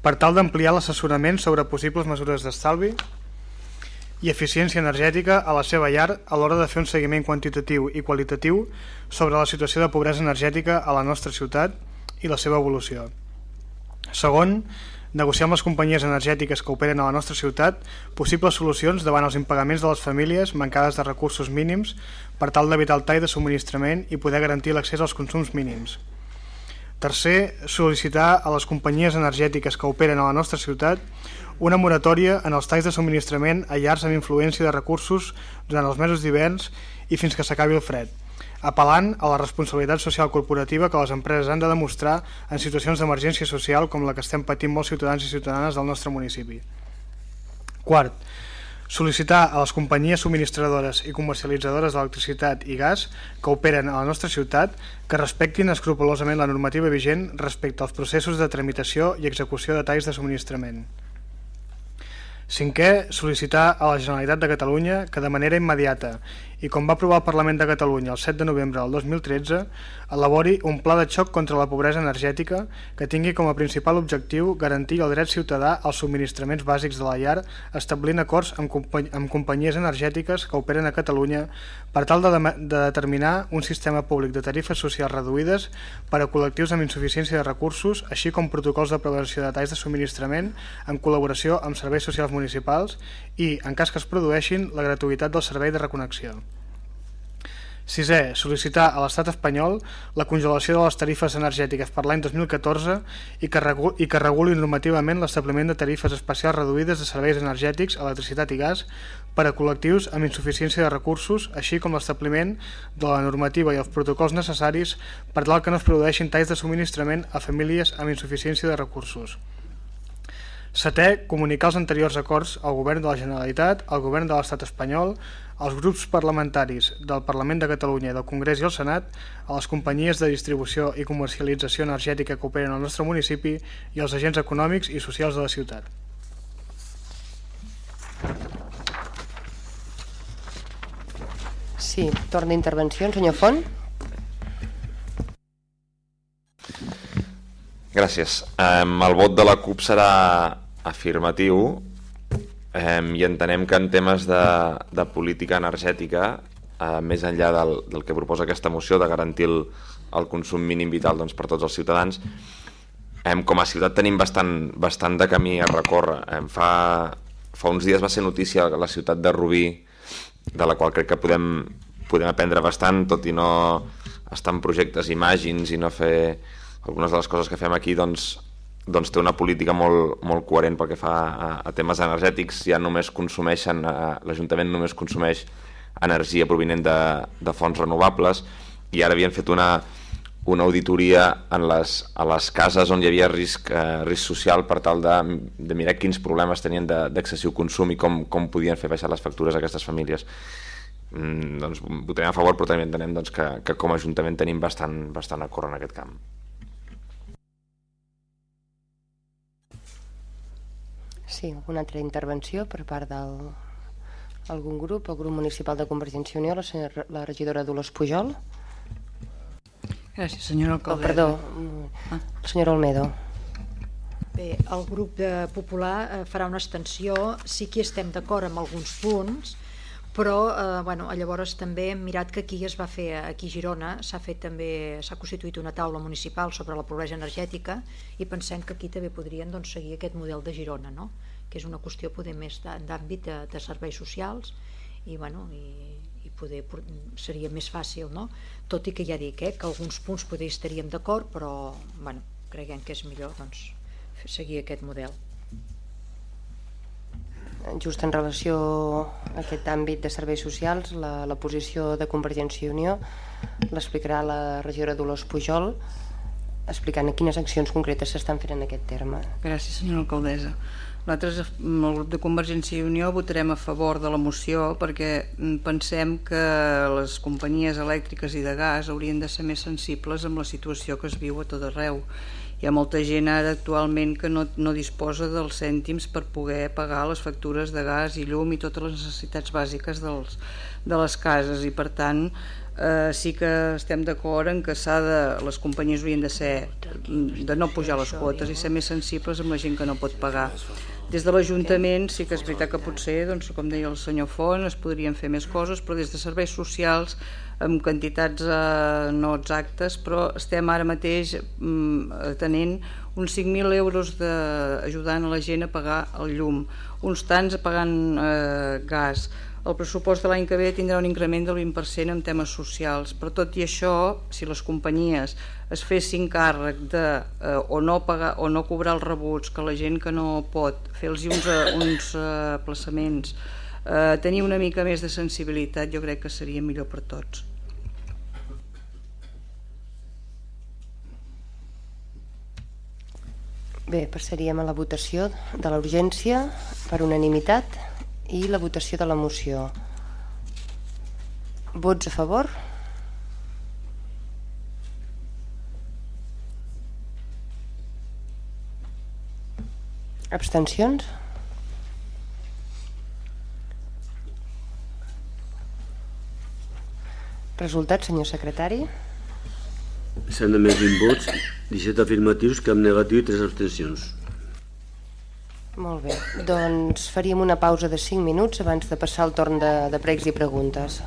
per tal d'ampliar l'assessorament sobre possibles mesures d'estalvi i eficiència energètica a la seva llar a l'hora de fer un seguiment quantitatiu i qualitatiu sobre la situació de pobresa energètica a la nostra ciutat i la seva evolució. Segon, negociar amb les companyies energètiques que operen a la nostra ciutat possibles solucions davant els impagaments de les famílies mancades de recursos mínims per tal d'evitar el tall de subministrament i poder garantir l'accés als consums mínims. Tercer, sol·licitar a les companyies energètiques que operen a la nostra ciutat una moratòria en els talls de subministrament a llars amb influència de recursos durant els mesos d'hiverns i fins que s'acabi el fred, apel·lant a la responsabilitat social corporativa que les empreses han de demostrar en situacions d'emergència social com la que estem patint molts ciutadans i ciutadanes del nostre municipi. Quart, sol·licitar a les companyies subministradores i comercialitzadores d'electricitat i gas que operen a la nostra ciutat que respectin escrupolosament la normativa vigent respecte als processos de tramitació i execució de talls de subministrament. Cinquè, sol·licitar a la Generalitat de Catalunya que de manera immediata i com va aprovar el Parlament de Catalunya el 7 de novembre del 2013, elabori un pla de xoc contra la pobresa energètica que tingui com a principal objectiu garantir el dret ciutadà als subministraments bàsics de la llar, establint acords amb, company amb companyies energètiques que operen a Catalunya per tal de, de, de determinar un sistema públic de tarifes socials reduïdes per a col·lectius amb insuficiència de recursos, així com protocols de prevenció de talls de subministrament en col·laboració amb serveis socials municipals i, en cas que es produeixin, la gratuïtat del servei de reconnexió. Sisè, sol·licitar a l'estat espanyol la congelació de les tarifes energètiques per l'any 2014 i que, i que reguli normativament l'establiment de tarifes especials reduïdes de serveis energètics, electricitat i gas per a col·lectius amb insuficiència de recursos, així com l'establiment de la normativa i els protocols necessaris per tal que no es produeixin talls de subministrament a famílies amb insuficiència de recursos. Setè, comunicar els anteriors acords al Govern de la Generalitat, al Govern de l'Estat espanyol, als grups parlamentaris del Parlament de Catalunya del Congrés i el Senat, a les companyies de distribució i comercialització energètica que operen al nostre municipi i als agents econòmics i socials de la ciutat.
Sí, torn d'intervenció, senyor Font.
Gràcies. El vot de la CUP serà afirmatiu i entenem que en temes de, de política energètica, eh, més enllà del, del que proposa aquesta moció de garantir el, el consum mínim vital doncs, per tots els ciutadans, com a ciutat tenim bastant, bastant de camí a recórrer. Fa, fa uns dies va ser notícia la ciutat de Rubí, de la qual crec que podem, podem aprendre bastant, tot i no estar en projectes imàgins i no fer algunes de les coses que fem aquí doncs, doncs té una política molt, molt coherent pel que fa a, a temes energètics, ja només consumeixen, l'Ajuntament només consumeix energia provinent de, de fonts renovables. I ara havien fet una, una auditoria en les, a les cases on hi havia risc, eh, risc social per tal de, de mirar quins problemes tenien d'excessiu consum i com, com podien fer baixar les factures a aquestes famílies mm, doncs votarem a favor però també entenem doncs, que, que com a Ajuntament tenim bastant, bastant a córrer en aquest camp
Sí, alguna altra intervenció per part del algun grup, el grup municipal de Convergència i Unió, la, senyora, la regidora Dolors Pujol.
Gràcies, senyora alcaldessa.
Oh, perdó, ah. senyora Olmedo.
Bé, el grup de Popular eh, farà una extensió, sí que estem d'acord amb alguns punts, però eh, bueno, llavors també hem mirat que aquí es va fer, aquí a Girona s'ha fet també, s'ha constituït una taula municipal sobre la pobresa energètica i pensem que aquí també podrien doncs, seguir aquest model de Girona, no? que és una qüestió poder més d'àmbit de, de serveis socials i, bueno, i, i poder, seria més fàcil, no? tot i que ja dic eh, que alguns punts poder estaríem d'acord, però bueno, creiem que és millor doncs, seguir aquest model
just en relació a aquest àmbit de serveis socials, la, la posició de Convergència i Unió l'explicarà la regidora Dolors Pujol explicant quines accions concretes s'estan fent en aquest terme.
Gràcies, senyora alcaldessa. Nosaltres, el grup de Convergència i Unió, votarem a favor de la moció perquè pensem que les companyies elèctriques i de gas haurien de ser més sensibles amb la situació que es viu a tot arreu. Hi ha molta gent ara actualment que no, no disposa dels cèntims per poder pagar les factures de gas i llum i totes les necessitats bàsiques dels, de les cases i per tant eh, sí que estem d'acord en que s'ha de, les companyies haurien de ser de no pujar les quotes i ser més sensibles amb la gent que no pot pagar des de l'Ajuntament sí que és veritat que potser, doncs, com deia el senyor Font, es podrien fer més coses, però des de serveis socials amb quantitats eh, no exactes, però estem ara mateix mm, tenint uns 5.000 euros de, ajudant a la gent a pagar el llum, uns tants pagant eh, gas. El pressupost de l'any que ve tindrà un increment del 20% en temes socials, però tot i això, si les companyies es fessin càrrec de eh, o, no pagar, o no cobrar els rebuts, que la gent que no pot fer-los uns, eh, uns eh, plaçaments, eh, tenir una mica més de sensibilitat jo crec que seria millor per tots.
Bé, passaríem a la votació de la urgència per unanimitat i la votació de la moció. Vots a favor? Abstencions? Resultat, senyor secretari?
S'han emès 20 vots, 17 afirmatius, cap negatiu i 3 abstencions.
Molt bé, doncs faríem una pausa de 5 minuts abans de passar el torn de, de pregs i preguntes.